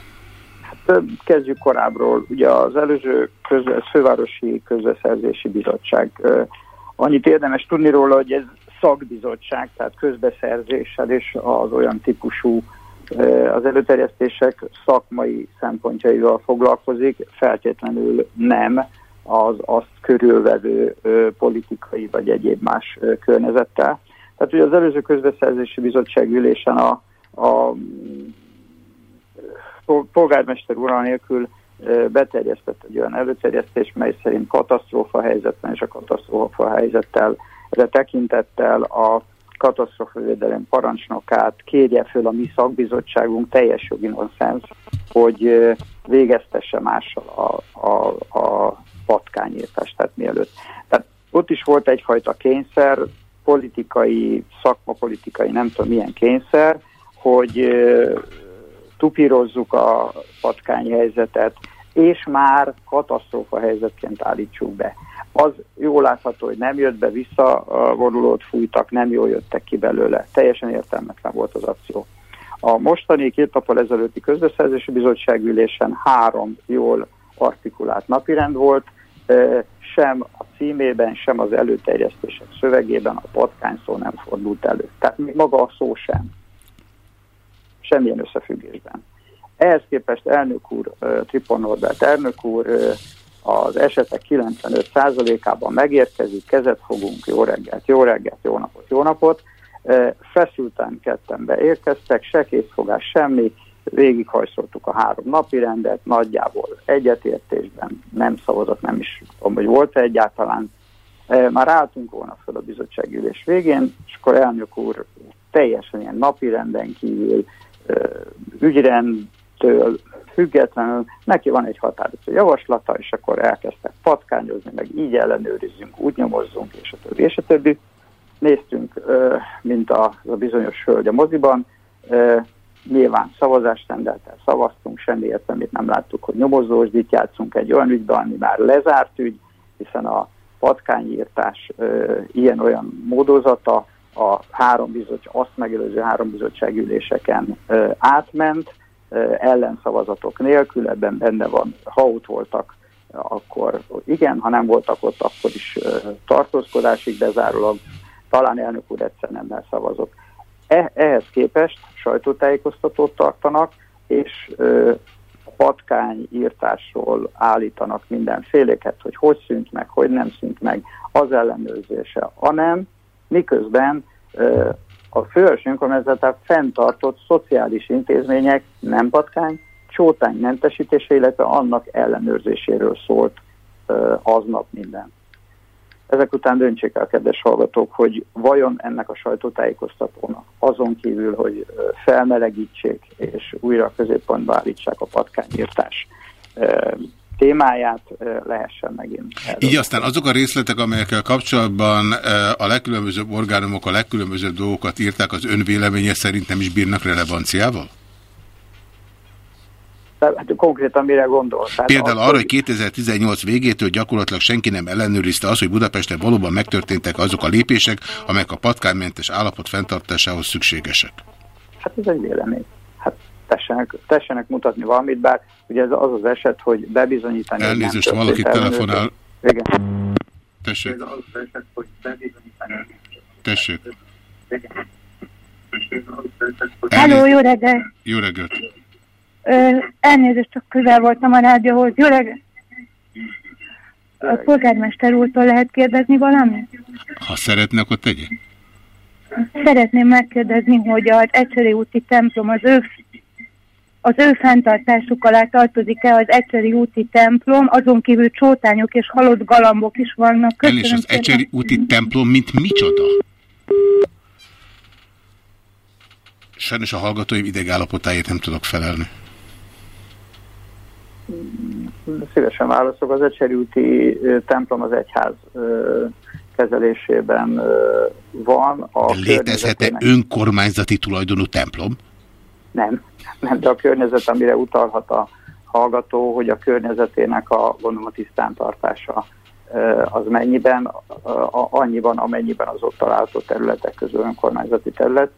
Hát kezdjük korábbról. Ugye az előző közve, fővárosi közbeszerzési bizottság. Annyit érdemes tudni róla, hogy ez szakbizottság, tehát közbeszerzéssel és az olyan típusú az előterjesztések szakmai szempontjaival foglalkozik, feltétlenül nem az azt körülvevő politikai vagy egyéb más környezettel. Tehát ugye az előző közbeszerzési bizottság ülésen a, a polgármester úr nélkül beterjesztett egy olyan előterjesztés, mely szerint katasztrófa helyzetben és a katasztrófa helyzettel de tekintettel a katasztrofavédelem parancsnokát kérje föl a mi szakbizottságunk teljes jogi nonsens, hogy végeztesse mással a, a, a patkányírtást, tehát mielőtt. Tehát ott is volt egyfajta kényszer, politikai, szakmapolitikai, nem tudom milyen kényszer, hogy tupírozzuk a patkányhelyzetet, és már katasztrófa helyzetként állítsuk be. Az jól látható, hogy nem jött be, visszavonulót fújtak, nem jól jöttek ki belőle. Teljesen értelmetlen volt az akció. A mostani két nappal ezelőtti közbeszerzési bizottság ülésen három jól artikulált napirend volt, sem a címében, sem az előterjesztések szövegében a patkány szó nem fordult elő. Tehát még maga a szó sem. Semmilyen összefüggésben. Ehhez képest elnök úr, Tripon Norbert elnök úr az esetek 95%-ában megérkezik, kezet fogunk, jó reggelt, jó reggelt, jó napot, jó napot. Feszülten ketten beérkeztek, se készfogás, semmi, végighajszoltuk a három napi rendet, nagyjából egyetértésben nem szavazott, nem is tudom, hogy volt -e egyáltalán. Már álltunk volna fel a bizottságülés végén, és akkor elnök úr teljesen ilyen napi renden kívül ügyrendtől függetlenül neki van egy határozott javaslata, és akkor elkezdtek patkányozni, meg így ellenőrizzünk, úgy nyomozzunk, és a többi, és a többi. Néztünk, mint a, a bizonyos hölgy a moziban, nyilván szavazást rendeltel szavaztunk, semmi értelmét nem láttuk, hogy nyomozósdit játszunk egy olyan ügyben, ami már lezárt ügy, hiszen a patkányírtás ilyen-olyan módozata a három bizottság, azt megelőző három bizottságüléseken átment, ellenszavazatok nélkül, ebben benne van, ha ott voltak, akkor igen, ha nem voltak ott, akkor is tartózkodásig bezárólag, talán elnök úr egyszer nem szavazott. E, ehhez képest sajtótájékoztatót tartanak, és a patkány írtásról állítanak mindenféleket, hogy hogy szűnt meg, hogy nem szűnt meg, az ellenőrzése, hanem miközben a főös önkormányzatát fenntartott szociális intézmények, nem patkány, csótány mentesítése, illetve annak ellenőrzéséről szólt aznap minden. Ezek után döntsék el, kedves hallgatók, hogy vajon ennek a sajtótájékoztatónak azon kívül, hogy felmelegítsék és újra a középpontba állítsák a patkányírtás témáját lehessen megint. Erről. Így aztán azok a részletek, amelyekkel kapcsolatban a legkülönbözőbb orgánumok a legkülönbözőbb dolgokat írták, az ön véleménye szerint nem is bírnak relevanciával? Hát konkrétan mire gondol? Tehát Például arra, hogy 2018 végétől gyakorlatilag senki nem ellenőrizte azt, hogy Budapesten valóban megtörténtek azok a lépések, amelyek a patkánymentes állapot fenntartásához szükségesek. Hát ez egy vélemény. Hát tessenek, tessenek mutatni valamit, bár ugye ez az az eset, hogy bebizonyítani... Elnézést, valaki telefonál. Igen. Tessék. Tessék. Halló, jó reggel! Jó reggelt! Elnézést, csak közel voltam a rádióhoz. Jó reggelt! A polgármester úrtól lehet kérdezni valamit? Ha szeretne, akkor tegye. Szeretném megkérdezni, hogy az Ecseri úti templom az ő, az ő fenntartásuk alá tartozik-e az Ecseri úti templom, azon kívül csótányok és halott galambok is vannak. Köszönöm El és az Ecseri úti templom, mint micsoda? Sajnos a hallgatóim idegállapotáért nem tudok felelni. Szívesen válaszok. Az Ecseri úti templom az egyház kezelésében van. A Létezhet-e önkormányzati tulajdonú templom? Nem, nem, de a környezet, amire utalhat a hallgató, hogy a környezetének a gondolom a tisztántartása az mennyiben, annyiban, amennyiben az ott található területek közül önkormányzati terület,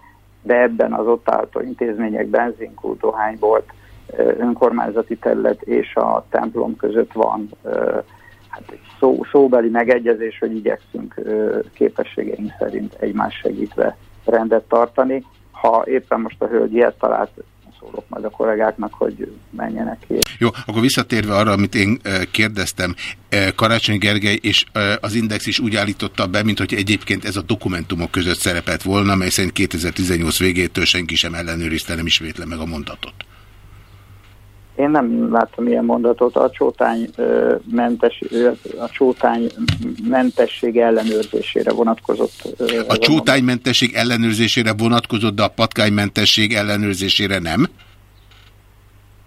de ebben az ott található intézmények benzinkút, dohánybolt, önkormányzati terület és a templom között van hát egy szó, szóbeli megegyezés, hogy igyekszünk képességeink szerint egymás segítve rendet tartani. Ha éppen most a hölgy ilyet talált, szólok majd a kollégáknak, hogy menjenek ki. Jó, akkor visszatérve arra, amit én kérdeztem, Karácsony Gergely és az Index is úgy állította be, mint hogy egyébként ez a dokumentumok között szerepelt volna, mely szerint 2018 végétől senki sem ellenőrizte, nem ismétle meg a mondatot. Én nem láttam ilyen mondatot. A csótány, mentes, a csótány mentesség ellenőrzésére vonatkozott. A csótánymentesség ellenőrzésére vonatkozott, de a patkánymentesség ellenőrzésére nem?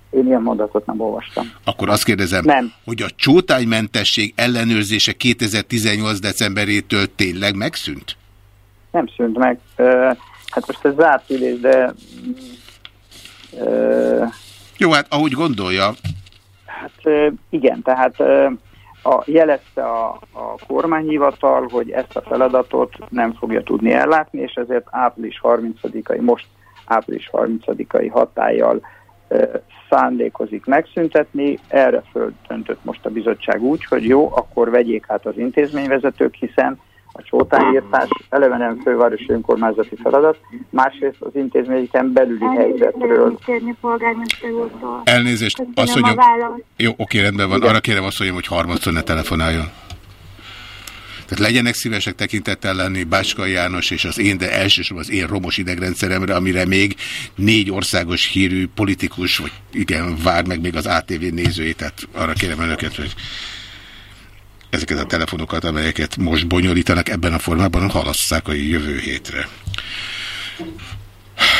Én ilyen mondatot nem olvastam. Akkor azt kérdezem, nem. hogy a csótánymentesség ellenőrzése 2018. decemberétől tényleg megszűnt? Nem szűnt meg. Hát most ez zárt ülés, de jó, hát ahogy gondolja. Hát igen, tehát a, jelezte a, a kormányhivatal, hogy ezt a feladatot nem fogja tudni ellátni, és ezért április 30-ai, most április 30-ai hatállyal szándékozik megszüntetni. Erre földöntött most a bizottság úgy, hogy jó, akkor vegyék át az intézményvezetők, hiszen a csótányírtás eleve nem fővárosi önkormányzati feladat, másrészt az intézményeken belüli helyzetről. Elnézést, azt mondjam, jó, oké, rendben van, arra kérem azt mondjam, hogy harmadszor ne telefonáljon. Tehát legyenek szívesek tekintettel lenni Bácska János és az én, de elsősorban az én romos idegrendszeremre, amire még négy országos hírű politikus, vagy igen, vár meg még az ATV nézői, tehát arra kérem önöket, hogy ezeket a telefonokat, amelyeket most bonyolítanak ebben a formában, halasszák a jövő hétre.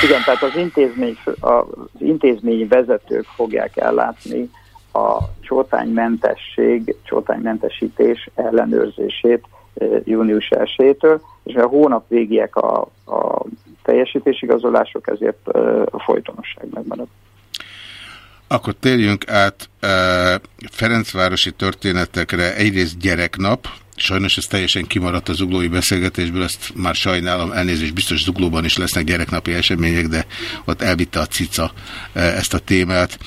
Igen, tehát az intézmény, az intézmény vezetők fogják ellátni a csótánymentesség, csótánymentesítés ellenőrzését eh, június 1-től, és a hónap végiek a, a teljesítésigazolások, ezért eh, a folytonosság megmarad. Akkor térjünk át e, Ferencvárosi történetekre. Egyrészt gyereknap, sajnos ez teljesen kimaradt az zuglói beszélgetésből, ezt már sajnálom, elnézést, biztos zuglóban is lesznek gyereknapi események, de ott elvitte a cica e, ezt a témát.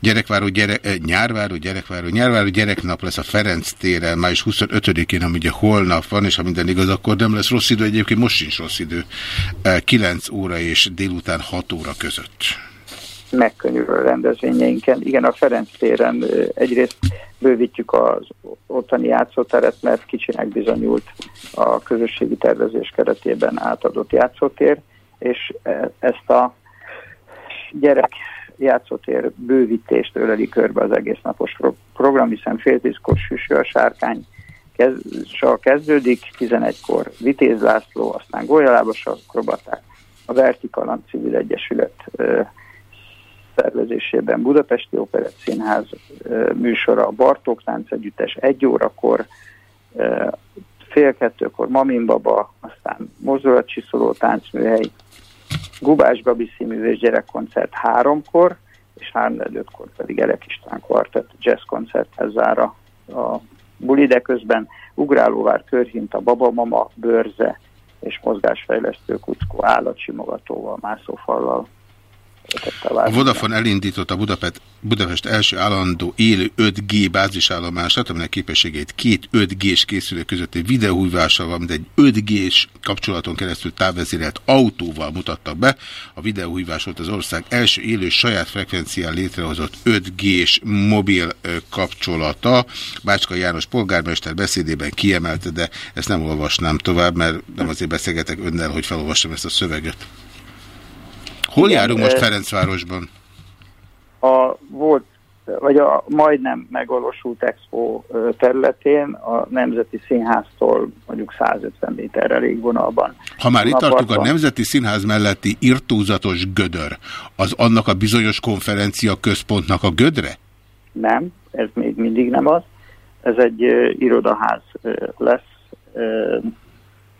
Gyerekváró, gyere, e, nyárváró, gyerekváró, nyárváró gyereknap lesz a Ferenc téren, május 25-én, ami ugye holnap van, és ha minden igaz, akkor nem lesz rossz idő, egyébként most sincs rossz idő. 9 óra és délután 6 óra között megkönnyülő rendezvényeinken. Igen, a Ferenc téren egyrészt bővítjük az ottani játszóteret, mert kicsinek bizonyult a közösségi tervezés keretében átadott játszótér, és ezt a gyerek játszótér bővítést öleli körbe az egész napos program, hiszen fél tízkor süsű a sárkány kez, kezdődik, 11-kor Vitéz László, aztán Golyalábas akrobaták, a Vertikalan Civil Egyesület szervezésében Budapesti Operett Színház műsora, a Bartók Tánc Együttes egy órakor, fél kettőkor Mamin Baba, aztán Mozdulatcsiszoló táncműhely, Gubás Gabi színművés gyerekkoncert háromkor, és három kor pedig Elek István kvartett jazzkoncerthez zár a, a buli, de közben Ugrálóvár, Körhinta, Babamama, Bőrze és mozgásfejlesztő kuckó állatsimogatóval, mászófallal a Vodafone elindított a Budapest, Budapest első állandó élő 5G bázisállomását, aminek képességét két 5G-s készülő közötti videóhúvással, valamint egy 5G-s kapcsolaton keresztül távvezérelt autóval mutattak be. A videóhúvás volt az ország első élő saját frekvencián létrehozott 5G-s mobil kapcsolata. Bácska János polgármester beszédében kiemelte, de ezt nem olvasnám tovább, mert nem azért beszélgetek önnel, hogy felolvassam ezt a szöveget. Hol Igen, járunk most Ferencvárosban? A volt, vagy a majdnem megvalósult expo területén a Nemzeti Színháztól mondjuk 150 méterre légvonalban. Ha már itt tartunk, a Nemzeti Színház melletti irtózatos gödör, az annak a bizonyos konferencia központnak a gödre? Nem, ez még mindig nem az. Ez egy uh, irodaház uh, lesz uh,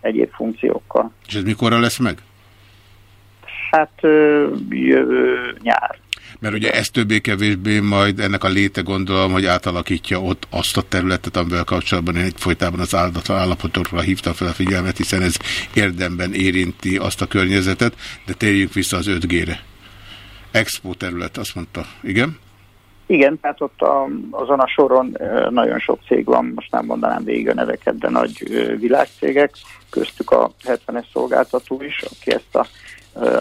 egyéb funkciókkal. És ez mikorra lesz meg? Hát jövő nyár. Mert ugye ez többé-kevésbé majd ennek a léte gondolom, hogy átalakítja ott azt a területet, amivel kapcsolatban én egyfolytában az áldatlan állapotokra hívtam fel a figyelmet, hiszen ez érdemben érinti azt a környezetet, de térjünk vissza az 5G-re. Expo terület, azt mondta. Igen? Igen, tehát ott a, azon a soron nagyon sok cég van, most nem mondanám végig a neveket, de nagy világcégek, köztük a 70-es szolgáltató is, aki ezt a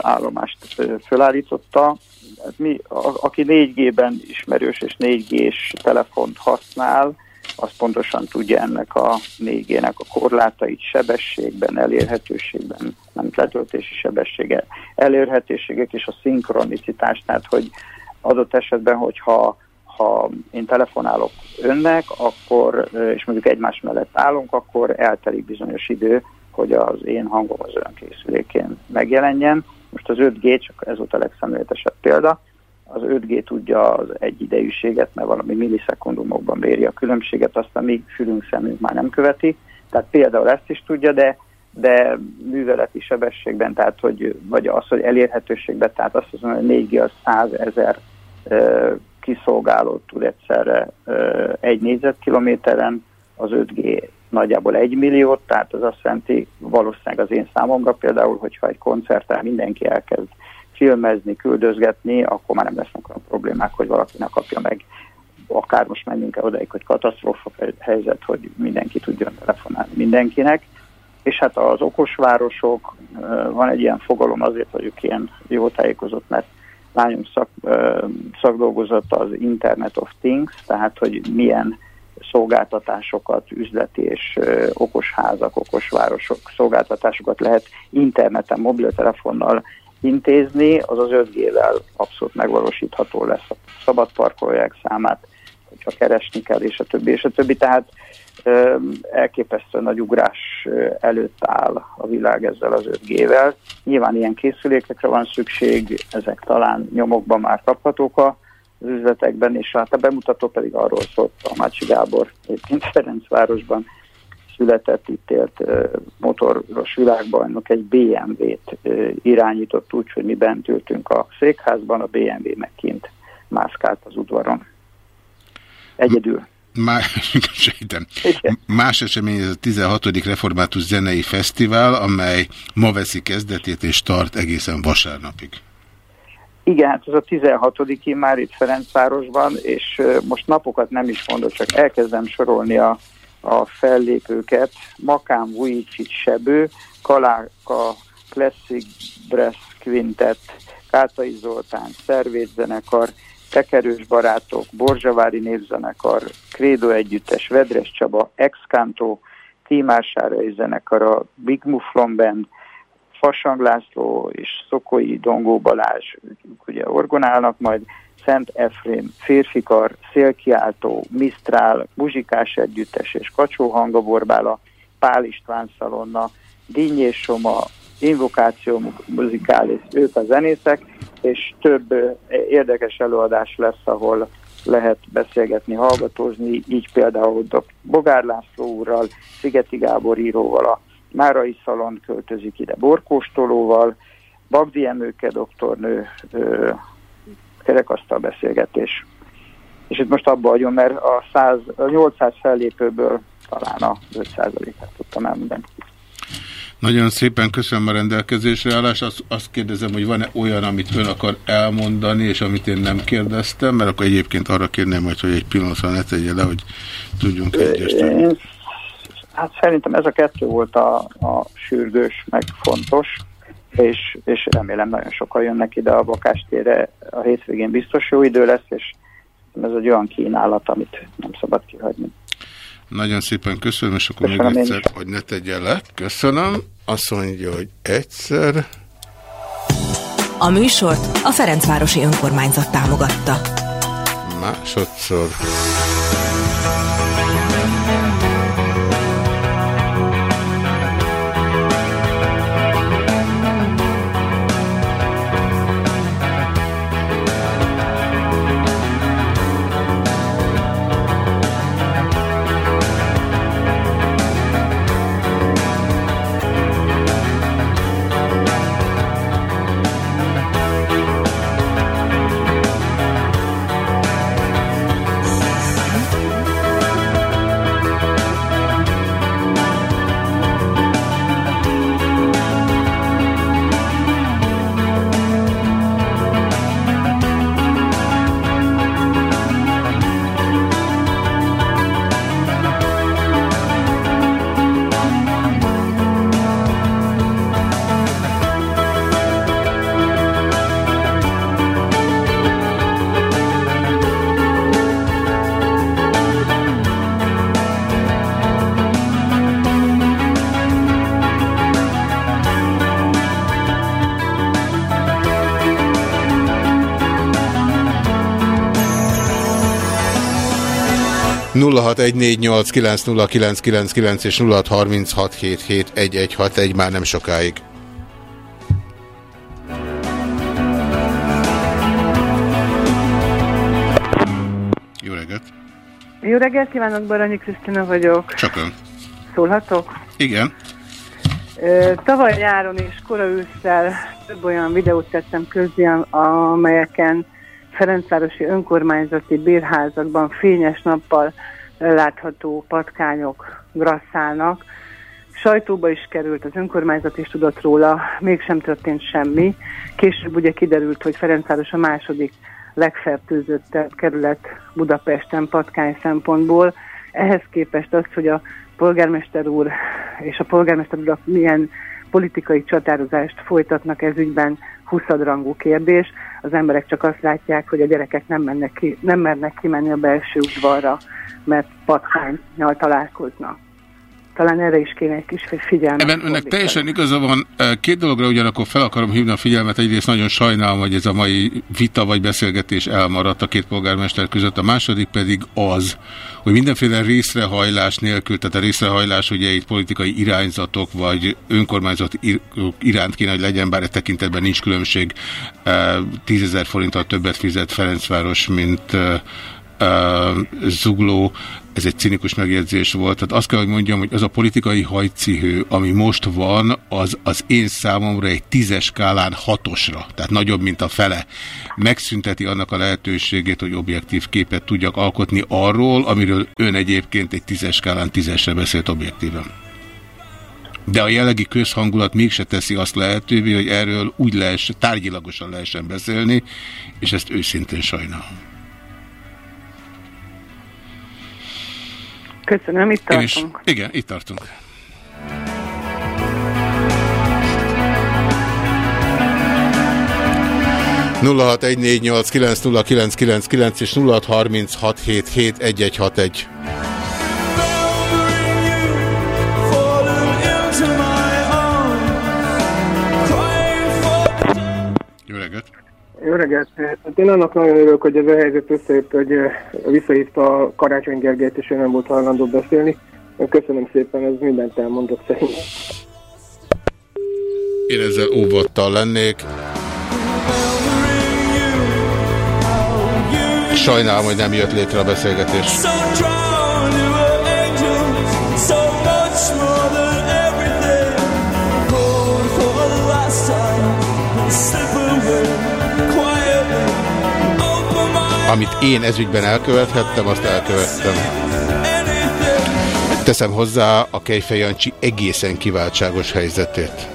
állomást fölállította. Hát mi, a, aki 4G-ben ismerős és 4G-s telefont használ, az pontosan tudja ennek a 4G-nek a korlátait sebességben, elérhetőségben, nem letöltési sebessége, elérhetőségek és a szinkronicitás, tehát hogy adott esetben, hogyha ha én telefonálok önnek, akkor, és mondjuk egymás mellett állunk, akkor eltelik bizonyos idő, hogy az én hangom az ön készülékén megjelenjen. Most az 5G, csak ez volt a legszemléletesebb példa, az 5G tudja az egyidejűséget, mert valami millisekundumokban méri a különbséget, aztán még fülünk szemünk már nem követi. Tehát például ezt is tudja, de, de műveleti sebességben, tehát hogy, vagy az, hogy elérhetőségben, tehát azt hiszem, hogy 4G az 100 ezer kiszolgálót tud egyszerre egy négyzetkilométeren, az 5G nagyjából egy milliót, tehát az azt jelenti valószínűleg az én számomra például, hogyha egy koncerten mindenki elkezd filmezni, küldözgetni, akkor már nem lesznek olyan problémák, hogy valakinek kapja meg akár most menjünk el odaig, hogy katasztrófa helyzet, hogy mindenki tudjon telefonálni mindenkinek. És hát az okosvárosok, van egy ilyen fogalom, azért vagyok ilyen jó tájékozott, mert lányom szak, szakdolgozott az Internet of Things, tehát hogy milyen szolgáltatásokat, üzleti és okos házak, okos városok szolgáltatásokat lehet interneten, mobiltelefonnal intézni, az az 5G-vel abszolút megvalósítható lesz a szabad parkolják számát, hogyha keresni kell, és a többi, és a többi. Tehát elképesztő nagy ugrás előtt áll a világ ezzel az 5G-vel. Nyilván ilyen készülékekre van szükség, ezek talán nyomokban már kaphatók a az üzletekben, és hát a bemutató pedig arról szólt a Mácsi Gábor, egyébként Ferencvárosban született, itt élt motoros világbajnok, egy BMW-t irányított úgy, hogy mi bent ültünk a székházban, a BMW meg kint mászkált az udvaron. Egyedül. Más, <laughs> Más esemény ez a 16. Református Zenei Fesztivál, amely ma veszi kezdetét és tart egészen vasárnapig. Igen, hát ez a 16 már itt Ferencvárosban, és most napokat nem is mondok, csak elkezdem sorolni a, a fellépőket. Makám Vujicic Sebő, Kaláka Classic Brass Quintet, Kátai Zoltán, Szervédzenekar, Tekerős Barátok, Borzsavári Népzenekar, Krédo Együttes, Vedres Csaba, Exkanto, Tímásárai a Big Mufflon Band, Fasang László és Szokoi Dongó Balázs ugye orgonálnak, majd Szent Efrém, Férfikar, Szélkiáltó, Misztrál, Muzsikás Együttes és Kacsó Hangaborbála, Pál István Szalonna, Dinny és Soma, Invokáció Muzikális, ők a zenészek, és több érdekes előadás lesz, ahol lehet beszélgetni, hallgatózni, így például Bogár László úrral, Szigeti Gábor íróval, a Márai Szalon költözik ide borkóstolóval, Bagdi Emőke doktornő ö, kerekasztal beszélgetés. És itt most abba vagyunk, mert a, 100, a 800 fellépőből talán a 5%-át tudtam elmondani. Nagyon szépen köszönöm a rendelkezésre állást. Azt, azt kérdezem, hogy van-e olyan, amit ön akar elmondani, és amit én nem kérdeztem, mert akkor egyébként arra kérném majd, hogy egy pillanatra ne tegye le, hogy tudjunk egyesülni. Hát szerintem ez a kettő volt a, a sürgős, meg fontos, és, és remélem nagyon sokan jönnek ide a bakástére. A hétvégén biztos jó idő lesz, és ez egy olyan kínálat, amit nem szabad kihagyni. Nagyon szépen köszönöm, és akkor köszönöm még egyszer, hogy ne tegye le. Köszönöm. Azt mondja, hogy egyszer. A műsort a Ferencvárosi Önkormányzat támogatta. Másodszor. 0614890999 és 0636771161 már nem sokáig. Jó reggelt! Jó reggelt kívánok, Baranyi Krisztina vagyok. Csak ön. Szólhatok? Igen. Tavaly nyáron és kora ősszel több olyan videót tettem közé, amelyeken Ferencvárosi önkormányzati bérházakban fényes nappal látható patkányok grasszálnak. Sajtóba is került, az önkormányzat is tudott róla, mégsem történt semmi. Később ugye kiderült, hogy Ferencváros a második legfertőzöttebb kerület Budapesten patkány szempontból. Ehhez képest az, hogy a polgármester úr és a polgármester úr milyen politikai csatározást folytatnak ez ügyben 20 rangú kérdés. Az emberek csak azt látják, hogy a gyerekek nem, mennek ki, nem mernek kimenni a belső udvarra, mert patkányjal találkoznak talán erre is kéne egy kis figyelmet. Ebben önnek teljesen igaza van. Két dologra ugyanakkor fel akarom hívni a figyelmet. Egyrészt nagyon sajnálom, hogy ez a mai vita vagy beszélgetés elmaradt a két polgármester között. A második pedig az, hogy mindenféle részrehajlás nélkül, tehát a részrehajlás ugye itt politikai irányzatok vagy önkormányzat iránt kéne, hogy legyen, bár e tekintetben nincs különbség. Tízezer forinttal többet fizet Ferencváros, mint zugló, ez egy cinikus megjegyzés volt. Tehát azt kell, hogy mondjam, hogy az a politikai hajcihő, ami most van, az az én számomra egy tízes skálán hatosra, tehát nagyobb, mint a fele, megszünteti annak a lehetőségét, hogy objektív képet tudjak alkotni arról, amiről ön egyébként egy tízes skálán tízesre beszélt objektíven. De a jellegi közhangulat mégse teszi azt lehetővé, hogy erről úgy lehessen, tárgyilagosan lehessen beszélni, és ezt őszintén sajnálom. Köszönöm, itt tartunk. Is, igen, itt tartunk. nulla hat egy négy Jó reggelt! Hát én annak nagyon örülök, hogy ez a helyzet összejött, hogy visszahívta a Karácsony Gergelyt, és ő nem volt hajlandó beszélni. Köszönöm szépen, ez mindent elmondok szerintem. Én ezzel óvattal lennék. Sajnálom, hogy nem jött létre a beszélgetés. Amit én ezügyben elkövethettem, azt elkövettem. Teszem hozzá a Kejfej Jancsi egészen kiváltságos helyzetét.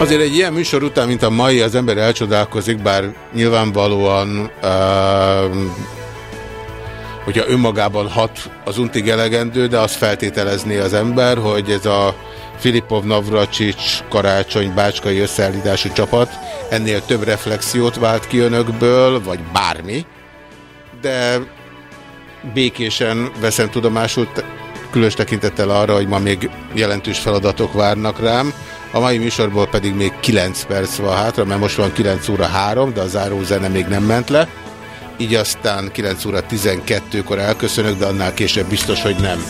Azért egy ilyen műsor után, mint a mai, az ember elcsodálkozik, bár nyilvánvalóan, uh, hogyha önmagában hat az untig elegendő, de azt feltételezni az ember, hogy ez a Filipov, Navracsics, Karácsony, Bácskai összeállítású csapat ennél több reflexiót vált ki önökből, vagy bármi, de békésen veszem tudomásul, különös tekintettel arra, hogy ma még jelentős feladatok várnak rám, a mai műsorból pedig még 9 perc van hátra, mert most van 9 óra 3, de a záró zene még nem ment le. Így aztán 9 óra 12-kor elköszönök, de annál később biztos, hogy nem.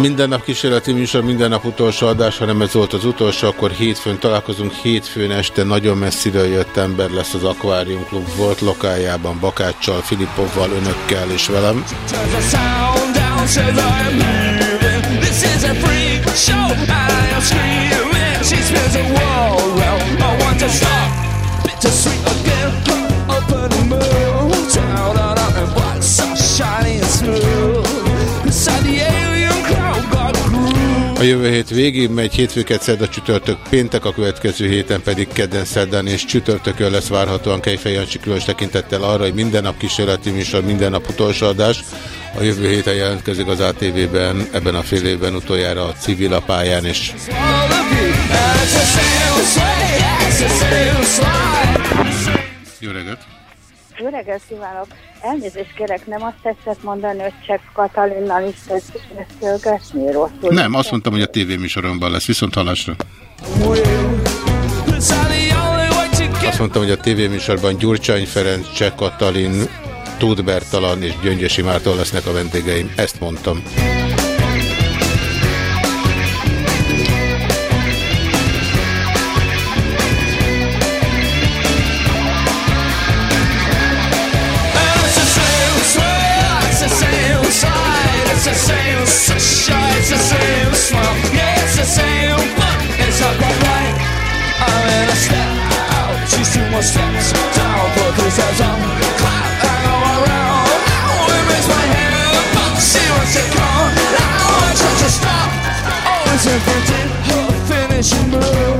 Minden nap kísérleti műsor, minden nap utolsó adás, hanem ez volt az utolsó, akkor hétfőn találkozunk. Hétfőn este nagyon messziről jött ember lesz az Aquarium Club volt lokájában, Bakáccsal, Filippovval, önökkel és velem. Shiny jövő hét végén megy hétfőket, szerda, csütörtök, péntek, a következő héten pedig kedden, szerdán és csütörtökön lesz várhatóan Kejfej Jancsi különös tekintettel arra, hogy minden nap kísérleti műsor, minden nap utolsó adás. A jövő héten jelentkezik az ATV-ben, ebben a fél évben utoljára a civil pályán is. Jó reggelt! Jó reggelt kívánok! Elnézést kérek, nem azt tetszett mondani, hogy csak Katalinnal is beszélgetni rosszul. Nem, azt mondtam, hogy a tévéműsoromban lesz, viszont hallásra. Azt mondtam, hogy a tévéműsorban Gyurcsány Ferenc, Cseh Katalin, Tóth Bertalan és Gyöngyösi Mártól lesznek a vendégeim. Ezt mondtam. more steps down because there's a clap and go around. Now I raise my hand, but She wants it gone. Now I try to stop, always in her finishing move.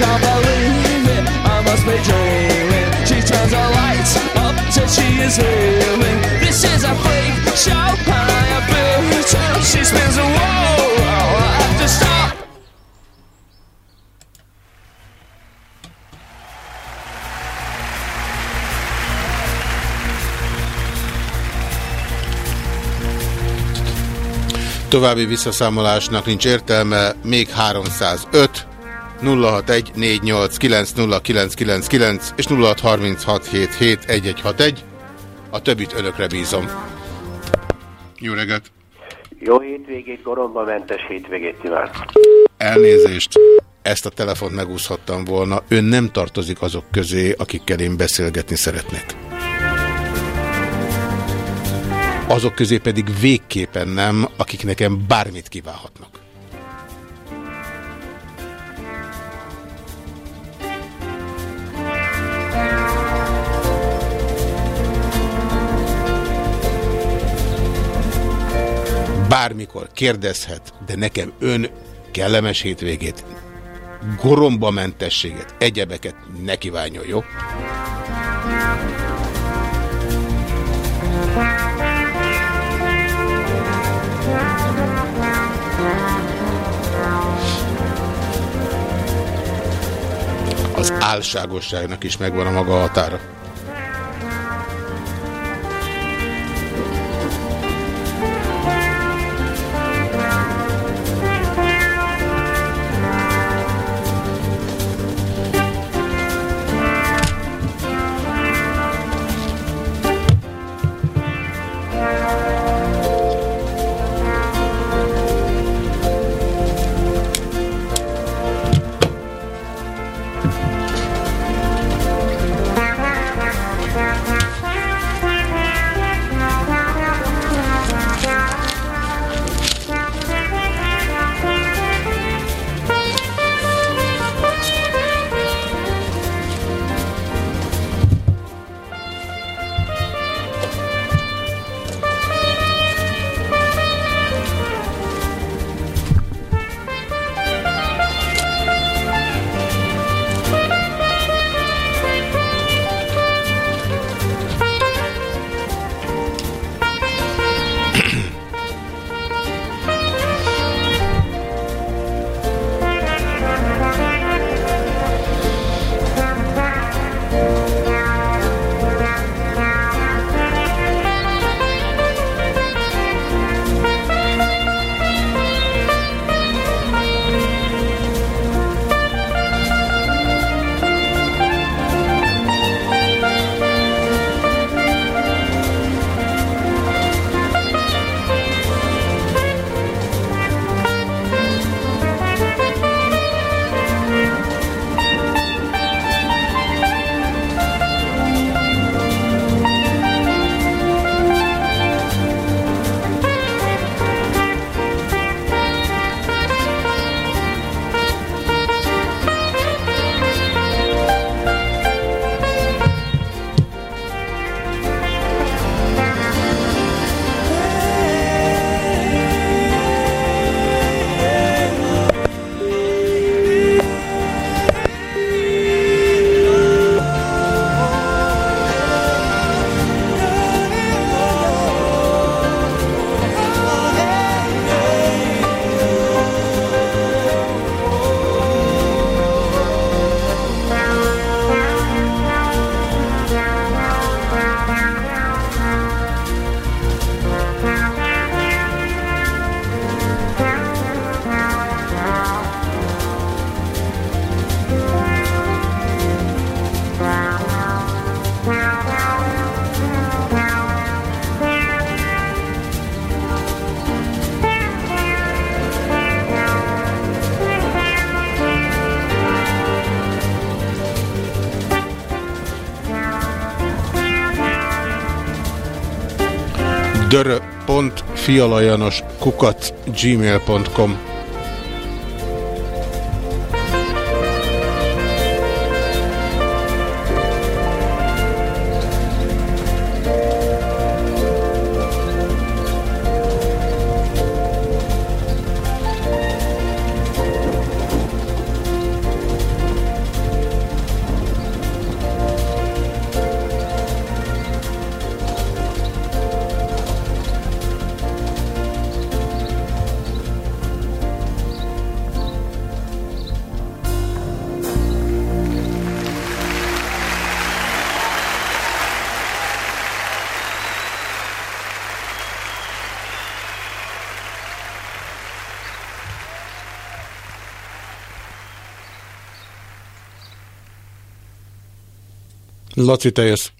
Can't believe it, I must be dreaming She turns the lights up till she is healing. This is a freak show, I am built She spins a wall, I have to stop. További visszaszámolásnak nincs értelme, még 305 061 489 és 0636771161. A többit önökre bízom. Jó reggelt! Jó hétvégét, mentes hétvégét kívánok! Elnézést! Ezt a telefont megúszhattam volna. Ön nem tartozik azok közé, akikkel én beszélgetni szeretnék. azok közé pedig végképpen nem, akik nekem bármit kívánhatnak. Bármikor kérdezhet, de nekem ön kellemes hétvégét, goromba mentességet, egyebeket ne kívánjon, jó? az álságosságnak is megvan a maga határa. dörö.fialajanos kukat gmail.com Laci, te jössz.